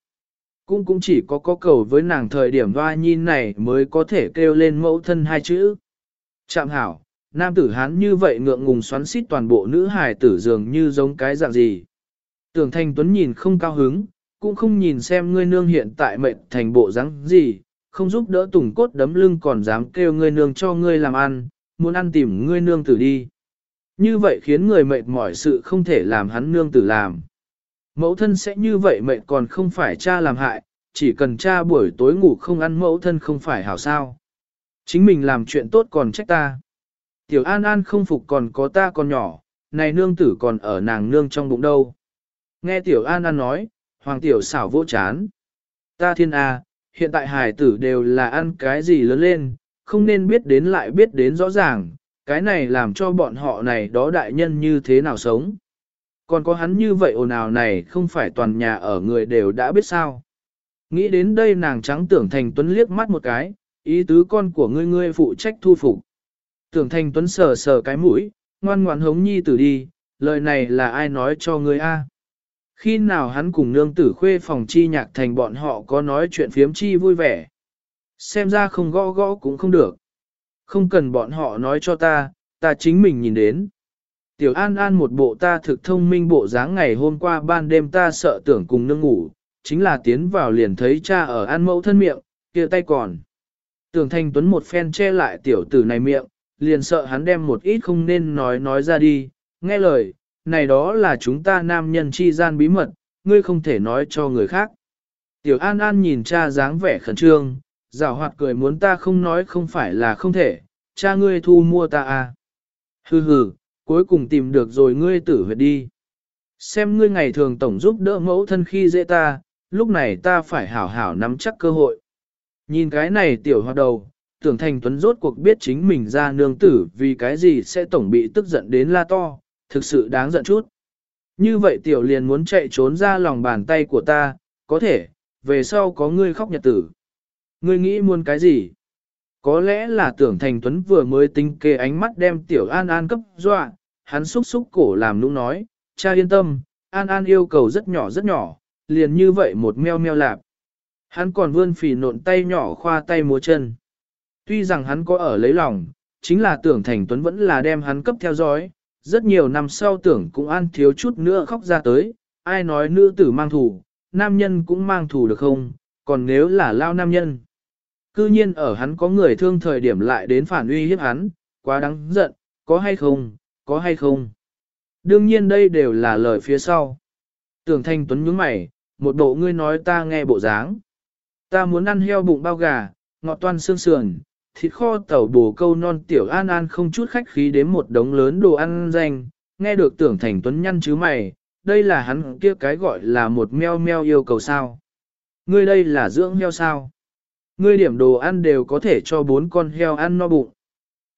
Cũng cũng chỉ có có cầu với nàng thời điểm hoa nhìn này mới có thể kêu lên mẫu thân hai chữ. Chạm hảo, nam tử hán như vậy ngượng ngùng xoắn xít toàn bộ nữ hài tử dường như giống cái dạng gì. Tưởng Thanh Tuấn nhìn không cao hứng, cũng không nhìn xem ngươi nương hiện tại mệnh thành bộ dáng gì, không giúp đỡ tùng cốt đấm lưng còn dám kêu ngươi nương cho ngươi làm ăn, muốn ăn tìm ngươi nương tử đi. Như vậy khiến người mệt mỏi sự không thể làm hắn nương tử làm. Mẫu thân sẽ như vậy mệt còn không phải cha làm hại, chỉ cần cha buổi tối ngủ không ăn mẫu thân không phải hảo sao. Chính mình làm chuyện tốt còn trách ta. Tiểu An An không phục còn có ta còn nhỏ, này nương tử còn ở nàng nương trong bụng đâu. Nghe Tiểu An An nói, Hoàng Tiểu xảo vô chán. Ta thiên A, hiện tại hài tử đều là ăn cái gì lớn lên, không nên biết đến lại biết đến rõ ràng, cái này làm cho bọn họ này đó đại nhân như thế nào sống. Còn có hắn như vậy ồn ào này không phải toàn nhà ở người đều đã biết sao. Nghĩ đến đây nàng trắng tưởng thành tuấn liếc mắt một cái, ý tứ con của ngươi ngươi phụ trách thu phục. Tưởng thành tuấn sờ sờ cái mũi, ngoan ngoãn hống nhi tử đi, lời này là ai nói cho ngươi a? Khi nào hắn cùng nương tử khuê phòng chi nhạc thành bọn họ có nói chuyện phiếm chi vui vẻ. Xem ra không gõ gõ cũng không được. Không cần bọn họ nói cho ta, ta chính mình nhìn đến. Tiểu An An một bộ ta thực thông minh bộ dáng ngày hôm qua ban đêm ta sợ tưởng cùng nương ngủ, chính là tiến vào liền thấy cha ở an mẫu thân miệng, kia tay còn. Tưởng Thanh Tuấn một phen che lại tiểu tử này miệng, liền sợ hắn đem một ít không nên nói nói ra đi, nghe lời, này đó là chúng ta nam nhân chi gian bí mật, ngươi không thể nói cho người khác. Tiểu An An nhìn cha dáng vẻ khẩn trương, rào hoạt cười muốn ta không nói không phải là không thể, cha ngươi thu mua ta à. Hừ hừ, cuối cùng tìm được rồi ngươi tử huyệt đi. Xem ngươi ngày thường tổng giúp đỡ mẫu thân khi dễ ta, lúc này ta phải hảo hảo nắm chắc cơ hội. Nhìn cái này tiểu hoạt đầu, tưởng thành tuấn rốt cuộc biết chính mình ra nương tử vì cái gì sẽ tổng bị tức giận đến la to, thực sự đáng giận chút. Như vậy tiểu liền muốn chạy trốn ra lòng bàn tay của ta, có thể, về sau có ngươi khóc nhật tử. Ngươi nghĩ muốn cái gì? Có lẽ là tưởng thành tuấn vừa mới tính kê ánh mắt đem tiểu an an cấp dọa, hắn xúc xúc cổ làm nũng nói, cha yên tâm, an an yêu cầu rất nhỏ rất nhỏ, liền như vậy một meo meo lạp. Hắn còn vươn phì nộn tay nhỏ khoa tay múa chân. Tuy rằng hắn có ở lấy lòng, chính là tưởng thành tuấn vẫn là đem hắn cấp theo dõi, rất nhiều năm sau tưởng cũng ăn thiếu chút nữa khóc ra tới, ai nói nữ tử mang thù, nam nhân cũng mang thù được không, còn nếu là lao nam nhân. Cư nhiên ở hắn có người thương thời điểm lại đến phản uy hiếp hắn, quá đáng giận, có hay không, có hay không. Đương nhiên đây đều là lời phía sau. Tưởng thanh tuấn nhướng mày, một bộ ngươi nói ta nghe bộ dáng. Ta muốn ăn heo bụng bao gà, ngọt toan xương sườn, thịt kho tàu bồ câu non tiểu an an không chút khách khí đến một đống lớn đồ ăn danh, nghe được tưởng thành tuấn nhăn chứ mày, đây là hắn kia cái gọi là một meo meo yêu cầu sao. Ngươi đây là dưỡng heo sao. Ngươi điểm đồ ăn đều có thể cho bốn con heo ăn no bụng.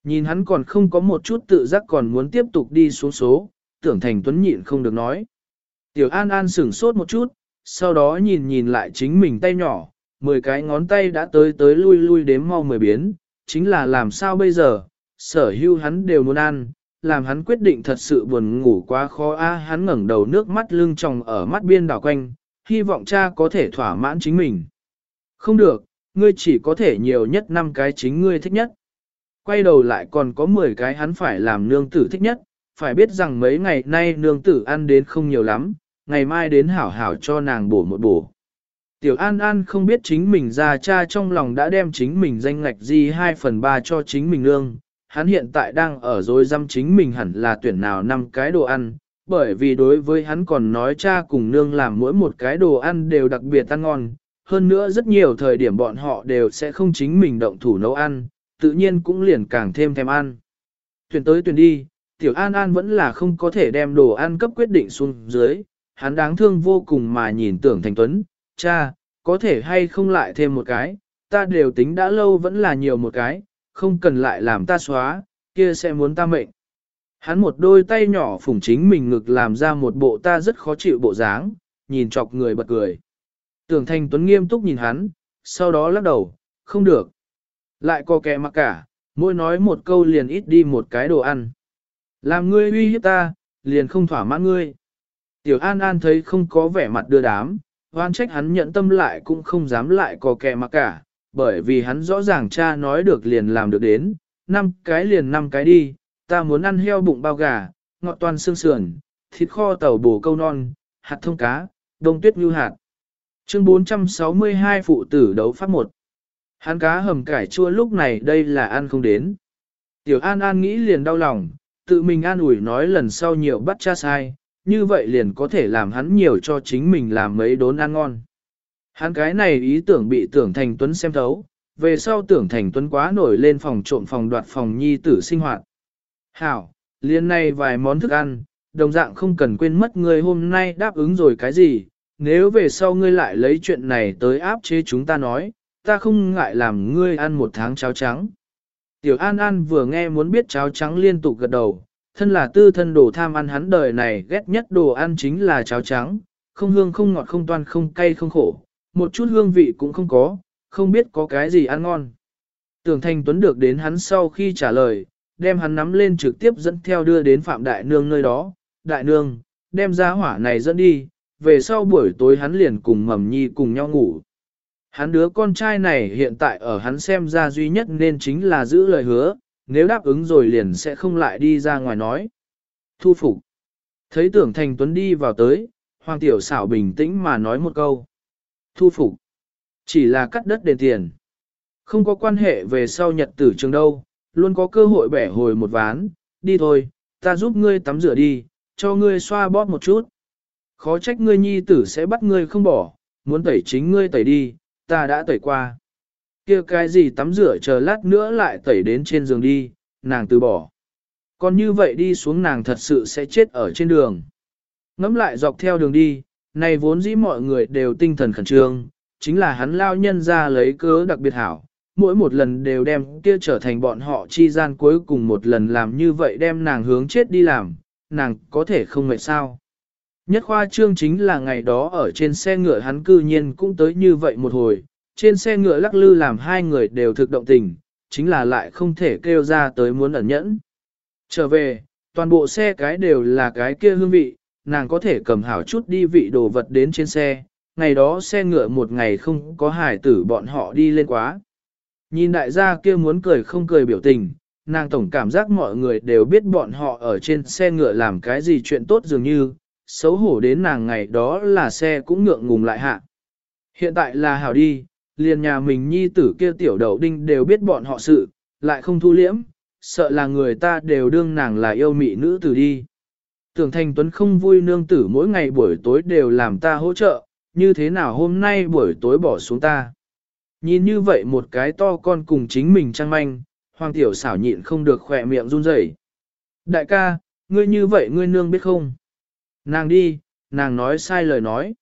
Nhìn hắn còn không có một chút tự giác còn muốn tiếp tục đi xuống số, tưởng thành tuấn nhịn không được nói. Tiểu An An sửng sốt một chút, sau đó nhìn nhìn lại chính mình tay nhỏ, 10 cái ngón tay đã tới tới lui lui đếm mau mười biến, chính là làm sao bây giờ, sở hưu hắn đều muốn ăn, làm hắn quyết định thật sự buồn ngủ quá khó a hắn ngẩng đầu nước mắt lưng tròng ở mắt biên đảo quanh, hy vọng cha có thể thỏa mãn chính mình. Không được, ngươi chỉ có thể nhiều nhất 5 cái chính ngươi thích nhất. Quay đầu lại còn có 10 cái hắn phải làm nương tử thích nhất, phải biết rằng mấy ngày nay nương tử ăn đến không nhiều lắm, ngày mai đến hảo hảo cho nàng bổ một bổ. Tiểu An An không biết chính mình ra cha trong lòng đã đem chính mình danh ngạch gì 2 phần 3 cho chính mình nương, hắn hiện tại đang ở dối dăm chính mình hẳn là tuyển nào năm cái đồ ăn, bởi vì đối với hắn còn nói cha cùng nương làm mỗi một cái đồ ăn đều đặc biệt ăn ngon, hơn nữa rất nhiều thời điểm bọn họ đều sẽ không chính mình động thủ nấu ăn, tự nhiên cũng liền càng thêm thèm ăn. Tuyển tới tuyển đi, Tiểu An An vẫn là không có thể đem đồ ăn cấp quyết định xuống dưới, hắn đáng thương vô cùng mà nhìn tưởng thành tuấn, cha, có thể hay không lại thêm một cái, ta đều tính đã lâu vẫn là nhiều một cái, không cần lại làm ta xóa, kia sẽ muốn ta mệnh. Hắn một đôi tay nhỏ phủng chính mình ngực làm ra một bộ ta rất khó chịu bộ dáng, nhìn chọc người bật cười. Tưởng Thanh Tuấn nghiêm túc nhìn hắn, sau đó lắc đầu, không được. Lại có kẻ mặc cả, mỗi nói một câu liền ít đi một cái đồ ăn. Làm ngươi uy hiếp ta, liền không thỏa mãn ngươi. Tiểu An An thấy không có vẻ mặt đưa đám, hoan trách hắn nhận tâm lại cũng không dám lại có kẻ mà cả, bởi vì hắn rõ ràng cha nói được liền làm được đến, năm cái liền năm cái đi, ta muốn ăn heo bụng bao gà, ngọt toàn xương sườn, thịt kho tàu bổ câu non, hạt thông cá, đông tuyết như hạt. Chương 462 phụ tử đấu pháp một. Hắn cá hầm cải chua lúc này đây là ăn không đến. Tiểu An An nghĩ liền đau lòng, tự mình an ủi nói lần sau nhiều bắt cha sai, như vậy liền có thể làm hắn nhiều cho chính mình làm mấy đốn ăn ngon. Hắn cái này ý tưởng bị tưởng thành tuấn xem thấu, về sau tưởng thành tuấn quá nổi lên phòng trộm phòng đoạt phòng nhi tử sinh hoạt. Hảo, liên này vài món thức ăn, đồng dạng không cần quên mất người hôm nay đáp ứng rồi cái gì, nếu về sau ngươi lại lấy chuyện này tới áp chế chúng ta nói, ta không ngại làm ngươi ăn một tháng cháo trắng. Tiểu An An vừa nghe muốn biết cháo trắng liên tục gật đầu, thân là tư thân đồ tham ăn hắn đời này ghét nhất đồ ăn chính là cháo trắng, không hương không ngọt không toan không cay không khổ, một chút hương vị cũng không có, không biết có cái gì ăn ngon. Tưởng Thanh Tuấn được đến hắn sau khi trả lời, đem hắn nắm lên trực tiếp dẫn theo đưa đến Phạm Đại Nương nơi đó, Đại Nương, đem ra hỏa này dẫn đi, về sau buổi tối hắn liền cùng Mầm Nhi cùng nhau ngủ. Hắn đứa con trai này hiện tại ở hắn xem ra duy nhất nên chính là giữ lời hứa, nếu đáp ứng rồi liền sẽ không lại đi ra ngoài nói. Thu phục. Thấy tưởng thành tuấn đi vào tới, Hoàng tiểu xảo bình tĩnh mà nói một câu. Thu phục. Chỉ là cắt đất đền tiền. Không có quan hệ về sau nhật tử trường đâu, luôn có cơ hội bẻ hồi một ván, đi thôi, ta giúp ngươi tắm rửa đi, cho ngươi xoa bóp một chút. Khó trách ngươi nhi tử sẽ bắt ngươi không bỏ, muốn tẩy chính ngươi tẩy đi, ta đã tẩy qua kia cái gì tắm rửa chờ lát nữa lại tẩy đến trên giường đi, nàng từ bỏ. Còn như vậy đi xuống nàng thật sự sẽ chết ở trên đường. Ngắm lại dọc theo đường đi, này vốn dĩ mọi người đều tinh thần khẩn trương, chính là hắn lao nhân ra lấy cớ đặc biệt hảo, mỗi một lần đều đem kia trở thành bọn họ chi gian cuối cùng một lần làm như vậy đem nàng hướng chết đi làm, nàng có thể không mệt sao. Nhất khoa trương chính là ngày đó ở trên xe ngựa hắn cư nhiên cũng tới như vậy một hồi, trên xe ngựa lắc lư làm hai người đều thực động tình, chính là lại không thể kêu ra tới muốn ẩn nhẫn. Trở về, toàn bộ xe cái đều là cái kia hương vị, nàng có thể cầm hảo chút đi vị đồ vật đến trên xe, ngày đó xe ngựa một ngày không có hải tử bọn họ đi lên quá. Nhìn đại gia kia muốn cười không cười biểu tình, nàng tổng cảm giác mọi người đều biết bọn họ ở trên xe ngựa làm cái gì chuyện tốt dường như, xấu hổ đến nàng ngày đó là xe cũng ngượng ngùng lại hạ. Hiện tại là hảo đi, liền nhà mình nhi tử kia tiểu đậu đinh đều biết bọn họ sự, lại không thu liễm, sợ là người ta đều đương nàng là yêu mị nữ tử đi. Tưởng thành tuấn không vui nương tử mỗi ngày buổi tối đều làm ta hỗ trợ, như thế nào hôm nay buổi tối bỏ xuống ta. Nhìn như vậy một cái to con cùng chính mình trăng manh, hoàng tiểu xảo nhịn không được khỏe miệng run rẩy. Đại ca, ngươi như vậy ngươi nương biết không? Nàng đi, nàng nói sai lời nói.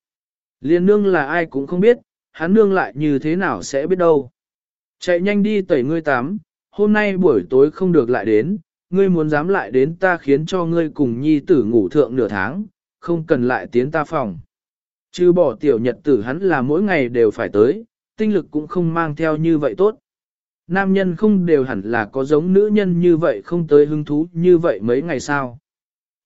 Liên nương là ai cũng không biết, hắn nương lại như thế nào sẽ biết đâu. Chạy nhanh đi tẩy ngươi tắm, hôm nay buổi tối không được lại đến, ngươi muốn dám lại đến ta khiến cho ngươi cùng nhi tử ngủ thượng nửa tháng, không cần lại tiến ta phòng. Chứ bỏ tiểu nhật tử hắn là mỗi ngày đều phải tới, tinh lực cũng không mang theo như vậy tốt. Nam nhân không đều hẳn là có giống nữ nhân như vậy không tới hứng thú như vậy mấy ngày sau.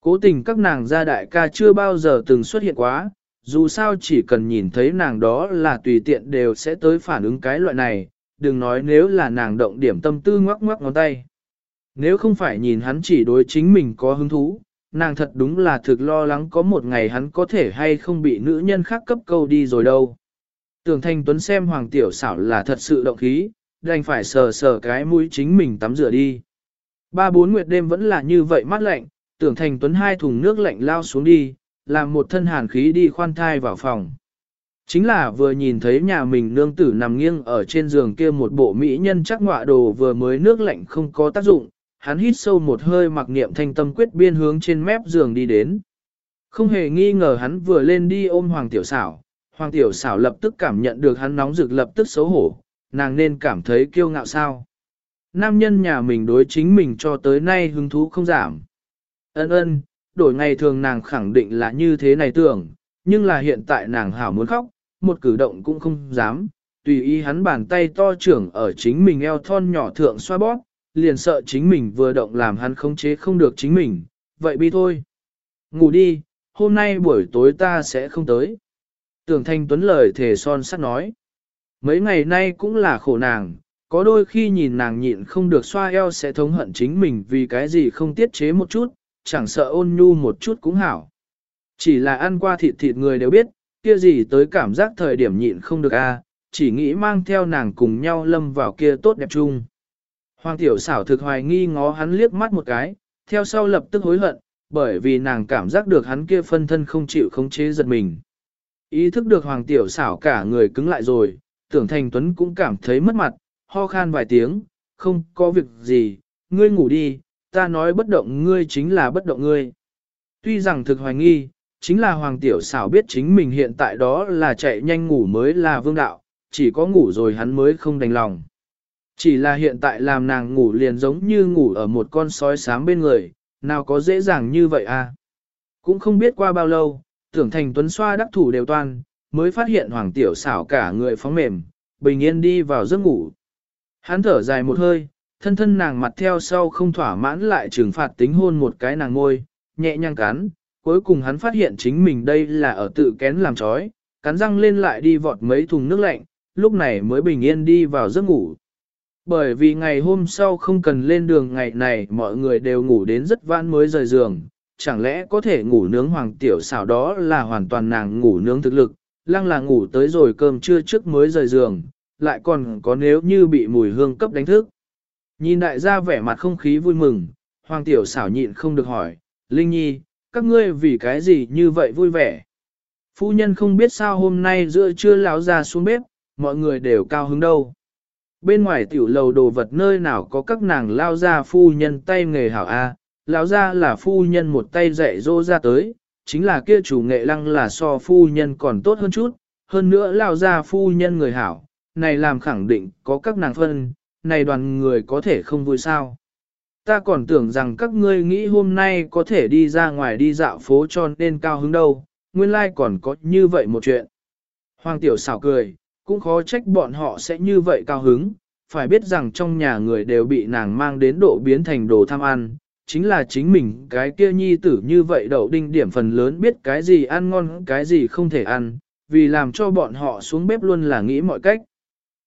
Cố tình các nàng gia đại ca chưa bao giờ từng xuất hiện quá, dù sao chỉ cần nhìn thấy nàng đó là tùy tiện đều sẽ tới phản ứng cái loại này, đừng nói nếu là nàng động điểm tâm tư ngoắc ngoắc ngón tay. Nếu không phải nhìn hắn chỉ đối chính mình có hứng thú, nàng thật đúng là thực lo lắng có một ngày hắn có thể hay không bị nữ nhân khác cấp câu đi rồi đâu. Tưởng Thanh Tuấn xem Hoàng Tiểu xảo là thật sự động khí, đành phải sờ sờ cái mũi chính mình tắm rửa đi. Ba bốn nguyệt đêm vẫn là như vậy mát lạnh, tưởng Thanh Tuấn hai thùng nước lạnh lao xuống đi, làm một thân hàn khí đi khoan thai vào phòng. Chính là vừa nhìn thấy nhà mình nương tử nằm nghiêng ở trên giường kia một bộ mỹ nhân chắc ngọa đồ vừa mới nước lạnh không có tác dụng, hắn hít sâu một hơi mặc niệm thanh tâm quyết biên hướng trên mép giường đi đến. Không hề nghi ngờ hắn vừa lên đi ôm Hoàng Tiểu xảo, Hoàng Tiểu xảo lập tức cảm nhận được hắn nóng rực lập tức xấu hổ, nàng nên cảm thấy kiêu ngạo sao. Nam nhân nhà mình đối chính mình cho tới nay hứng thú không giảm. Ân ân, đổi ngày thường nàng khẳng định là như thế này tưởng, nhưng là hiện tại nàng hảo muốn khóc, một cử động cũng không dám, tùy ý hắn bàn tay to trưởng ở chính mình eo thon nhỏ thượng xoa bóp, liền sợ chính mình vừa động làm hắn khống chế không được chính mình, vậy bi thôi. Ngủ đi, hôm nay buổi tối ta sẽ không tới. Tưởng thanh tuấn lời thề son sắt nói. Mấy ngày nay cũng là khổ nàng, có đôi khi nhìn nàng nhịn không được xoa eo sẽ thống hận chính mình vì cái gì không tiết chế một chút, chẳng sợ ôn nhu một chút cũng hảo. Chỉ là ăn qua thịt thịt người đều biết, kia gì tới cảm giác thời điểm nhịn không được a, chỉ nghĩ mang theo nàng cùng nhau lâm vào kia tốt đẹp chung. Hoàng tiểu xảo thực hoài nghi ngó hắn liếc mắt một cái, theo sau lập tức hối hận, bởi vì nàng cảm giác được hắn kia phân thân không chịu khống chế giật mình. Ý thức được hoàng tiểu xảo cả người cứng lại rồi, tưởng thành tuấn cũng cảm thấy mất mặt, ho khan vài tiếng, không có việc gì, ngươi ngủ đi, ta nói bất động ngươi chính là bất động ngươi. Tuy rằng thực hoài nghi, chính là hoàng tiểu xảo biết chính mình hiện tại đó là chạy nhanh ngủ mới là vương đạo, chỉ có ngủ rồi hắn mới không đành lòng. Chỉ là hiện tại làm nàng ngủ liền giống như ngủ ở một con sói sám bên người, nào có dễ dàng như vậy à. Cũng không biết qua bao lâu, tưởng thành tuấn xoa đắc thủ đều toan, mới phát hiện hoàng tiểu xảo cả người phóng mềm, bình yên đi vào giấc ngủ. Hắn thở dài một hơi, thân thân nàng mặt theo sau không thỏa mãn lại trừng phạt tính hôn một cái nàng ngôi, nhẹ nhàng cắn, cuối cùng hắn phát hiện chính mình đây là ở tự kén làm chói, cắn răng lên lại đi vọt mấy thùng nước lạnh, lúc này mới bình yên đi vào giấc ngủ. Bởi vì ngày hôm sau không cần lên đường ngày này mọi người đều ngủ đến rất vãn mới rời giường, chẳng lẽ có thể ngủ nướng hoàng tiểu xảo đó là hoàn toàn nàng ngủ nướng thực lực, lăng là ngủ tới rồi cơm trưa trước mới rời giường, lại còn có nếu như bị mùi hương cấp đánh thức. Nhìn đại gia vẻ mặt không khí vui mừng, hoàng tiểu xảo nhịn không được hỏi, Linh Nhi, các ngươi vì cái gì như vậy vui vẻ? Phu nhân không biết sao hôm nay giữa trưa lão ra xuống bếp, mọi người đều cao hứng đâu. Bên ngoài tiểu lầu đồ vật nơi nào có các nàng lao ra phu nhân tay nghề hảo A, lão ra là phu nhân một tay dạy dỗ ra tới, chính là kia chủ nghệ lăng là so phu nhân còn tốt hơn chút, hơn nữa lao ra phu nhân người hảo, này làm khẳng định có các nàng phân, này đoàn người có thể không vui sao. Ta còn tưởng rằng các ngươi nghĩ hôm nay có thể đi ra ngoài đi dạo phố cho nên cao hứng đâu, nguyên lai like còn có như vậy một chuyện. Hoàng tiểu xảo cười, cũng khó trách bọn họ sẽ như vậy cao hứng, phải biết rằng trong nhà người đều bị nàng mang đến độ biến thành đồ tham ăn, chính là chính mình cái kia nhi tử như vậy đậu đinh điểm phần lớn biết cái gì ăn ngon cái gì không thể ăn, vì làm cho bọn họ xuống bếp luôn là nghĩ mọi cách.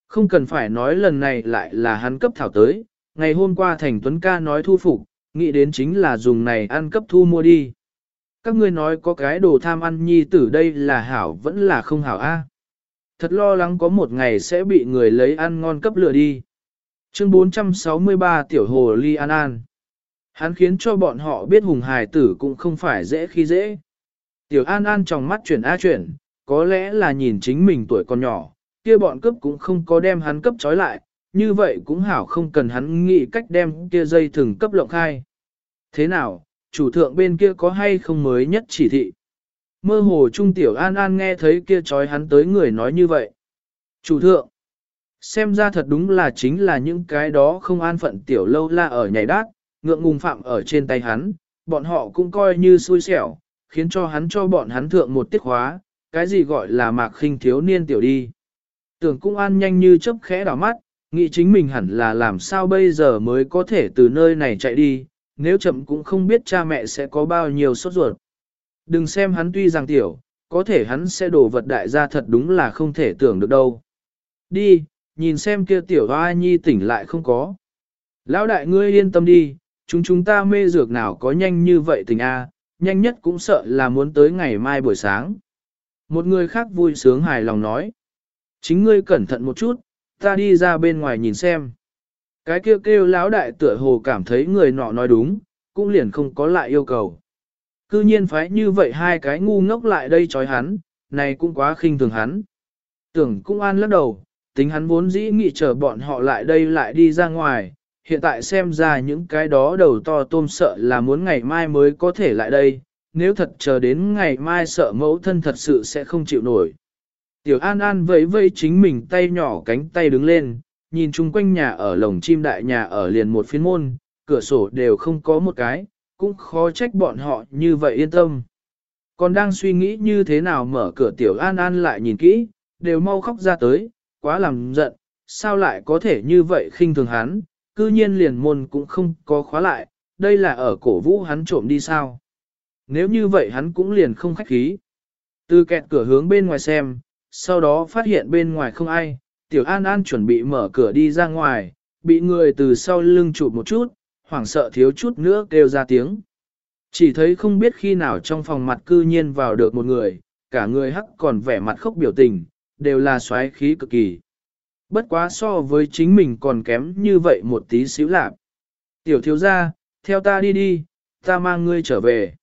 Không cần phải nói lần này lại là hắn cấp thảo tới, ngày hôm qua Thành Tuấn ca nói thu phục, nghĩ đến chính là dùng này ăn cấp thu mua đi. Các ngươi nói có cái đồ tham ăn nhi tử đây là hảo vẫn là không hảo a? Thật lo lắng có một ngày sẽ bị người lấy ăn ngon cấp lửa đi. Chương 463 Tiểu Hồ Ly An An Hắn khiến cho bọn họ biết hùng hài tử cũng không phải dễ khi dễ. Tiểu An An trong mắt chuyển a chuyển, có lẽ là nhìn chính mình tuổi còn nhỏ, kia bọn cấp cũng không có đem hắn cấp trói lại, như vậy cũng hảo không cần hắn nghĩ cách đem kia dây thừng cấp lộng khai. Thế nào, chủ thượng bên kia có hay không mới nhất chỉ thị? Mơ hồ Trung Tiểu An An nghe thấy kia trói hắn tới người nói như vậy. Chủ thượng, xem ra thật đúng là chính là những cái đó không an phận Tiểu Lâu La ở nhảy đát, ngượng ngùng phạm ở trên tay hắn, bọn họ cũng coi như xui xẻo, khiến cho hắn cho bọn hắn thượng một tiết hóa, cái gì gọi là mạc khinh thiếu niên tiểu đi. Tưởng cung an nhanh như chớp khẽ đỏ mắt, nghĩ chính mình hẳn là làm sao bây giờ mới có thể từ nơi này chạy đi, nếu chậm cũng không biết cha mẹ sẽ có bao nhiêu sốt ruột. Đừng xem hắn tuy rằng tiểu, có thể hắn sẽ đổ vật đại gia thật đúng là không thể tưởng được đâu. Đi, nhìn xem kia tiểu hoa nhi tỉnh lại không có. Lão đại ngươi yên tâm đi, chúng chúng ta mê dược nào có nhanh như vậy tình a, nhanh nhất cũng sợ là muốn tới ngày mai buổi sáng. Một người khác vui sướng hài lòng nói. Chính ngươi cẩn thận một chút, ta đi ra bên ngoài nhìn xem. Cái kêu kêu lão đại tựa hồ cảm thấy người nọ nói đúng, cũng liền không có lại yêu cầu. Cư nhiên phái như vậy hai cái ngu ngốc lại đây chói hắn, này cũng quá khinh thường hắn. Tưởng cũng an lắc đầu, tính hắn vốn dĩ nghĩ chờ bọn họ lại đây lại đi ra ngoài, hiện tại xem ra những cái đó đầu to tôm sợ là muốn ngày mai mới có thể lại đây, nếu thật chờ đến ngày mai sợ mẫu thân thật sự sẽ không chịu nổi. Tiểu An An vẫy vẫy chính mình tay nhỏ cánh tay đứng lên, nhìn chung quanh nhà ở lồng chim đại nhà ở liền một phiến môn, cửa sổ đều không có một cái, cũng khó trách bọn họ như vậy yên tâm. Còn đang suy nghĩ như thế nào mở cửa Tiểu An An lại nhìn kỹ, đều mau khóc ra tới, quá làm giận, sao lại có thể như vậy khinh thường hắn, cư nhiên liền môn cũng không có khóa lại, đây là ở cổ vũ hắn trộm đi sao. Nếu như vậy hắn cũng liền không khách khí. Từ kẹt cửa hướng bên ngoài xem, sau đó phát hiện bên ngoài không ai, Tiểu An An chuẩn bị mở cửa đi ra ngoài, bị người từ sau lưng chụp một chút, hoảng sợ thiếu chút nữa kêu ra tiếng. Chỉ thấy không biết khi nào trong phòng mặt cư nhiên vào được một người, cả người hắc còn vẻ mặt khóc biểu tình, đều là xoáy khí cực kỳ. Bất quá so với chính mình còn kém như vậy một tí xíu lạc. Tiểu thiếu gia, theo ta đi đi, ta mang ngươi trở về.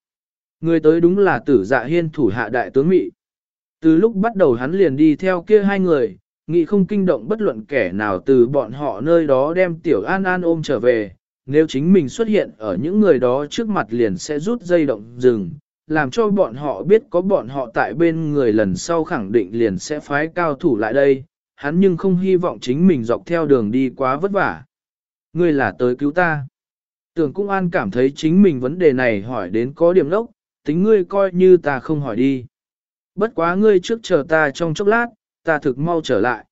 Người tới đúng là tử dạ hiên thủ hạ đại tướng Mỹ. Từ lúc bắt đầu hắn liền đi theo kia hai người, nghĩ không kinh động bất luận kẻ nào từ bọn họ nơi đó đem tiểu an an ôm trở về. Nếu chính mình xuất hiện ở những người đó trước mặt liền sẽ rút dây động rừng, làm cho bọn họ biết có bọn họ tại bên người lần sau khẳng định liền sẽ phái cao thủ lại đây, hắn nhưng không hy vọng chính mình dọc theo đường đi quá vất vả. Ngươi là tới cứu ta. Tưởng Cung An cảm thấy chính mình vấn đề này hỏi đến có điểm lốc, tính ngươi coi như ta không hỏi đi. Bất quá ngươi trước chờ ta trong chốc lát, ta thực mau trở lại.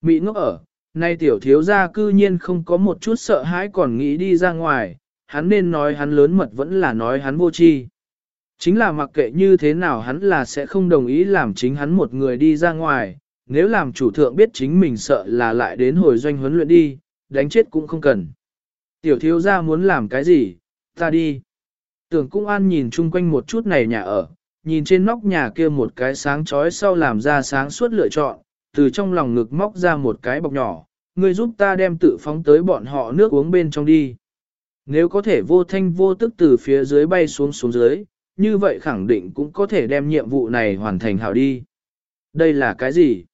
Mỹ ngốc ở, nay tiểu thiếu gia cư nhiên không có một chút sợ hãi còn nghĩ đi ra ngoài, hắn nên nói hắn lớn mật vẫn là nói hắn vô tri. Chính là mặc kệ như thế nào hắn là sẽ không đồng ý làm chính hắn một người đi ra ngoài, nếu làm chủ thượng biết chính mình sợ là lại đến hồi doanh huấn luyện đi, đánh chết cũng không cần. Tiểu thiếu gia muốn làm cái gì, ta đi. Tưởng cung an nhìn chung quanh một chút này nhà ở, nhìn trên nóc nhà kia một cái sáng chói sau làm ra sáng suốt lựa chọn, từ trong lòng ngực móc ra một cái bọc nhỏ, ngươi giúp ta đem tự phóng tới bọn họ nước uống bên trong đi. Nếu có thể vô thanh vô tức từ phía dưới bay xuống xuống dưới, như vậy khẳng định cũng có thể đem nhiệm vụ này hoàn thành hảo đi. Đây là cái gì?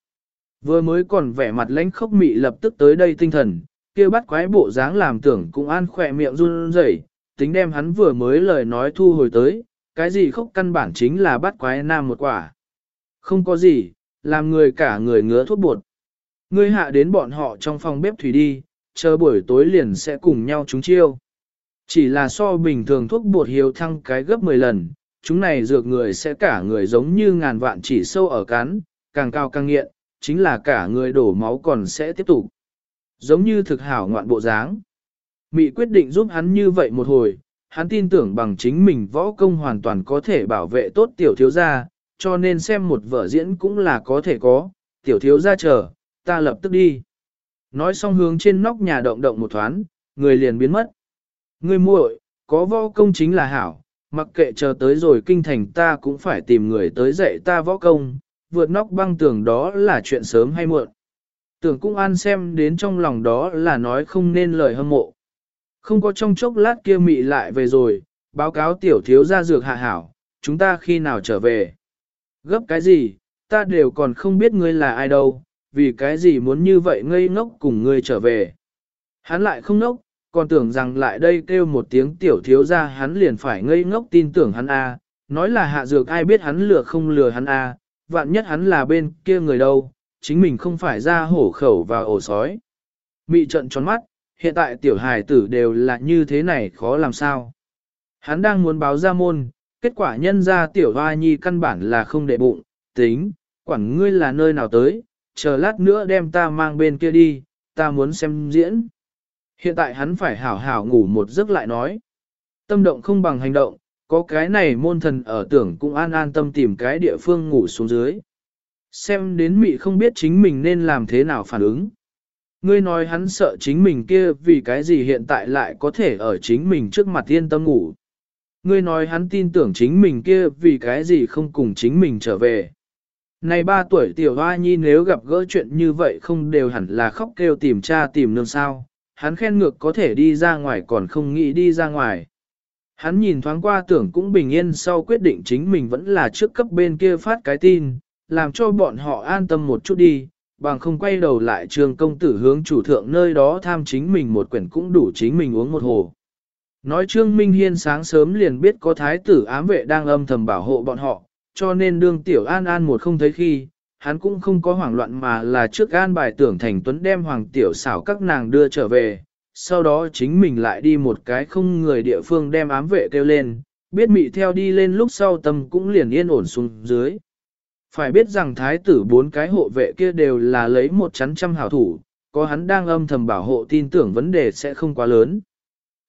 Vừa mới còn vẻ mặt lãnh khốc mị lập tức tới đây tinh thần, kia bắt quái bộ dáng làm tưởng cũng an khỏe miệng run rẩy, tính đem hắn vừa mới lời nói thu hồi tới, cái gì khốc căn bản chính là bắt quái nam một quả. Không có gì, làm người cả người ngứa thuốc bột. Ngươi hạ đến bọn họ trong phòng bếp thủy đi, chờ buổi tối liền sẽ cùng nhau chúng chiêu. Chỉ là so bình thường thuốc bột hiếu thăng cái gấp 10 lần, chúng này dược người sẽ cả người giống như ngàn vạn chỉ sâu ở cán, càng cao càng nghiện, chính là cả người đổ máu còn sẽ tiếp tục. Giống như thực hảo ngoạn bộ dáng. Mị quyết định giúp hắn như vậy một hồi, hắn tin tưởng bằng chính mình võ công hoàn toàn có thể bảo vệ tốt tiểu thiếu gia, cho nên xem một vở diễn cũng là có thể có, tiểu thiếu gia chờ, ta lập tức đi. Nói xong hướng trên nóc nhà động động một thoáng, người liền biến mất. Ngươi muội, có võ công chính là hảo, mặc kệ chờ tới rồi kinh thành ta cũng phải tìm người tới dạy ta võ công, vượt nóc băng tường đó là chuyện sớm hay muộn. Tưởng cung an xem đến trong lòng đó là nói không nên lời hâm mộ. Không có trong chốc lát kia mị lại về rồi, báo cáo tiểu thiếu gia dược hạ hảo, chúng ta khi nào trở về. Gấp cái gì, ta đều còn không biết ngươi là ai đâu, vì cái gì muốn như vậy ngây ngốc cùng ngươi trở về. Hắn lại không ngốc, còn tưởng rằng lại đây kêu một tiếng tiểu thiếu gia hắn liền phải ngây ngốc tin tưởng hắn a, nói là hạ dược ai biết hắn lừa không lừa hắn a, vạn nhất hắn là bên kia người đâu, chính mình không phải ra hổ khẩu và ổ sói. Mị trận tròn mắt, hiện tại tiểu hài tử đều là như thế này khó làm sao. Hắn đang muốn báo ra môn, kết quả nhân ra tiểu hoa nhi căn bản là không để bụng, tính, quản ngươi là nơi nào tới, chờ lát nữa đem ta mang bên kia đi, ta muốn xem diễn. Hiện tại hắn phải hảo hảo ngủ một giấc lại nói. Tâm động không bằng hành động, có cái này môn thần ở tưởng cũng an an tâm tìm cái địa phương ngủ xuống dưới. Xem đến mị không biết chính mình nên làm thế nào phản ứng. Ngươi nói hắn sợ chính mình kia vì cái gì hiện tại lại có thể ở chính mình trước mặt yên tâm ngủ. Ngươi nói hắn tin tưởng chính mình kia vì cái gì không cùng chính mình trở về. Này ba tuổi tiểu hoa nhi nếu gặp gỡ chuyện như vậy không đều hẳn là khóc kêu tìm cha tìm nương sao, hắn khen ngược có thể đi ra ngoài còn không nghĩ đi ra ngoài. Hắn nhìn thoáng qua tưởng cũng bình yên sau quyết định chính mình vẫn là trước cấp bên kia phát cái tin, làm cho bọn họ an tâm một chút đi, bằng không quay đầu lại trường công tử hướng chủ thượng nơi đó tham chính mình một quyển cũng đủ chính mình uống một hồ. Nói Trương Minh Hiên sáng sớm liền biết có thái tử ám vệ đang âm thầm bảo hộ bọn họ, cho nên đương tiểu an an một không thấy khi, hắn cũng không có hoảng loạn mà là trước an bài tưởng thành tuấn đem hoàng tiểu xảo các nàng đưa trở về, sau đó chính mình lại đi một cái không người địa phương đem ám vệ kêu lên, biết mị theo đi lên lúc sau tâm cũng liền yên ổn xuống dưới. Phải biết rằng thái tử bốn cái hộ vệ kia đều là lấy một chắn trăm hảo thủ, có hắn đang âm thầm bảo hộ tin tưởng vấn đề sẽ không quá lớn.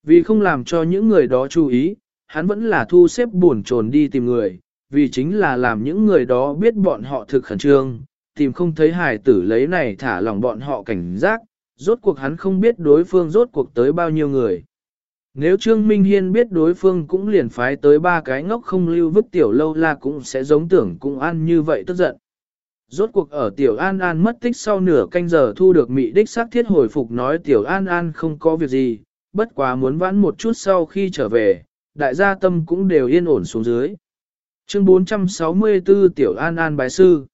Vì không làm cho những người đó chú ý, hắn vẫn là thu xếp buồn trồn đi tìm người, vì chính là làm những người đó biết bọn họ thực khẩn trương, tìm không thấy hài tử lấy này thả lòng bọn họ cảnh giác, rốt cuộc hắn không biết đối phương rốt cuộc tới bao nhiêu người. Nếu Trương Minh Hiên biết đối phương cũng liền phái tới ba cái ngốc không lưu vứt tiểu lâu la cũng sẽ giống tưởng cũng ăn như vậy tức giận. Rốt cuộc ở tiểu An An mất tích sau nửa canh giờ thu được mị đích xác thiết hồi phục nói tiểu An An không có việc gì, bất quá muốn vãn một chút sau khi trở về, đại gia tâm cũng đều yên ổn xuống dưới. Chương 464 Tiểu An An Bái Sư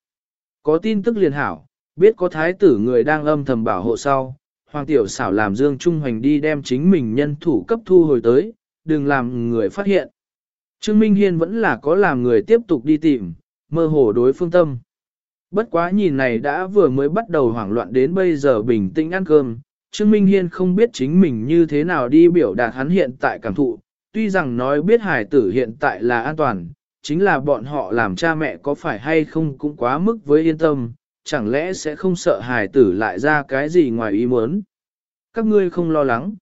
Có tin tức liền hảo, biết có thái tử người đang âm thầm bảo hộ sau, Hoàng Tiểu xảo làm Dương Trung Hoành đi đem chính mình nhân thủ cấp thu hồi tới, đừng làm người phát hiện. Trương Minh Hiên vẫn là có làm người tiếp tục đi tìm, mơ hồ đối phương tâm. Bất quá nhìn này đã vừa mới bắt đầu hoảng loạn đến bây giờ bình tĩnh ăn cơm, Trương Minh Hiên không biết chính mình như thế nào đi biểu đạt hắn hiện tại cảm thụ, tuy rằng nói biết hải tử hiện tại là an toàn, chính là bọn họ làm cha mẹ có phải hay không cũng quá mức với yên tâm, chẳng lẽ sẽ không sợ hải tử lại ra cái gì ngoài ý muốn. Các ngươi không lo lắng.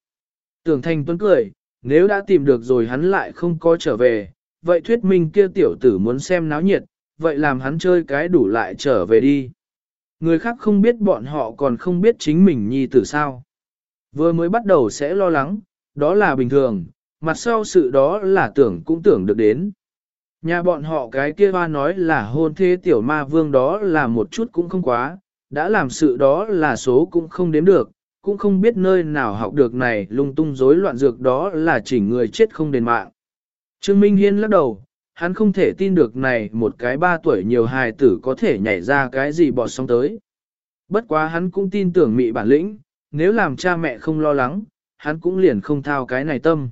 Tưởng thành tuấn cười, nếu đã tìm được rồi hắn lại không có trở về, vậy thuyết minh kia tiểu tử muốn xem náo nhiệt, vậy làm hắn chơi cái đủ lại trở về đi. Người khác không biết bọn họ còn không biết chính mình nhi tử sao. Vừa mới bắt đầu sẽ lo lắng, đó là bình thường, mặt sau sự đó là tưởng cũng tưởng được đến. Nhà bọn họ cái kia hoa nói là hôn thế tiểu ma vương đó là một chút cũng không quá, đã làm sự đó là số cũng không đếm được, cũng không biết nơi nào học được này lung tung rối loạn dược đó là chỉ người chết không đền mạng. Trương Minh Hiên lắc đầu, hắn không thể tin được này một cái ba tuổi nhiều hài tử có thể nhảy ra cái gì bọt sóng tới. Bất quá hắn cũng tin tưởng mị bản lĩnh, nếu làm cha mẹ không lo lắng, hắn cũng liền không thao cái này tâm.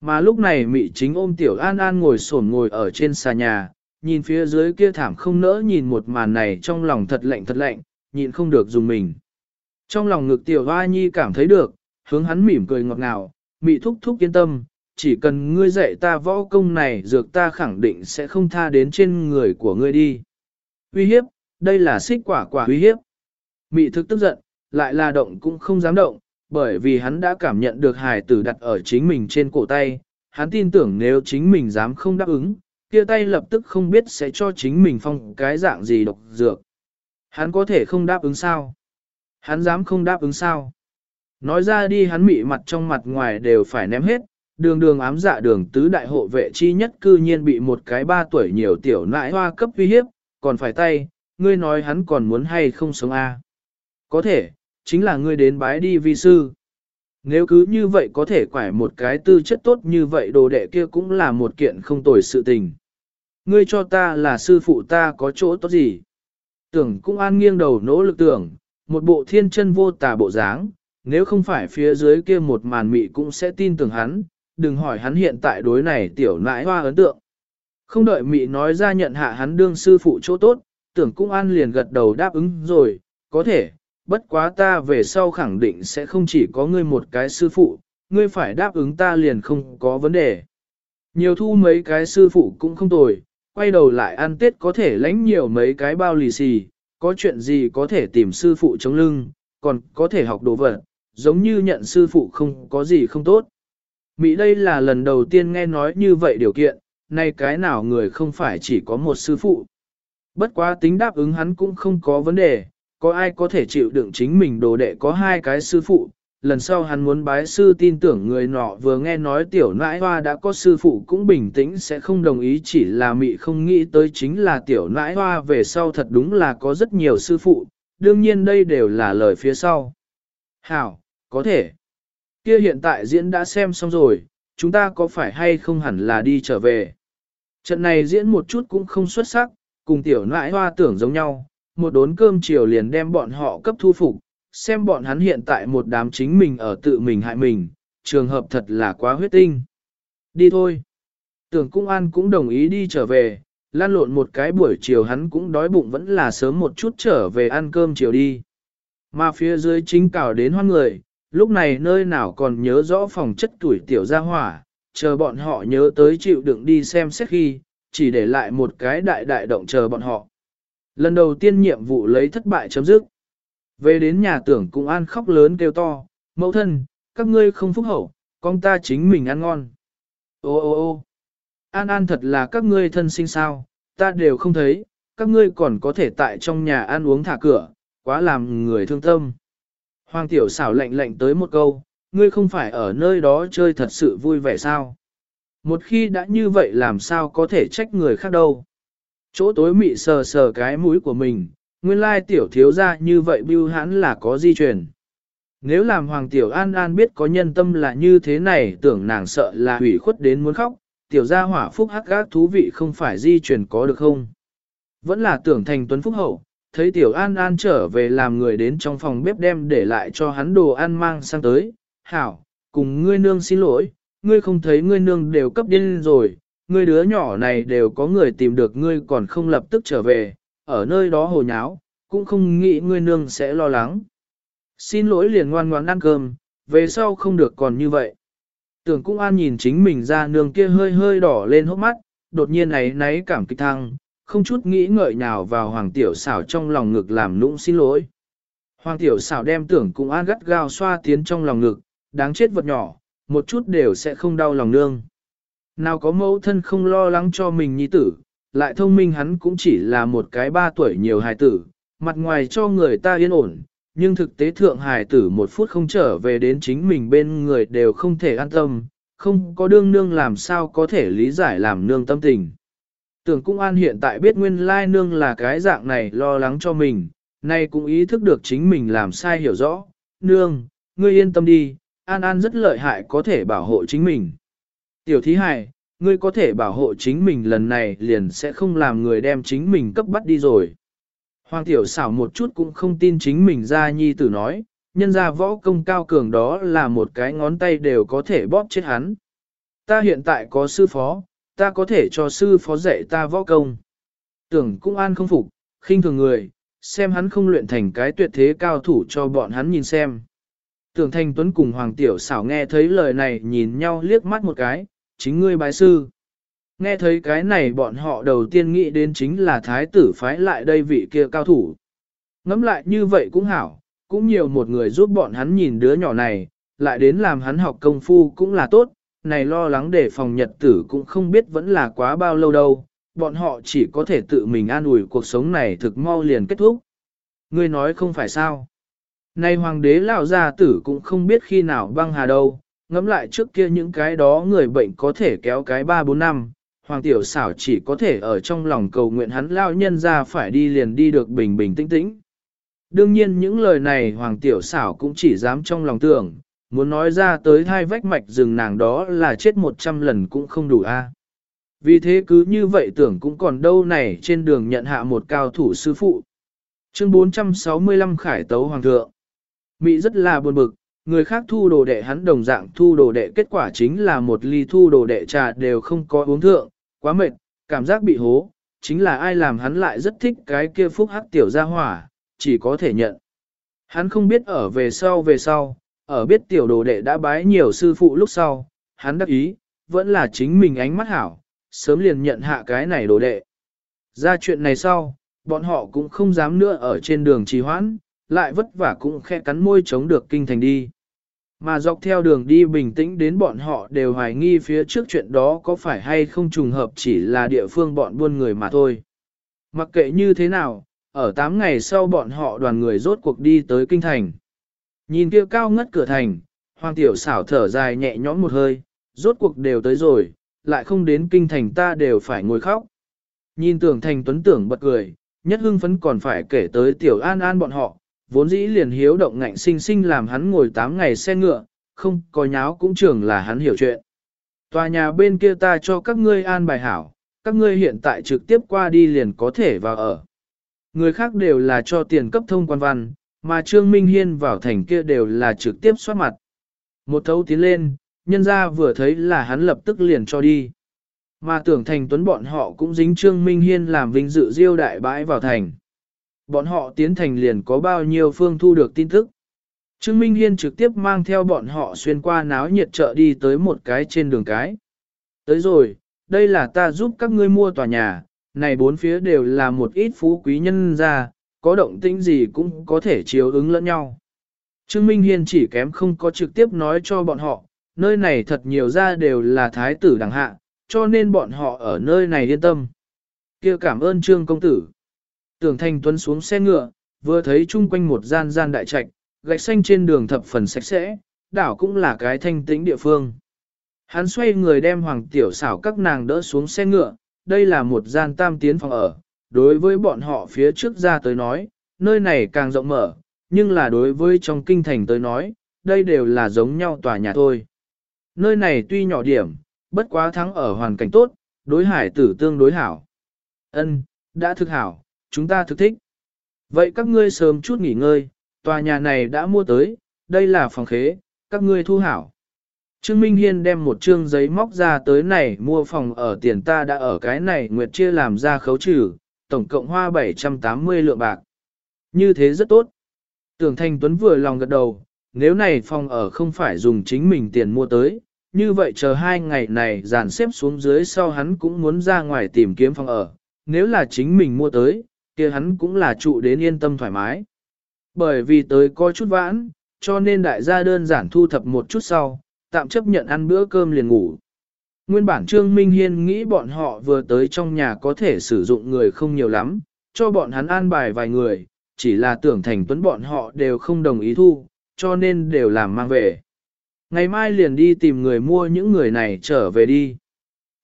Mà lúc này mị chính ôm tiểu an an ngồi sổn ngồi ở trên xà nhà, nhìn phía dưới kia thảm không nỡ nhìn một màn này trong lòng thật lạnh thật lạnh, nhịn không được dùng mình. Trong lòng ngực tiểu hoa nhi cảm thấy được, hướng hắn mỉm cười ngọt ngào, mị thúc thúc yên tâm, chỉ cần ngươi dạy ta võ công này dược ta khẳng định sẽ không tha đến trên người của ngươi đi. Uy hiếp, đây là xích quả quả uy hiếp. Mị thực tức giận, lại là động cũng không dám động, bởi vì hắn đã cảm nhận được hài tử đặt ở chính mình trên cổ tay, hắn tin tưởng nếu chính mình dám không đáp ứng, kia tay lập tức không biết sẽ cho chính mình phong cái dạng gì độc dược. Hắn có thể không đáp ứng sao? Hắn dám không đáp ứng sao? Nói ra đi hắn mị mặt trong mặt ngoài đều phải ném hết, đường đường ám dạ đường tứ đại hộ vệ chi nhất cư nhiên bị một cái ba tuổi nhiều tiểu nãi hoa cấp uy hiếp, còn phải tay, ngươi nói hắn còn muốn hay không sống a? À? Có thể, chính là ngươi đến bái đi vi sư. Nếu cứ như vậy có thể quải một cái tư chất tốt như vậy đồ đệ kia cũng là một kiện không tồi sự tình. Ngươi cho ta là sư phụ ta có chỗ tốt gì? Tưởng cũng an nghiêng đầu nỗ lực tưởng, một bộ thiên chân vô tà bộ dáng, nếu không phải phía dưới kia một màn mị cũng sẽ tin tưởng hắn, đừng hỏi hắn hiện tại đối này tiểu nãi hoa ấn tượng. Không đợi mị nói ra nhận hạ hắn đương sư phụ chỗ tốt, tưởng cũng an liền gật đầu đáp ứng rồi, có thể, bất quá ta về sau khẳng định sẽ không chỉ có ngươi một cái sư phụ, ngươi phải đáp ứng ta liền không có vấn đề. Nhiều thu mấy cái sư phụ cũng không tồi, quay đầu lại ăn tết có thể lãnh nhiều mấy cái bao lì xì, có chuyện gì có thể tìm sư phụ chống lưng, còn có thể học đồ vật, giống như nhận sư phụ không có gì không tốt. Mỹ đây là lần đầu tiên nghe nói như vậy điều kiện, nay cái nào người không phải chỉ có một sư phụ. Bất quá tính đáp ứng hắn cũng không có vấn đề, có ai có thể chịu đựng chính mình đồ đệ có hai cái sư phụ. Lần sau hắn muốn bái sư tin tưởng người nọ vừa nghe nói tiểu nãi hoa đã có sư phụ cũng bình tĩnh sẽ không đồng ý chỉ là mị không nghĩ tới chính là tiểu nãi hoa về sau thật đúng là có rất nhiều sư phụ, đương nhiên đây đều là lời phía sau. Hảo, có thể. Kia hiện tại diễn đã xem xong rồi, chúng ta có phải hay không hẳn là đi trở về. Trận này diễn một chút cũng không xuất sắc, cùng tiểu nãi hoa tưởng giống nhau, một đốn cơm chiều liền đem bọn họ cấp thu phục, xem bọn hắn hiện tại một đám chính mình ở tự mình hại mình, trường hợp thật là quá huyết tinh. Đi thôi. Tưởng cung an cũng đồng ý đi trở về, lan lộn một cái buổi chiều hắn cũng đói bụng vẫn là sớm một chút trở về ăn cơm chiều đi. Mà phía dưới chính cào đến hoan người, lúc này nơi nào còn nhớ rõ phòng chất tuổi tiểu gia hỏa, chờ bọn họ nhớ tới chịu đựng đi xem xét khi, chỉ để lại một cái đại đại động chờ bọn họ. Lần đầu tiên nhiệm vụ lấy thất bại chấm dứt. Về đến nhà tưởng cũng an khóc lớn kêu to, mẫu thân, các ngươi không phúc hậu, con ta chính mình ăn ngon. Ô ô ô an an thật là các ngươi thân sinh sao, ta đều không thấy, các ngươi còn có thể tại trong nhà ăn uống thả cửa, quá làm người thương tâm. Hoàng tiểu xảo lạnh lạnh tới một câu, ngươi không phải ở nơi đó chơi thật sự vui vẻ sao? Một khi đã như vậy làm sao có thể trách người khác đâu? Chỗ tối mị sờ sờ cái mũi của mình, nguyên lai tiểu thiếu ra như vậy bưu hắn là có di truyền. Nếu làm Hoàng Tiểu An An biết có nhân tâm là như thế này tưởng nàng sợ là hủy khuất đến muốn khóc, tiểu gia hỏa phúc hắc gác thú vị không phải di truyền có được không? Vẫn là tưởng thành tuấn phúc hậu, thấy tiểu an an trở về làm người đến trong phòng bếp đem để lại cho hắn đồ ăn mang sang tới. Hảo, cùng ngươi nương xin lỗi, ngươi không thấy ngươi nương đều cấp điên rồi, ngươi đứa nhỏ này đều có người tìm được ngươi còn không lập tức trở về, ở nơi đó hồ nháo, cũng không nghĩ ngươi nương sẽ lo lắng. Xin lỗi liền ngoan ngoãn ăn cơm, về sau không được còn như vậy. Tưởng cũng an nhìn chính mình ra nương kia hơi hơi đỏ lên hốc mắt, đột nhiên ấy náy cảm kích thăng, không chút nghĩ ngợi nào vào hoàng tiểu xảo trong lòng ngực làm nũng xin lỗi. Hoàng tiểu xảo đem tưởng cũng an gắt gao xoa tiến trong lòng ngực, đáng chết vật nhỏ, một chút đều sẽ không đau lòng nương. Nào có mẫu thân không lo lắng cho mình nhi tử, lại thông minh hắn cũng chỉ là một cái ba tuổi nhiều hài tử, mặt ngoài cho người ta yên ổn, nhưng thực tế thượng hài tử một phút không trở về đến chính mình bên người đều không thể an tâm, không có đương nương làm sao có thể lý giải làm nương tâm tình. Tưởng cung an hiện tại biết nguyên lai nương là cái dạng này lo lắng cho mình, nay cũng ý thức được chính mình làm sai hiểu rõ. Nương, ngươi yên tâm đi, an an rất lợi hại có thể bảo hộ chính mình. Tiểu thí hài, ngươi có thể bảo hộ chính mình lần này liền sẽ không làm người đem chính mình cấp bắt đi rồi. Hoàng tiểu xảo một chút cũng không tin chính mình ra nhi tử nói, nhân ra võ công cao cường đó là một cái ngón tay đều có thể bóp chết hắn. Ta hiện tại có sư phó, ta có thể cho sư phó dạy ta võ công. Tưởng cũng an không phục, khinh thường người, xem hắn không luyện thành cái tuyệt thế cao thủ cho bọn hắn nhìn xem. Tưởng Thanh Tuấn cùng Hoàng Tiểu xảo nghe thấy lời này nhìn nhau liếc mắt một cái, chính ngươi bái sư. Nghe thấy cái này bọn họ đầu tiên nghĩ đến chính là thái tử phái lại đây vị kia cao thủ. Ngắm lại như vậy cũng hảo, cũng nhiều một người giúp bọn hắn nhìn đứa nhỏ này, lại đến làm hắn học công phu cũng là tốt, này lo lắng để phòng nhật tử cũng không biết vẫn là quá bao lâu đâu, bọn họ chỉ có thể tự mình an ủi cuộc sống này thực mau liền kết thúc. Ngươi nói không phải sao. này hoàng đế lão gia tử cũng không biết khi nào băng hà đâu, ngẫm lại trước kia những cái đó người bệnh có thể kéo cái 3-4 năm, hoàng tiểu xảo chỉ có thể ở trong lòng cầu nguyện hắn lao nhân ra phải đi liền đi được bình bình tĩnh tĩnh. Đương nhiên những lời này hoàng tiểu xảo cũng chỉ dám trong lòng tưởng, muốn nói ra tới hai vách mạch rừng nàng đó là chết một trăm lần cũng không đủ a. Vì thế cứ như vậy tưởng cũng còn đâu này trên đường nhận hạ một cao thủ sư phụ. Chương 465 Khải Tấu Hoàng thượng Mỹ rất là buồn bực, người khác thu đồ đệ hắn đồng dạng thu đồ đệ kết quả chính là một ly thu đồ đệ trà đều không có uống thượng, quá mệt, cảm giác bị hố, chính là ai làm hắn lại rất thích cái kia phúc hắc tiểu gia hỏa, chỉ có thể nhận. Hắn không biết ở về sau về sau, ở biết tiểu đồ đệ đã bái nhiều sư phụ lúc sau, hắn đắc ý, vẫn là chính mình ánh mắt hảo, sớm liền nhận hạ cái này đồ đệ. Ra chuyện này sau, bọn họ cũng không dám nữa ở trên đường trì hoãn, lại vất vả cũng khe cắn môi chống được kinh thành đi. Mà dọc theo đường đi bình tĩnh đến bọn họ đều hoài nghi phía trước chuyện đó có phải hay không trùng hợp chỉ là địa phương bọn buôn người mà thôi. Mặc kệ như thế nào, ở 8 ngày sau bọn họ đoàn người rốt cuộc đi tới kinh thành. Nhìn kia cao ngất cửa thành, hoàng tiểu xảo thở dài nhẹ nhõm một hơi, rốt cuộc đều tới rồi, lại không đến kinh thành ta đều phải ngồi khóc. Nhìn tưởng thành tuấn tưởng bật cười, nhất hưng phấn còn phải kể tới tiểu an an bọn họ, vốn dĩ liền hiếu động ngạnh sinh sinh làm hắn ngồi 8 ngày xe ngựa, không có nháo cũng trưởng là hắn hiểu chuyện. Tòa nhà bên kia ta cho các ngươi an bài hảo, các ngươi hiện tại trực tiếp qua đi liền có thể vào ở. Người khác đều là cho tiền cấp thông quan văn, mà Trương Minh Hiên vào thành kia đều là trực tiếp soát mặt. Một thấu tiến lên, nhân ra vừa thấy là hắn lập tức liền cho đi. Mà tưởng thành tuấn bọn họ cũng dính Trương Minh Hiên làm vinh dự diêu đại bãi vào thành. Bọn họ tiến thành liền có bao nhiêu phương thu được tin tức. Trương Minh Hiên trực tiếp mang theo bọn họ xuyên qua náo nhiệt chợ đi tới một cái trên đường cái. Tới rồi, đây là ta giúp các ngươi mua tòa nhà, này bốn phía đều là một ít phú quý nhân ra, có động tĩnh gì cũng có thể chiếu ứng lẫn nhau. Trương Minh Hiên chỉ kém không có trực tiếp nói cho bọn họ, nơi này thật nhiều ra đều là thái tử đẳng hạ, cho nên bọn họ ở nơi này yên tâm. kia cảm ơn Trương Công Tử. Tưởng Thanh Tuấn xuống xe ngựa, vừa thấy chung quanh một gian gian đại trạch, gạch xanh trên đường thập phần sạch sẽ, đảo cũng là cái thanh tĩnh địa phương. Hắn xoay người đem hoàng tiểu xảo các nàng đỡ xuống xe ngựa, đây là một gian tam tiến phòng ở, đối với bọn họ phía trước ra tới nói, nơi này càng rộng mở, nhưng là đối với trong kinh thành tới nói, đây đều là giống nhau tòa nhà thôi. Nơi này tuy nhỏ điểm, bất quá thắng ở hoàn cảnh tốt, đối hải tử tương đối hảo. Ân, đã thực hảo, chúng ta thực thích. Vậy các ngươi sớm chút nghỉ ngơi, tòa nhà này đã mua tới, đây là phòng khế, các ngươi thu hảo. Trương Minh Hiên đem một trương giấy móc ra tới này mua phòng ở tiền ta đã ở cái này nguyệt chia làm ra khấu trừ, tổng cộng hoa 780 lượng bạc. Như thế rất tốt. Tưởng Thanh Tuấn vừa lòng gật đầu, nếu này phòng ở không phải dùng chính mình tiền mua tới, như vậy chờ hai ngày này dàn xếp xuống dưới sau hắn cũng muốn ra ngoài tìm kiếm phòng ở, nếu là chính mình mua tới, kia hắn cũng là trụ đến yên tâm thoải mái. Bởi vì tới có chút vãn, cho nên đại gia đơn giản thu thập một chút sau, tạm chấp nhận ăn bữa cơm liền ngủ. Nguyên bản Trương Minh Hiên nghĩ bọn họ vừa tới trong nhà có thể sử dụng người không nhiều lắm, cho bọn hắn an bài vài người, chỉ là tưởng thành tuấn bọn họ đều không đồng ý thu, cho nên đều làm mang về. Ngày mai liền đi tìm người mua những người này trở về đi.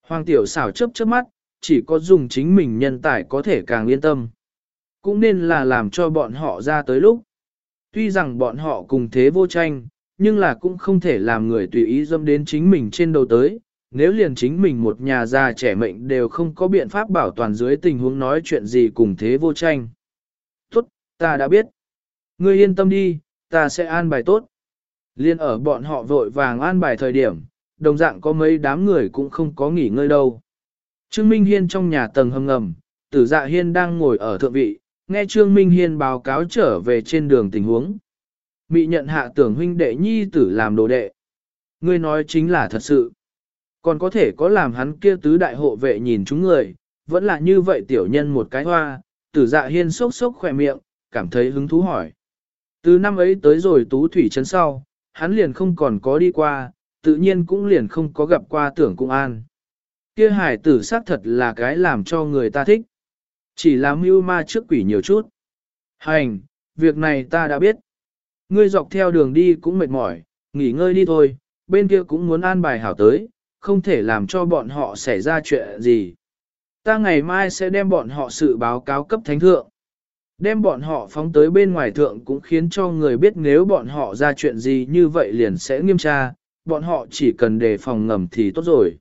Hoàng tiểu xảo chấp chớp mắt, chỉ có dùng chính mình nhân tài có thể càng yên tâm. Cũng nên là làm cho bọn họ ra tới lúc. Tuy rằng bọn họ cùng thế vô tranh, nhưng là cũng không thể làm người tùy ý dâm đến chính mình trên đầu tới. Nếu liền chính mình một nhà già trẻ mệnh đều không có biện pháp bảo toàn dưới tình huống nói chuyện gì cùng thế vô tranh. Tốt, ta đã biết. Ngươi yên tâm đi, ta sẽ an bài tốt. Liên ở bọn họ vội vàng an bài thời điểm, đồng dạng có mấy đám người cũng không có nghỉ ngơi đâu. Trương Minh Hiên trong nhà tầng hầm ngầm, tử dạ hiên đang ngồi ở thượng vị, nghe Trương Minh Hiên báo cáo trở về trên đường tình huống. Mị nhận hạ tưởng huynh đệ nhi tử làm đồ đệ. Ngươi nói chính là thật sự. Còn có thể có làm hắn kia tứ đại hộ vệ nhìn chúng người, vẫn là như vậy tiểu nhân một cái hoa, tử dạ hiên sốc sốc khỏe miệng, cảm thấy hứng thú hỏi. Từ năm ấy tới rồi tú thủy trấn sau, hắn liền không còn có đi qua, tự nhiên cũng liền không có gặp qua tưởng cung an. Kia hải tử xác thật là cái làm cho người ta thích. Chỉ là mưu ma trước quỷ nhiều chút. Hành, việc này ta đã biết. Ngươi dọc theo đường đi cũng mệt mỏi, nghỉ ngơi đi thôi, bên kia cũng muốn an bài hảo tới, không thể làm cho bọn họ xảy ra chuyện gì. Ta ngày mai sẽ đem bọn họ sự báo cáo cấp thánh thượng. Đem bọn họ phóng tới bên ngoài thượng cũng khiến cho người biết nếu bọn họ ra chuyện gì như vậy liền sẽ nghiêm tra, bọn họ chỉ cần đề phòng ngầm thì tốt rồi.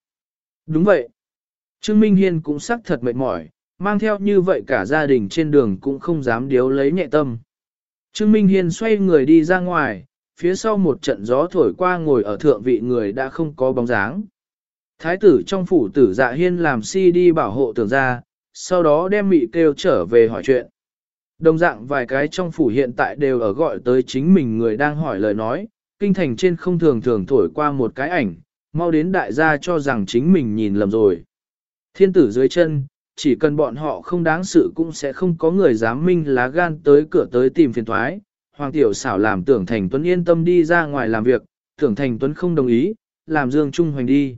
Đúng vậy. Trương Minh Hiên cũng xác thật mệt mỏi, mang theo như vậy cả gia đình trên đường cũng không dám điếu lấy nhẹ tâm. Trương Minh Hiên xoay người đi ra ngoài, phía sau một trận gió thổi qua ngồi ở thượng vị người đã không có bóng dáng. Thái tử trong phủ tử dạ hiên làm si đi bảo hộ tưởng ra, sau đó đem mị kêu trở về hỏi chuyện. Đồng dạng vài cái trong phủ hiện tại đều ở gọi tới chính mình người đang hỏi lời nói, kinh thành trên không thường thường thổi qua một cái ảnh, mau đến đại gia cho rằng chính mình nhìn lầm rồi. Thiên tử dưới chân, chỉ cần bọn họ không đáng sự cũng sẽ không có người dám minh lá gan tới cửa tới tìm phiền thoái. Hoàng tiểu xảo làm tưởng thành tuấn yên tâm đi ra ngoài làm việc, tưởng thành tuấn không đồng ý, làm Dương Trung Hoành đi.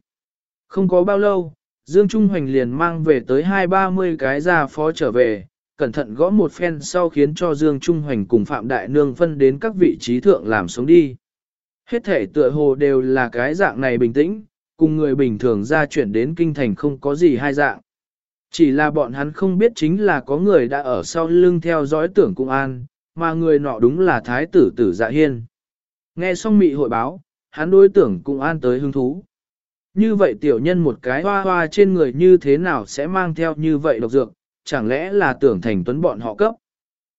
Không có bao lâu, Dương Trung Hoành liền mang về tới hai ba mươi cái gia phó trở về, cẩn thận gõ một phen sau khiến cho Dương Trung Hoành cùng Phạm Đại Nương phân đến các vị trí thượng làm sống đi. Hết thể tựa hồ đều là cái dạng này bình tĩnh, cùng người bình thường ra chuyển đến kinh thành không có gì hai dạng. Chỉ là bọn hắn không biết chính là có người đã ở sau lưng theo dõi tưởng cung an, mà người nọ đúng là thái tử tử dạ hiên. Nghe xong mị hội báo, hắn đối tưởng cung an tới hứng thú. Như vậy tiểu nhân một cái hoa hoa trên người như thế nào sẽ mang theo như vậy độc dược, chẳng lẽ là tưởng thành tuấn bọn họ cấp.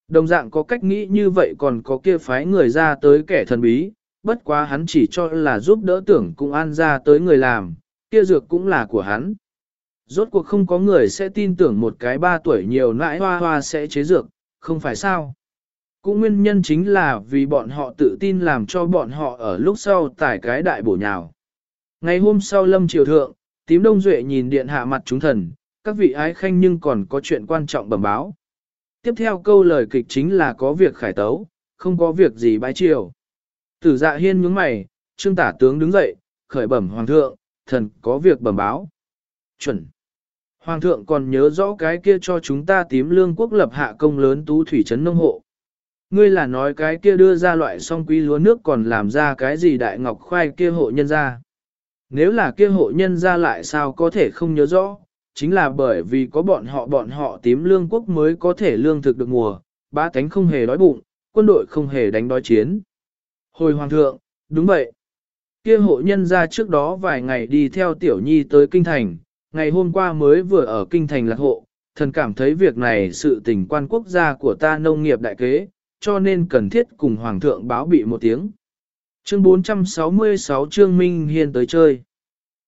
Đồng dạng có cách nghĩ như vậy còn có kia phái người ra tới kẻ thần bí, bất quá hắn chỉ cho là giúp đỡ tưởng cung an ra tới người làm, kia dược cũng là của hắn. Rốt cuộc không có người sẽ tin tưởng một cái ba tuổi nhiều nãi hoa hoa sẽ chế dược, không phải sao. Cũng nguyên nhân chính là vì bọn họ tự tin làm cho bọn họ ở lúc sau tải cái đại bổ nhào. Ngày hôm sau lâm triều thượng, tím đông duệ nhìn điện hạ mặt chúng thần, các vị ái khanh nhưng còn có chuyện quan trọng bẩm báo. Tiếp theo câu lời kịch chính là có việc khải tấu, không có việc gì bái triều. Tử dạ hiên nhướng mày, trương tả tướng đứng dậy, khởi bẩm hoàng thượng, thần có việc bẩm báo. Chuẩn. Hoàng thượng còn nhớ rõ cái kia cho chúng ta tím lương quốc lập hạ công lớn tú thủy trấn nông hộ. Ngươi là nói cái kia đưa ra loại song quý lúa nước còn làm ra cái gì đại ngọc khoai kia hộ nhân ra. Nếu là kia hộ nhân ra lại sao có thể không nhớ rõ, chính là bởi vì có bọn họ bọn họ tím lương quốc mới có thể lương thực được mùa, ba tánh không hề đói bụng, quân đội không hề đánh đói chiến. Hồi hoàng thượng, đúng vậy. Kia hộ nhân ra trước đó vài ngày đi theo tiểu nhi tới kinh thành, ngày hôm qua mới vừa ở kinh thành lạc hộ, thần cảm thấy việc này sự tình quan quốc gia của ta nông nghiệp đại kế, cho nên cần thiết cùng hoàng thượng báo bị một tiếng. Chương 466 Trương Minh Hiên tới chơi.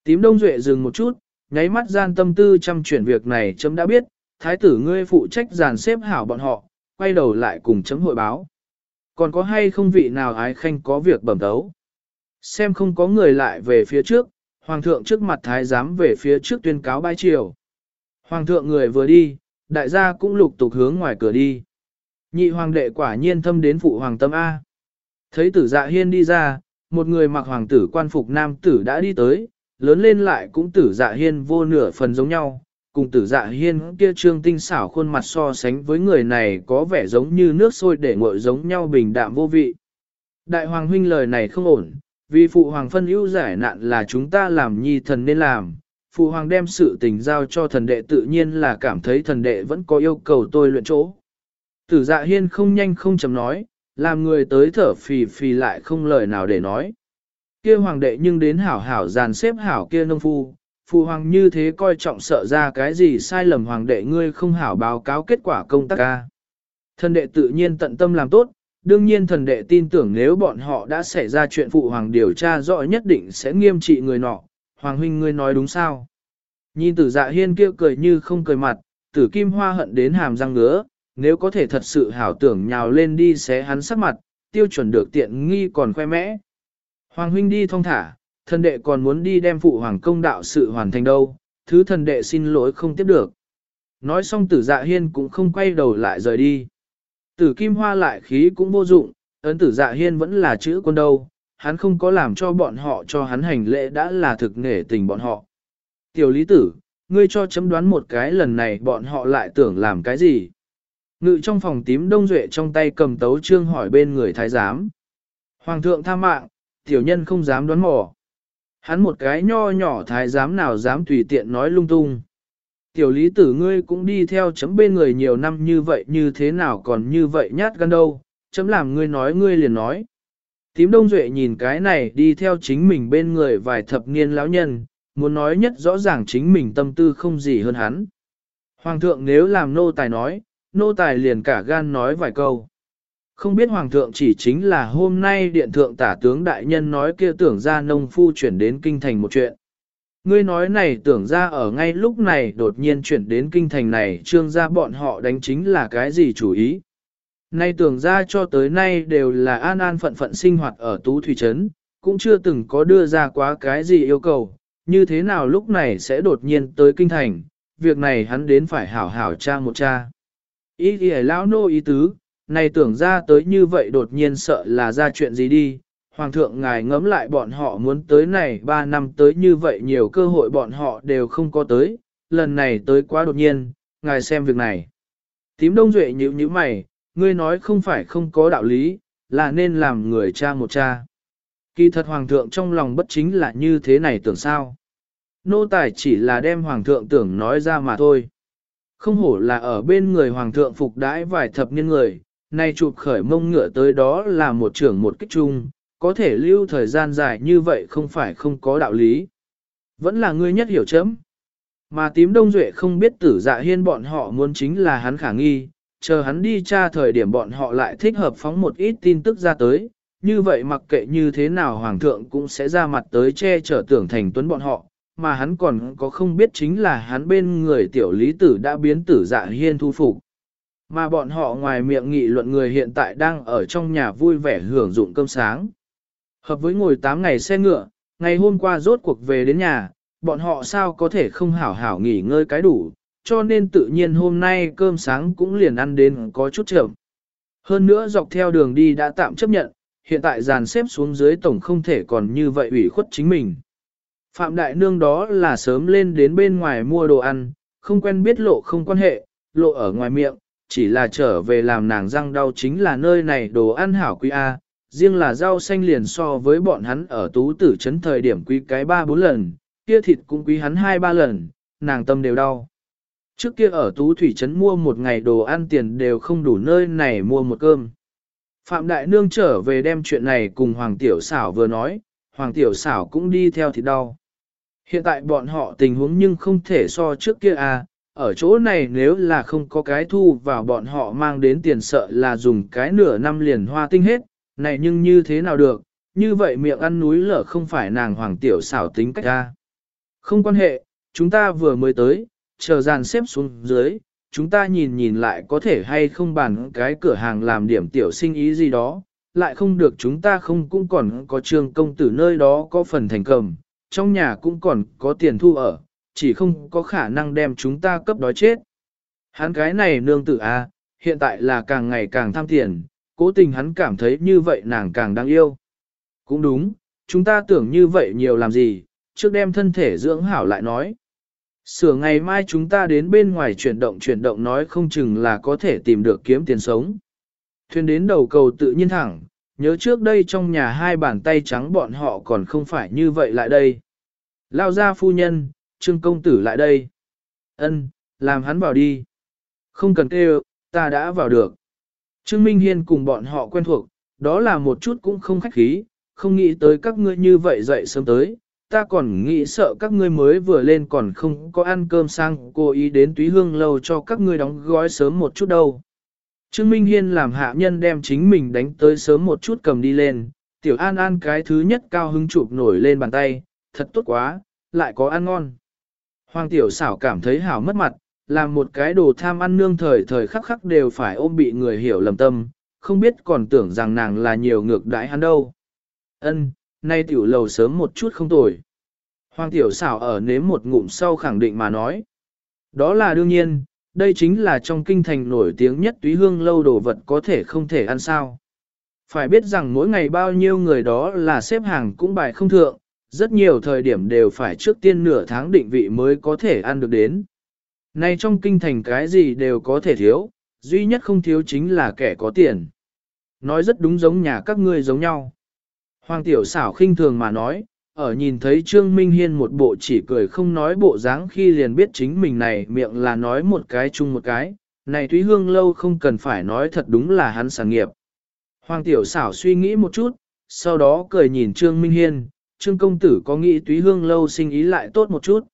Tím Đông Duệ dừng một chút, nháy mắt gian tâm tư chăm chuyển việc này chấm đã biết, thái tử ngươi phụ trách dàn xếp hảo bọn họ, quay đầu lại cùng chấm hội báo. Còn có hay không vị nào ái khanh có việc bẩm tấu? Xem không có người lại về phía trước, Hoàng thượng trước mặt thái giám về phía trước tuyên cáo bãi triều. Hoàng thượng người vừa đi, đại gia cũng lục tục hướng ngoài cửa đi. Nhị hoàng đệ quả nhiên thâm đến phụ hoàng tâm A. Thấy tử dạ hiên đi ra, một người mặc hoàng tử quan phục nam tử đã đi tới, lớn lên lại cũng tử dạ hiên vô nửa phần giống nhau, cùng tử dạ hiên kia trương tinh xảo khuôn mặt so sánh với người này có vẻ giống như nước sôi để nguội giống nhau bình đạm vô vị. Đại hoàng huynh lời này không ổn, vì phụ hoàng phân ưu giải nạn là chúng ta làm nhi thần nên làm, phụ hoàng đem sự tình giao cho thần đệ tự nhiên là cảm thấy thần đệ vẫn có yêu cầu tôi luyện chỗ. Tử dạ hiên không nhanh không chậm nói, làm người tới thở phì phì lại không lời nào để nói. Kia hoàng đệ nhưng đến hảo hảo dàn xếp hảo kia nông phu, phụ hoàng như thế coi trọng sợ ra cái gì sai lầm hoàng đệ ngươi không hảo báo cáo kết quả công tác ca. Thần đệ tự nhiên tận tâm làm tốt, đương nhiên thần đệ tin tưởng nếu bọn họ đã xảy ra chuyện phụ hoàng điều tra rõ nhất định sẽ nghiêm trị người nọ, hoàng huynh ngươi nói đúng sao. Nhìn tử dạ hiên kia cười như không cười mặt, tử kim hoa hận đến hàm răng ngứa, nếu có thể thật sự hảo tưởng nhào lên đi xé hắn sắc mặt, tiêu chuẩn được tiện nghi còn khoe mẽ. Hoàng huynh đi thong thả, thần đệ còn muốn đi đem phụ hoàng công đạo sự hoàn thành đâu, thứ thần đệ xin lỗi không tiếp được. Nói xong tử dạ hiên cũng không quay đầu lại rời đi. Tử kim hoa lại khí cũng vô dụng, ấn tử dạ hiên vẫn là chữ quân đâu, hắn không có làm cho bọn họ cho hắn hành lễ đã là thực nể tình bọn họ. Tiểu lý tử, ngươi cho chấm đoán một cái lần này bọn họ lại tưởng làm cái gì? Ngự trong phòng tím đông duệ trong tay cầm tấu trương hỏi bên người thái giám. Hoàng thượng tha mạng, tiểu nhân không dám đoán mò. Hắn một cái nho nhỏ thái giám nào dám tùy tiện nói lung tung. Tiểu lý tử ngươi cũng đi theo chấm bên người nhiều năm như vậy như thế nào còn như vậy nhát gan đâu, chấm làm ngươi nói ngươi liền nói. Tím đông duệ nhìn cái này đi theo chính mình bên người vài thập niên lão nhân, muốn nói nhất rõ ràng chính mình tâm tư không gì hơn hắn. Hoàng thượng nếu làm nô tài nói, nô tài liền cả gan nói vài câu. Không biết hoàng thượng chỉ chính là hôm nay điện thượng tả tướng đại nhân nói kia tưởng ra nông phu chuyển đến kinh thành một chuyện. Ngươi nói này tưởng ra ở ngay lúc này đột nhiên chuyển đến kinh thành này trương ra bọn họ đánh chính là cái gì chủ ý. Nay tưởng ra cho tới nay đều là an an phận phận sinh hoạt ở Tú Thủy Trấn, cũng chưa từng có đưa ra quá cái gì yêu cầu, như thế nào lúc này sẽ đột nhiên tới kinh thành, việc này hắn đến phải hảo hảo cha một cha. Ý thì lão nô ý tứ, này tưởng ra tới như vậy đột nhiên sợ là ra chuyện gì đi. Hoàng thượng ngài ngẫm lại bọn họ muốn tới này 3 năm tới như vậy nhiều cơ hội bọn họ đều không có tới, lần này tới quá đột nhiên, ngài xem việc này. Tím đông duệ nhíu nhíu mày, ngươi nói không phải không có đạo lý, là nên làm người cha một cha. Kỳ thật hoàng thượng trong lòng bất chính là như thế này tưởng sao. Nô tài chỉ là đem hoàng thượng tưởng nói ra mà thôi. Không hổ là ở bên người hoàng thượng phục đãi vài thập niên người, nay chụp khởi mông ngựa tới đó là một trưởng một kích chung, có thể lưu thời gian dài như vậy không phải không có đạo lý. Vẫn là ngươi nhất hiểu chấm. Mà tím đông duệ không biết tử dạ hiên bọn họ muốn chính là hắn khả nghi, chờ hắn đi tra thời điểm bọn họ lại thích hợp phóng một ít tin tức ra tới, như vậy mặc kệ như thế nào hoàng thượng cũng sẽ ra mặt tới che chở tưởng thành tuấn bọn họ, mà hắn còn có không biết chính là hắn bên người tiểu lý tử đã biến tử dạ hiên thu phục. Mà bọn họ ngoài miệng nghị luận người hiện tại đang ở trong nhà vui vẻ hưởng dụng cơm sáng. Hợp với ngồi 8 ngày xe ngựa, ngày hôm qua rốt cuộc về đến nhà, bọn họ sao có thể không hảo hảo nghỉ ngơi cái đủ, cho nên tự nhiên hôm nay cơm sáng cũng liền ăn đến có chút chậm. Hơn nữa dọc theo đường đi đã tạm chấp nhận, hiện tại dàn xếp xuống dưới tổng không thể còn như vậy ủy khuất chính mình. Phạm Đại Nương đó là sớm lên đến bên ngoài mua đồ ăn, không quen biết lộ không quan hệ, lộ ở ngoài miệng, chỉ là trở về làm nàng răng đau chính là nơi này đồ ăn hảo quý A, riêng là rau xanh liền so với bọn hắn ở tú tử trấn thời điểm quý cái 3-4 lần, kia thịt cũng quý hắn 2-3 lần, nàng tâm đều đau. Trước kia ở tú thủy trấn mua một ngày đồ ăn tiền đều không đủ nơi này mua một cơm. Phạm Đại Nương trở về đem chuyện này cùng Hoàng Tiểu Xảo vừa nói, Hoàng Tiểu Xảo cũng đi theo thịt đau. Hiện tại bọn họ tình huống nhưng không thể so trước kia à, ở chỗ này nếu là không có cái thu vào bọn họ mang đến tiền sợ là dùng cái nửa năm liền hoa tinh hết, này nhưng như thế nào được, như vậy miệng ăn núi lở không phải nàng hoàng tiểu xảo tính cách ra. Không quan hệ, chúng ta vừa mới tới, chờ dàn xếp xuống dưới, chúng ta nhìn nhìn lại có thể hay không bàn cái cửa hàng làm điểm tiểu sinh ý gì đó, lại không được chúng ta không cũng còn có trường công tử nơi đó có phần thành cầm, trong nhà cũng còn có tiền thu ở, chỉ không có khả năng đem chúng ta cấp đói chết. Hắn cái này nương tử a, à, hiện tại là càng ngày càng tham tiền, cố tình hắn cảm thấy như vậy nàng càng đáng yêu. Cũng đúng, chúng ta tưởng như vậy nhiều làm gì, trước đem thân thể dưỡng hảo lại nói. Sửa ngày mai chúng ta đến bên ngoài chuyển động chuyển động nói không chừng là có thể tìm được kiếm tiền sống. Thuyền đến đầu cầu tự nhiên thẳng, nhớ trước đây trong nhà hai bàn tay trắng bọn họ còn không phải như vậy lại đây. Lao ra phu nhân, trương công tử lại đây. Ân, làm hắn vào đi. Không cần kêu, ta đã vào được. Trương Minh Hiên cùng bọn họ quen thuộc, đó là một chút cũng không khách khí, không nghĩ tới các ngươi như vậy dậy sớm tới, ta còn nghĩ sợ các ngươi mới vừa lên còn không có ăn cơm sang cố ý đến túy hương lâu cho các ngươi đóng gói sớm một chút đâu. Trương Minh Hiên làm hạ nhân đem chính mình đánh tới sớm một chút cầm đi lên, tiểu an an cái thứ nhất cao hứng chụp nổi lên bàn tay, thật tốt quá, lại có ăn ngon. Hoàng tiểu xảo cảm thấy hảo mất mặt, làm một cái đồ tham ăn nương thời thời khắc khắc đều phải ôm bị người hiểu lầm tâm, không biết còn tưởng rằng nàng là nhiều ngược đãi hắn đâu. Ân, nay tiểu lầu sớm một chút không tồi. Hoàng tiểu xảo ở nếm một ngụm sau khẳng định mà nói. Đó là đương nhiên, đây chính là trong kinh thành nổi tiếng nhất túy hương lâu đồ vật có thể không thể ăn sao. Phải biết rằng mỗi ngày bao nhiêu người đó là xếp hàng cũng bài không thượng, rất nhiều thời điểm đều phải trước tiên nửa tháng định vị mới có thể ăn được đến này trong kinh thành cái gì đều có thể thiếu, duy nhất không thiếu chính là kẻ có tiền. Nói rất đúng giống nhà các ngươi giống nhau. Hoàng tiểu xảo khinh thường mà nói, ở nhìn thấy Trương Minh Hiên một bộ chỉ cười không nói bộ dáng khi liền biết chính mình này miệng là nói một cái chung một cái, này Thúy Hương lâu không cần phải nói thật đúng là hắn sản nghiệp. Hoàng tiểu xảo suy nghĩ một chút, sau đó cười nhìn Trương Minh Hiên, Trương công tử có nghĩ Thúy Hương lâu sinh ý lại tốt một chút.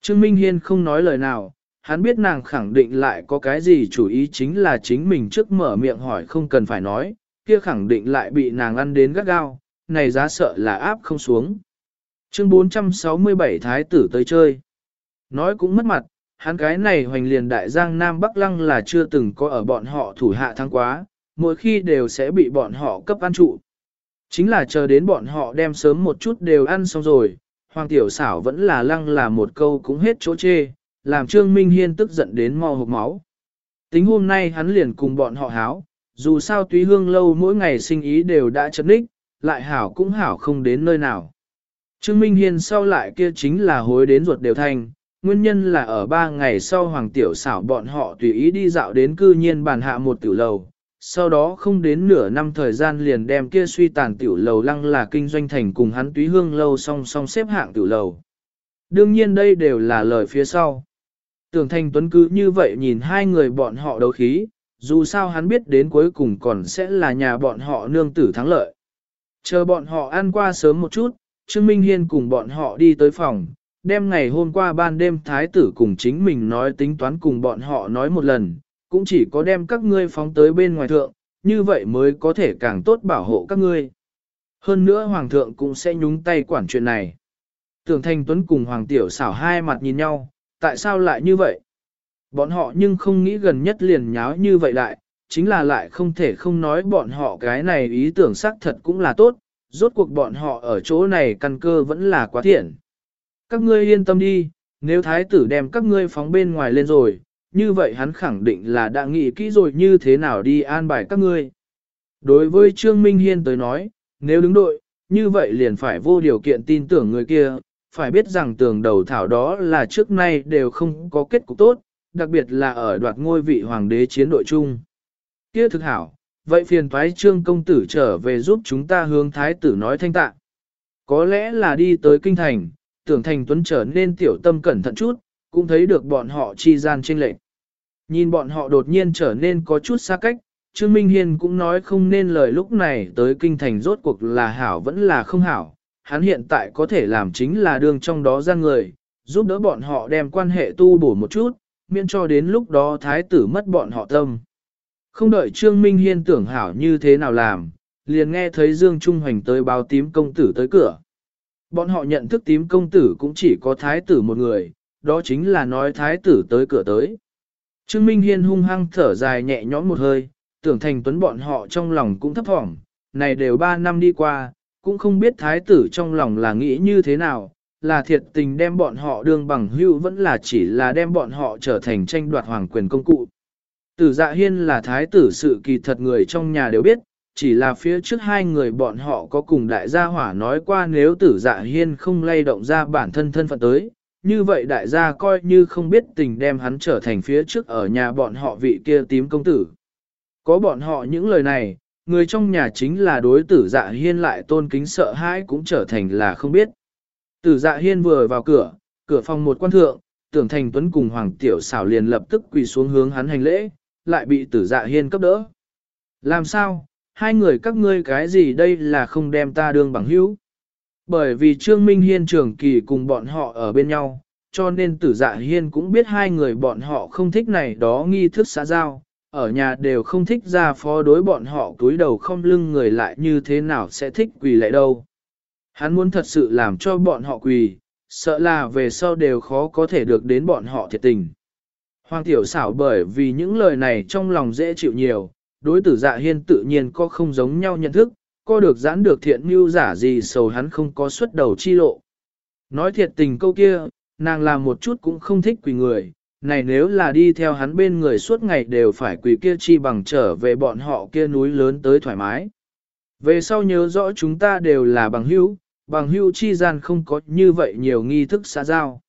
Trương Minh Hiên không nói lời nào, hắn biết nàng khẳng định lại có cái gì chủ ý chính là chính mình trước mở miệng hỏi không cần phải nói, kia khẳng định lại bị nàng ăn đến gắt gao, này giá sợ là áp không xuống. Chương 467 Thái tử tới chơi. Nói cũng mất mặt, hắn cái này hoành liền đại giang Nam Bắc Lăng là chưa từng có ở bọn họ thủ hạ thắng quá, mỗi khi đều sẽ bị bọn họ cấp ăn trụ. Chính là chờ đến bọn họ đem sớm một chút đều ăn xong rồi, Hoàng Tiểu xảo vẫn là lăng là một câu cũng hết chỗ chê, làm Trương Minh Hiên tức giận đến mò hộp máu. Tính hôm nay hắn liền cùng bọn họ háo, dù sao túy hương lâu mỗi ngày sinh ý đều đã chấn ních, lại hảo cũng hảo không đến nơi nào. Trương Minh Hiên sau lại kia chính là hối đến ruột đều thành, nguyên nhân là ở ba ngày sau Hoàng Tiểu xảo bọn họ tùy ý đi dạo đến cư nhiên bàn hạ một tiểu lầu, sau đó không đến nửa năm thời gian liền đem kia suy tàn tiểu lầu lăng là kinh doanh thành cùng hắn túy hương lâu song song xếp hạng tiểu lầu. Đương nhiên đây đều là lời phía sau. Tưởng Thanh Tuấn cứ như vậy nhìn hai người bọn họ đấu khí, dù sao hắn biết đến cuối cùng còn sẽ là nhà bọn họ nương tử thắng lợi. Chờ bọn họ ăn qua sớm một chút, Trương Minh Hiên cùng bọn họ đi tới phòng, đem ngày hôm qua ban đêm thái tử cùng chính mình nói tính toán cùng bọn họ nói một lần, cũng chỉ có đem các ngươi phóng tới bên ngoài thượng, như vậy mới có thể càng tốt bảo hộ các ngươi. Hơn nữa Hoàng thượng cũng sẽ nhúng tay quản chuyện này. Tưởng Thanh Tuấn cùng Hoàng Tiểu xảo hai mặt nhìn nhau, tại sao lại như vậy? Bọn họ nhưng không nghĩ gần nhất liền nháo như vậy lại, chính là lại không thể không nói bọn họ cái này ý tưởng xác thật cũng là tốt, rốt cuộc bọn họ ở chỗ này căn cơ vẫn là quá thiện. Các ngươi yên tâm đi, nếu thái tử đem các ngươi phóng bên ngoài lên rồi, như vậy hắn khẳng định là đã nghĩ kỹ rồi như thế nào đi an bài các ngươi. Đối với Trương Minh Hiên tới nói, nếu đứng đội, như vậy liền phải vô điều kiện tin tưởng người kia, phải biết rằng tường đầu thảo đó là trước nay đều không có kết cục tốt, đặc biệt là ở đoạt ngôi vị hoàng đế chiến đội chung. Kia thực hảo, vậy phiền thoái trương công tử trở về giúp chúng ta hướng thái tử nói thanh tạ. Có lẽ là đi tới kinh thành, tưởng thành tuấn trở nên tiểu tâm cẩn thận chút, cũng thấy được bọn họ chi gian trên lệch. Nhìn bọn họ đột nhiên trở nên có chút xa cách, Trương Minh Hiên cũng nói không nên lời lúc này tới kinh thành rốt cuộc là hảo vẫn là không hảo, hắn hiện tại có thể làm chính là đương trong đó gian người, giúp đỡ bọn họ đem quan hệ tu bổ một chút, miễn cho đến lúc đó thái tử mất bọn họ tâm. Không đợi Trương Minh Hiên tưởng hảo như thế nào làm, liền nghe thấy Dương Trung Hoành tới báo tím công tử tới cửa. Bọn họ nhận thức tím công tử cũng chỉ có thái tử một người, đó chính là nói thái tử tới cửa tới. Trương Minh Hiên hung hăng thở dài nhẹ nhõm một hơi, tưởng thành tuấn bọn họ trong lòng cũng thấp thỏm, này đều ba năm đi qua, cũng không biết thái tử trong lòng là nghĩ như thế nào, là thiệt tình đem bọn họ đương bằng hưu vẫn là chỉ là đem bọn họ trở thành tranh đoạt hoàng quyền công cụ. Tử dạ hiên là thái tử sự kỳ thật người trong nhà đều biết, chỉ là phía trước hai người bọn họ có cùng đại gia hỏa nói qua nếu tử dạ hiên không lay động ra bản thân thân phận tới, như vậy đại gia coi như không biết tình đem hắn trở thành phía trước ở nhà bọn họ vị kia tím công tử. Có bọn họ những lời này, người trong nhà chính là đối tử dạ hiên lại tôn kính sợ hãi cũng trở thành là không biết. Tử dạ hiên vừa vào cửa, cửa phòng một quan thượng, tưởng thành tuấn cùng hoàng tiểu xảo liền lập tức quỳ xuống hướng hắn hành lễ, lại bị tử dạ hiên cấp đỡ. Làm sao, hai người các ngươi cái gì đây là không đem ta đương bằng hữu? Bởi vì Trương Minh Hiên trường kỳ cùng bọn họ ở bên nhau, cho nên tử dạ hiên cũng biết hai người bọn họ không thích này đó nghi thức xã giao, ở nhà đều không thích ra phó đối bọn họ túi đầu không lưng người lại như thế nào sẽ thích quỳ lại đâu. Hắn muốn thật sự làm cho bọn họ quỳ, sợ là về sau đều khó có thể được đến bọn họ thiệt tình. Hoàng tiểu xảo bởi vì những lời này trong lòng dễ chịu nhiều, đối tử dạ hiên tự nhiên có không giống nhau nhận thức, có được giãn được thiện mưu giả gì sầu hắn không có xuất đầu chi lộ. Nói thiệt tình câu kia, nàng làm một chút cũng không thích quỳ người, này nếu là đi theo hắn bên người suốt ngày đều phải quỳ kia chi bằng trở về bọn họ kia núi lớn tới thoải mái. Về sau nhớ rõ chúng ta đều là bằng hữu, bằng hữu chi gian không có như vậy nhiều nghi thức xã giao.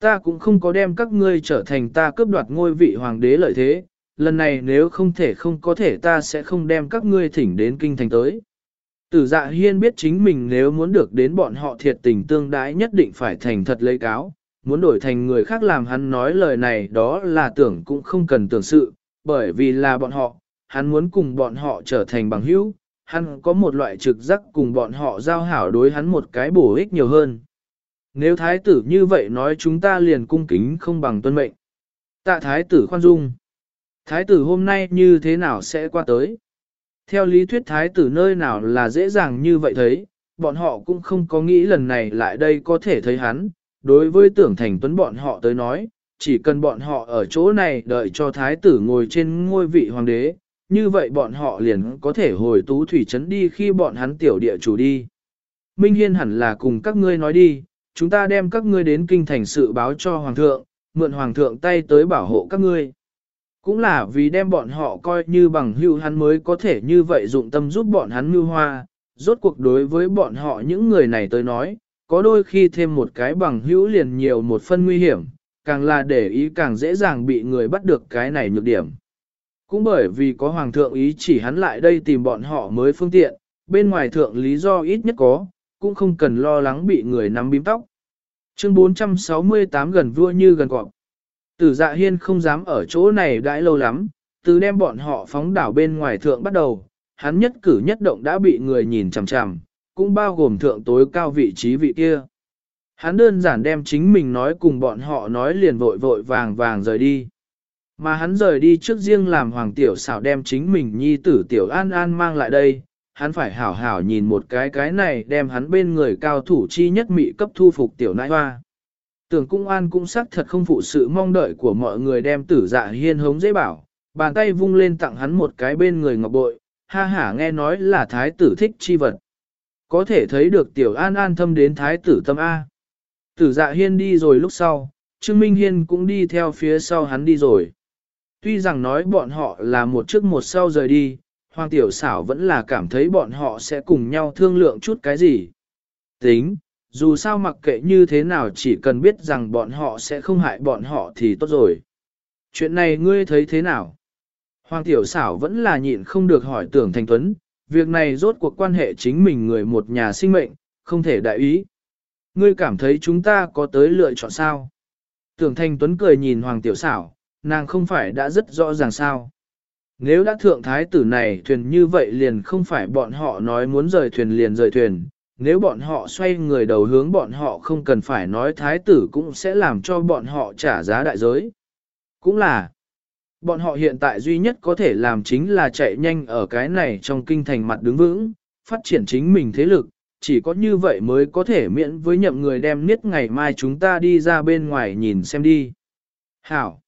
Ta cũng không có đem các ngươi trở thành ta cướp đoạt ngôi vị hoàng đế lợi thế, lần này nếu không thể không có thể ta sẽ không đem các ngươi thỉnh đến kinh thành tới. Tử dạ hiên biết chính mình nếu muốn được đến bọn họ thiệt tình tương đái nhất định phải thành thật lấy cáo, muốn đổi thành người khác làm hắn nói lời này đó là tưởng cũng không cần tưởng sự, bởi vì là bọn họ, hắn muốn cùng bọn họ trở thành bằng hữu, hắn có một loại trực giác cùng bọn họ giao hảo đối hắn một cái bổ ích nhiều hơn. Nếu thái tử như vậy nói chúng ta liền cung kính không bằng tuân mệnh. Tạ thái tử khoan dung. Thái tử hôm nay như thế nào sẽ qua tới? Theo lý thuyết thái tử nơi nào là dễ dàng như vậy thấy, bọn họ cũng không có nghĩ lần này lại đây có thể thấy hắn. Đối với tưởng thành tuấn bọn họ tới nói, chỉ cần bọn họ ở chỗ này đợi cho thái tử ngồi trên ngôi vị hoàng đế, như vậy bọn họ liền có thể hồi tú thủy trấn đi khi bọn hắn tiểu địa chủ đi. Minh Hiên hẳn là cùng các ngươi nói đi, chúng ta đem các ngươi đến kinh thành sự báo cho hoàng thượng, mượn hoàng thượng tay tới bảo hộ các ngươi. Cũng là vì đem bọn họ coi như bằng hữu hắn mới có thể như vậy dụng tâm giúp bọn hắn mưu hoa, rốt cuộc đối với bọn họ những người này tới nói, có đôi khi thêm một cái bằng hữu liền nhiều một phân nguy hiểm, càng là để ý càng dễ dàng bị người bắt được cái này nhược điểm. Cũng bởi vì có hoàng thượng ý chỉ hắn lại đây tìm bọn họ mới phương tiện, bên ngoài thượng lý do ít nhất có, cũng không cần lo lắng bị người nắm bím tóc. Chương 468 gần vua như gần cọp. Tử dạ hiên không dám ở chỗ này đãi lâu lắm, từ đem bọn họ phóng đảo bên ngoài thượng bắt đầu, hắn nhất cử nhất động đã bị người nhìn chằm chằm, cũng bao gồm thượng tối cao vị trí vị kia. Hắn đơn giản đem chính mình nói cùng bọn họ nói liền vội vội vàng vàng rời đi. Mà hắn rời đi trước riêng làm hoàng tiểu xảo đem chính mình nhi tử tiểu an an mang lại đây, hắn phải hảo hảo nhìn một cái cái này đem hắn bên người cao thủ chi nhất mị cấp thu phục tiểu nãi hoa. Tưởng cung an cũng xác thật không phụ sự mong đợi của mọi người đem tử dạ hiên hống dễ bảo, bàn tay vung lên tặng hắn một cái bên người ngọc bội, ha hả nghe nói là thái tử thích chi vật. Có thể thấy được tiểu an an thâm đến thái tử tâm A. Tử dạ hiên đi rồi lúc sau, Trương Minh Hiên cũng đi theo phía sau hắn đi rồi. Tuy rằng nói bọn họ là một trước một sau rời đi, Hoàng Tiểu Xảo vẫn là cảm thấy bọn họ sẽ cùng nhau thương lượng chút cái gì. Tính, dù sao mặc kệ như thế nào chỉ cần biết rằng bọn họ sẽ không hại bọn họ thì tốt rồi. Chuyện này ngươi thấy thế nào? Hoàng Tiểu Xảo vẫn là nhịn không được hỏi tưởng Thành Tuấn, việc này rốt cuộc quan hệ chính mình người một nhà sinh mệnh, không thể đại ý. Ngươi cảm thấy chúng ta có tới lựa chọn sao? Tưởng Thanh Tuấn cười nhìn Hoàng Tiểu Xảo, nàng không phải đã rất rõ ràng sao. Nếu đã thượng thái tử này thuyền như vậy liền không phải bọn họ nói muốn rời thuyền liền rời thuyền, nếu bọn họ xoay người đầu hướng bọn họ không cần phải nói thái tử cũng sẽ làm cho bọn họ trả giá đại giới. Cũng là, bọn họ hiện tại duy nhất có thể làm chính là chạy nhanh ở cái này trong kinh thành mặt đứng vững, phát triển chính mình thế lực, chỉ có như vậy mới có thể miễn với nhậm người đem niết ngày mai chúng ta đi ra bên ngoài nhìn xem đi. Hảo!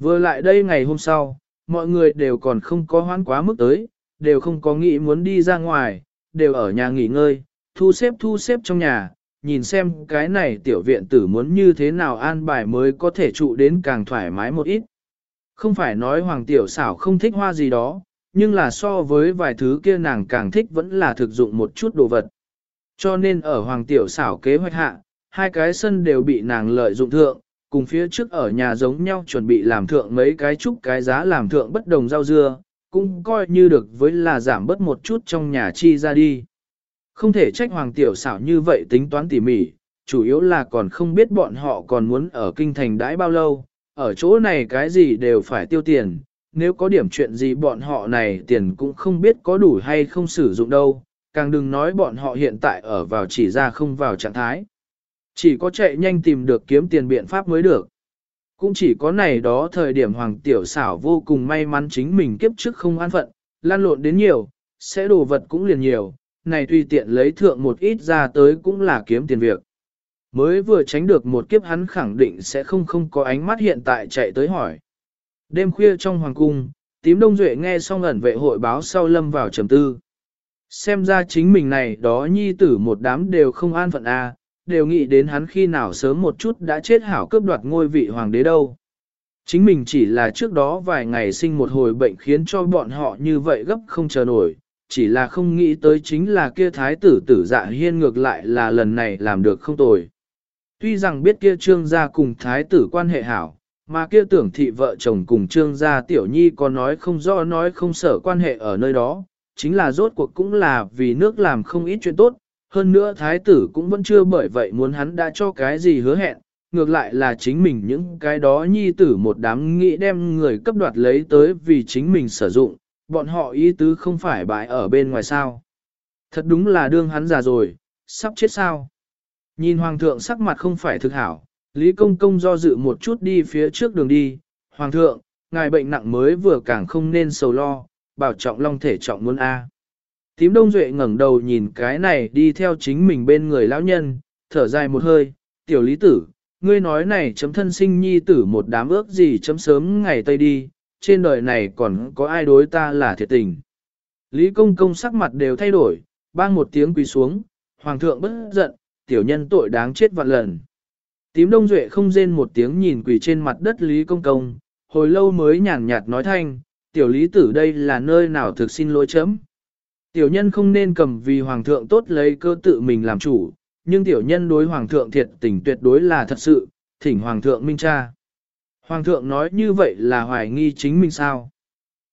Vừa lại đây ngày hôm sau, mọi người đều còn không có hoãn quá mức tới, đều không có nghĩ muốn đi ra ngoài, đều ở nhà nghỉ ngơi, thu xếp thu xếp trong nhà, nhìn xem cái này tiểu viện tử muốn như thế nào an bài mới có thể trụ đến càng thoải mái một ít. Không phải nói hoàng tiểu xảo không thích hoa gì đó, nhưng là so với vài thứ kia nàng càng thích vẫn là thực dụng một chút đồ vật. Cho nên ở hoàng tiểu xảo kế hoạch hạ, hai cái sân đều bị nàng lợi dụng thượng, cùng phía trước ở nhà giống nhau chuẩn bị làm thượng mấy cái trúc cái giá làm thượng bất đồng rau dưa, cũng coi như được với là giảm bớt một chút trong nhà chi ra đi. Không thể trách hoàng tiểu xảo như vậy tính toán tỉ mỉ, chủ yếu là còn không biết bọn họ còn muốn ở kinh thành đãi bao lâu, ở chỗ này cái gì đều phải tiêu tiền, nếu có điểm chuyện gì bọn họ này tiền cũng không biết có đủ hay không sử dụng đâu, càng đừng nói bọn họ hiện tại ở vào chỉ ra không vào trạng thái. Chỉ có chạy nhanh tìm được kiếm tiền biện pháp mới được. Cũng chỉ có này đó thời điểm Hoàng Tiểu xảo vô cùng may mắn chính mình kiếp trước không an phận, lan lộn đến nhiều, sẽ đồ vật cũng liền nhiều, này tùy tiện lấy thượng một ít ra tới cũng là kiếm tiền việc. Mới vừa tránh được một kiếp hắn khẳng định sẽ không không có ánh mắt hiện tại chạy tới hỏi. Đêm khuya trong hoàng cung, tím đông duệ nghe xong ẩn vệ hội báo sau lâm vào trầm tư. Xem ra chính mình này đó nhi tử một đám đều không an phận a, đều nghĩ đến hắn khi nào sớm một chút đã chết hảo cướp đoạt ngôi vị hoàng đế đâu. Chính mình chỉ là trước đó vài ngày sinh một hồi bệnh khiến cho bọn họ như vậy gấp không chờ nổi, chỉ là không nghĩ tới chính là kia thái tử tử dạ hiên ngược lại là lần này làm được không tồi. Tuy rằng biết kia trương gia cùng thái tử quan hệ hảo, mà kia tưởng thị vợ chồng cùng trương gia tiểu nhi có nói không rõ nói không sở quan hệ ở nơi đó, chính là rốt cuộc cũng là vì nước làm không ít chuyện tốt, hơn nữa thái tử cũng vẫn chưa bởi vậy muốn hắn đã cho cái gì hứa hẹn, ngược lại là chính mình những cái đó nhi tử một đám nghĩ đem người cấp đoạt lấy tới vì chính mình sử dụng, bọn họ ý tứ không phải bại ở bên ngoài sao. Thật đúng là đương hắn già rồi, sắp chết sao. Nhìn hoàng thượng sắc mặt không phải thực hảo, Lý Công Công do dự một chút đi phía trước đường đi, hoàng thượng, ngài bệnh nặng mới vừa càng không nên sầu lo, bảo trọng long thể trọng muốn A. Tím Đông Duệ ngẩng đầu nhìn cái này đi theo chính mình bên người lão nhân, thở dài một hơi, tiểu lý tử, ngươi nói này chấm thân sinh nhi tử một đám ước gì chấm sớm ngày tây đi, trên đời này còn có ai đối ta là thiệt tình. Lý công công sắc mặt đều thay đổi, bang một tiếng quỳ xuống, hoàng thượng bất giận, tiểu nhân tội đáng chết vạn lần. Tím đông duệ không rên một tiếng nhìn quỳ trên mặt đất Lý công công, hồi lâu mới nhàn nhạt nói thanh, tiểu lý tử đây là nơi nào thực xin lỗi chấm. Tiểu nhân không nên cầm vì hoàng thượng tốt lấy cơ tự mình làm chủ, nhưng tiểu nhân đối hoàng thượng thiệt tình tuyệt đối là thật sự, thỉnh hoàng thượng minh cha. Hoàng thượng nói như vậy là hoài nghi chính mình sao?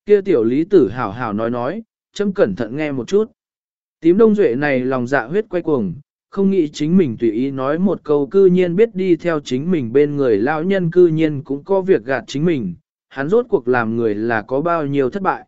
Kia tiểu lý tử hảo hảo nói nói, chấm cẩn thận nghe một chút. Tím đông duệ này lòng dạ huyết quay cuồng, không nghĩ chính mình tùy ý nói một câu cư nhiên biết đi theo chính mình bên người lão nhân cư nhiên cũng có việc gạt chính mình, hắn rốt cuộc làm người là có bao nhiêu thất bại.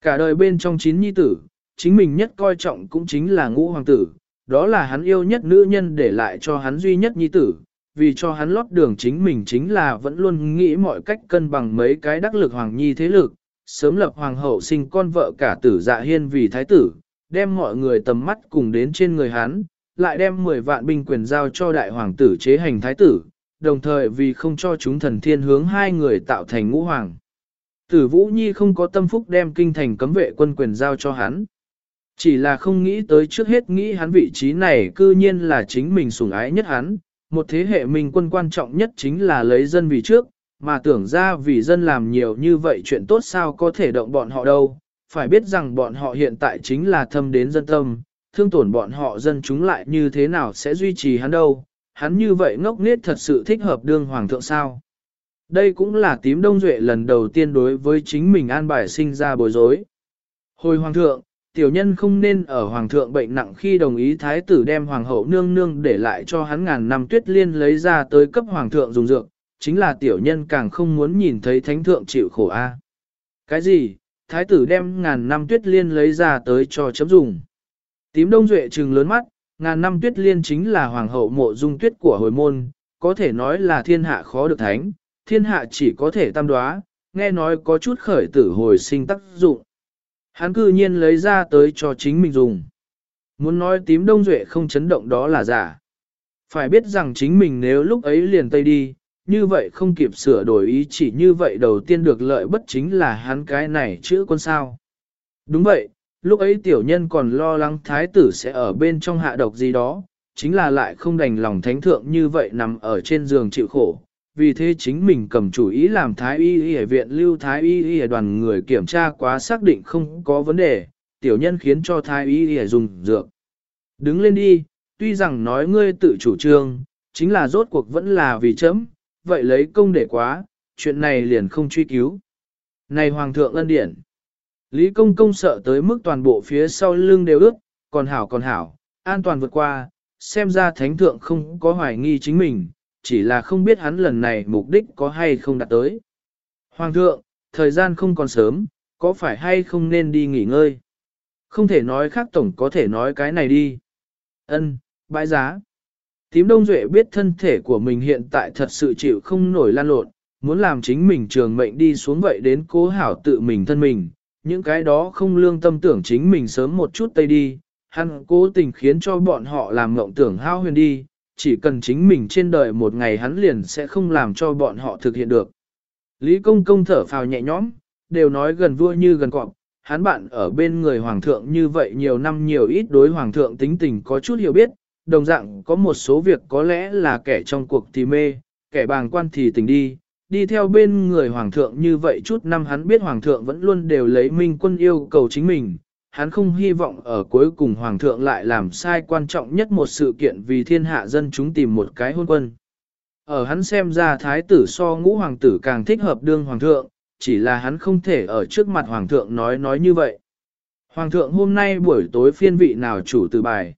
Cả đời bên trong chín nhi tử, chính mình nhất coi trọng cũng chính là ngũ hoàng tử, đó là hắn yêu nhất nữ nhân để lại cho hắn duy nhất nhi tử, vì cho hắn lót đường chính mình chính là vẫn luôn nghĩ mọi cách cân bằng mấy cái đắc lực hoàng nhi thế lực, sớm lập hoàng hậu sinh con vợ cả tử dạ hiên vì thái tử, đem mọi người tầm mắt cùng đến trên người hắn, lại đem 10 vạn binh quyền giao cho đại hoàng tử chế hành thái tử, đồng thời vì không cho chúng thần thiên hướng hai người tạo thành ngũ hoàng. Tử Vũ Nhi không có tâm phúc đem kinh thành cấm vệ quân quyền giao cho hắn. Chỉ là không nghĩ tới trước hết nghĩ hắn vị trí này cư nhiên là chính mình sủng ái nhất hắn, một thế hệ minh quân quan trọng nhất chính là lấy dân vì trước, mà tưởng ra vì dân làm nhiều như vậy chuyện tốt sao có thể động bọn họ đâu, phải biết rằng bọn họ hiện tại chính là thâm đến dân tâm, thương tổn bọn họ dân chúng lại như thế nào sẽ duy trì hắn đâu, hắn như vậy ngốc nghếch thật sự thích hợp đương hoàng thượng sao. Đây cũng là tím đông duệ lần đầu tiên đối với chính mình an bài sinh ra bối rối. Hồi hoàng thượng, tiểu nhân không nên ở hoàng thượng bệnh nặng khi đồng ý thái tử đem hoàng hậu nương nương để lại cho hắn ngàn năm tuyết liên lấy ra tới cấp hoàng thượng dùng dược, chính là tiểu nhân càng không muốn nhìn thấy thánh thượng chịu khổ a. Cái gì? Thái tử đem ngàn năm tuyết liên lấy ra tới cho chấm dùng. Tím đông duệ trừng lớn mắt, ngàn năm tuyết liên chính là hoàng hậu mộ dung tuyết của hồi môn, có thể nói là thiên hạ khó được thánh, thiên hạ chỉ có thể tam đoá, nghe nói có chút khởi tử hồi sinh tác dụng. Hắn cư nhiên lấy ra tới cho chính mình dùng. Muốn nói tím đông duệ không chấn động đó là giả. Phải biết rằng chính mình nếu lúc ấy liền tây đi, như vậy không kịp sửa đổi ý chỉ như vậy đầu tiên được lợi bất chính là hắn cái này chữ con sao. Đúng vậy, lúc ấy tiểu nhân còn lo lắng thái tử sẽ ở bên trong hạ độc gì đó, chính là lại không đành lòng thánh thượng như vậy nằm ở trên giường chịu khổ, vì thế chính mình cầm chủ ý làm thái y y viện lưu thái y y đoàn người kiểm tra quá xác định không có vấn đề, tiểu nhân khiến cho thái y y dùng dược. Đứng lên đi, tuy rằng nói ngươi tự chủ trương, chính là rốt cuộc vẫn là vì chấm, vậy lấy công để quá, chuyện này liền không truy cứu. Này Hoàng thượng ân điển, Lý công công sợ tới mức toàn bộ phía sau lưng đều ướt, còn hảo còn hảo, an toàn vượt qua, xem ra thánh thượng không có hoài nghi chính mình, chỉ là không biết hắn lần này mục đích có hay không đạt tới. Hoàng thượng, thời gian không còn sớm, có phải hay không nên đi nghỉ ngơi? Không thể nói khác tổng có thể nói cái này đi. Ân, bãi giá. Tím Đông Duệ biết thân thể của mình hiện tại thật sự chịu không nổi lan lộn, muốn làm chính mình trường mệnh đi xuống vậy đến cố hảo tự mình thân mình, những cái đó không lương tâm tưởng chính mình sớm một chút tây đi, hắn cố tình khiến cho bọn họ làm mộng tưởng hao huyền đi, chỉ cần chính mình trên đời một ngày hắn liền sẽ không làm cho bọn họ thực hiện được. Lý công công thở phào nhẹ nhõm, đều nói gần vua như gần cọp, hắn bạn ở bên người hoàng thượng như vậy nhiều năm nhiều ít đối hoàng thượng tính tình có chút hiểu biết, đồng dạng có một số việc có lẽ là kẻ trong cuộc thì mê, kẻ bàng quan thì tình đi, đi theo bên người hoàng thượng như vậy chút năm hắn biết hoàng thượng vẫn luôn đều lấy minh quân yêu cầu chính mình, hắn không hy vọng ở cuối cùng hoàng thượng lại làm sai quan trọng nhất một sự kiện vì thiên hạ dân chúng tìm một cái hôn quân. Ở hắn xem ra thái tử so ngũ hoàng tử càng thích hợp đương hoàng thượng, chỉ là hắn không thể ở trước mặt hoàng thượng nói nói như vậy. Hoàng thượng hôm nay buổi tối phiên vị nào chủ từ bài.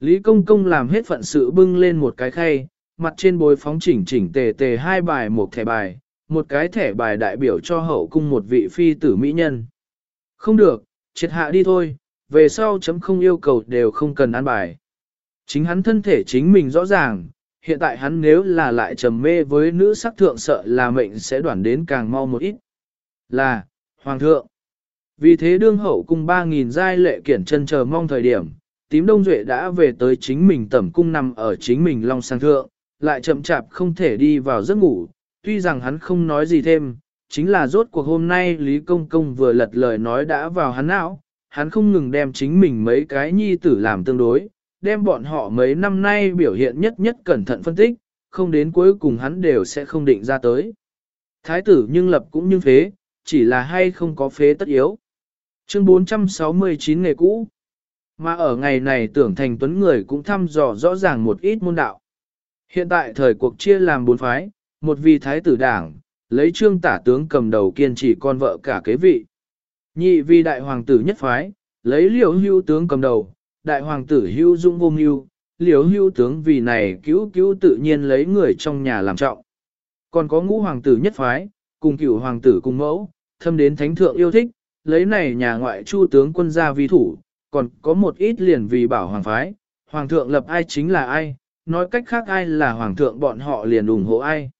Lý Công Công làm hết phận sự bưng lên một cái khay, mặt trên bối phóng chỉnh chỉnh tề tề hai bài một thẻ bài, một cái thẻ bài đại biểu cho hậu cung một vị phi tử mỹ nhân. Không được, triệt hạ đi thôi, về sau chấm không yêu cầu đều không cần ăn bài. Chính hắn thân thể chính mình rõ ràng, hiện tại hắn nếu là lại trầm mê với nữ sắc thượng sợ là mệnh sẽ đoản đến càng mau một ít. Là, Hoàng thượng. Vì thế đương hậu cung 3.000 giai lệ kiển chân chờ mong thời điểm, tím đông duệ đã về tới chính mình tẩm cung nằm ở chính mình long sang thượng, lại chậm chạp không thể đi vào giấc ngủ, tuy rằng hắn không nói gì thêm, chính là rốt cuộc hôm nay Lý Công Công vừa lật lời nói đã vào hắn não, hắn không ngừng đem chính mình mấy cái nhi tử làm tương đối, đem bọn họ mấy năm nay biểu hiện nhất nhất cẩn thận phân tích, không đến cuối cùng hắn đều sẽ không định ra tới. Thái tử nhưng lập cũng như phế, chỉ là hay không có phế tất yếu. Chương 469 nghề cũ Mà ở ngày này tưởng thành tuấn người cũng thăm dò rõ ràng một ít môn đạo. Hiện tại thời cuộc chia làm bốn phái, một vị thái tử đảng, lấy trương tả tướng cầm đầu kiên trì con vợ cả kế vị. Nhị vì đại hoàng tử nhất phái, lấy liều hưu tướng cầm đầu, đại hoàng tử hưu dung vô mưu, liều hưu tướng vì này cứu cứu tự nhiên lấy người trong nhà làm trọng. Còn có ngũ hoàng tử nhất phái, cùng cửu hoàng tử cùng mẫu, thâm đến thánh thượng yêu thích, lấy này nhà ngoại chu tướng quân gia vi thủ, còn có một ít liền vì bảo hoàng phái, hoàng thượng lập ai chính là ai, nói cách khác ai là hoàng thượng bọn họ liền ủng hộ ai.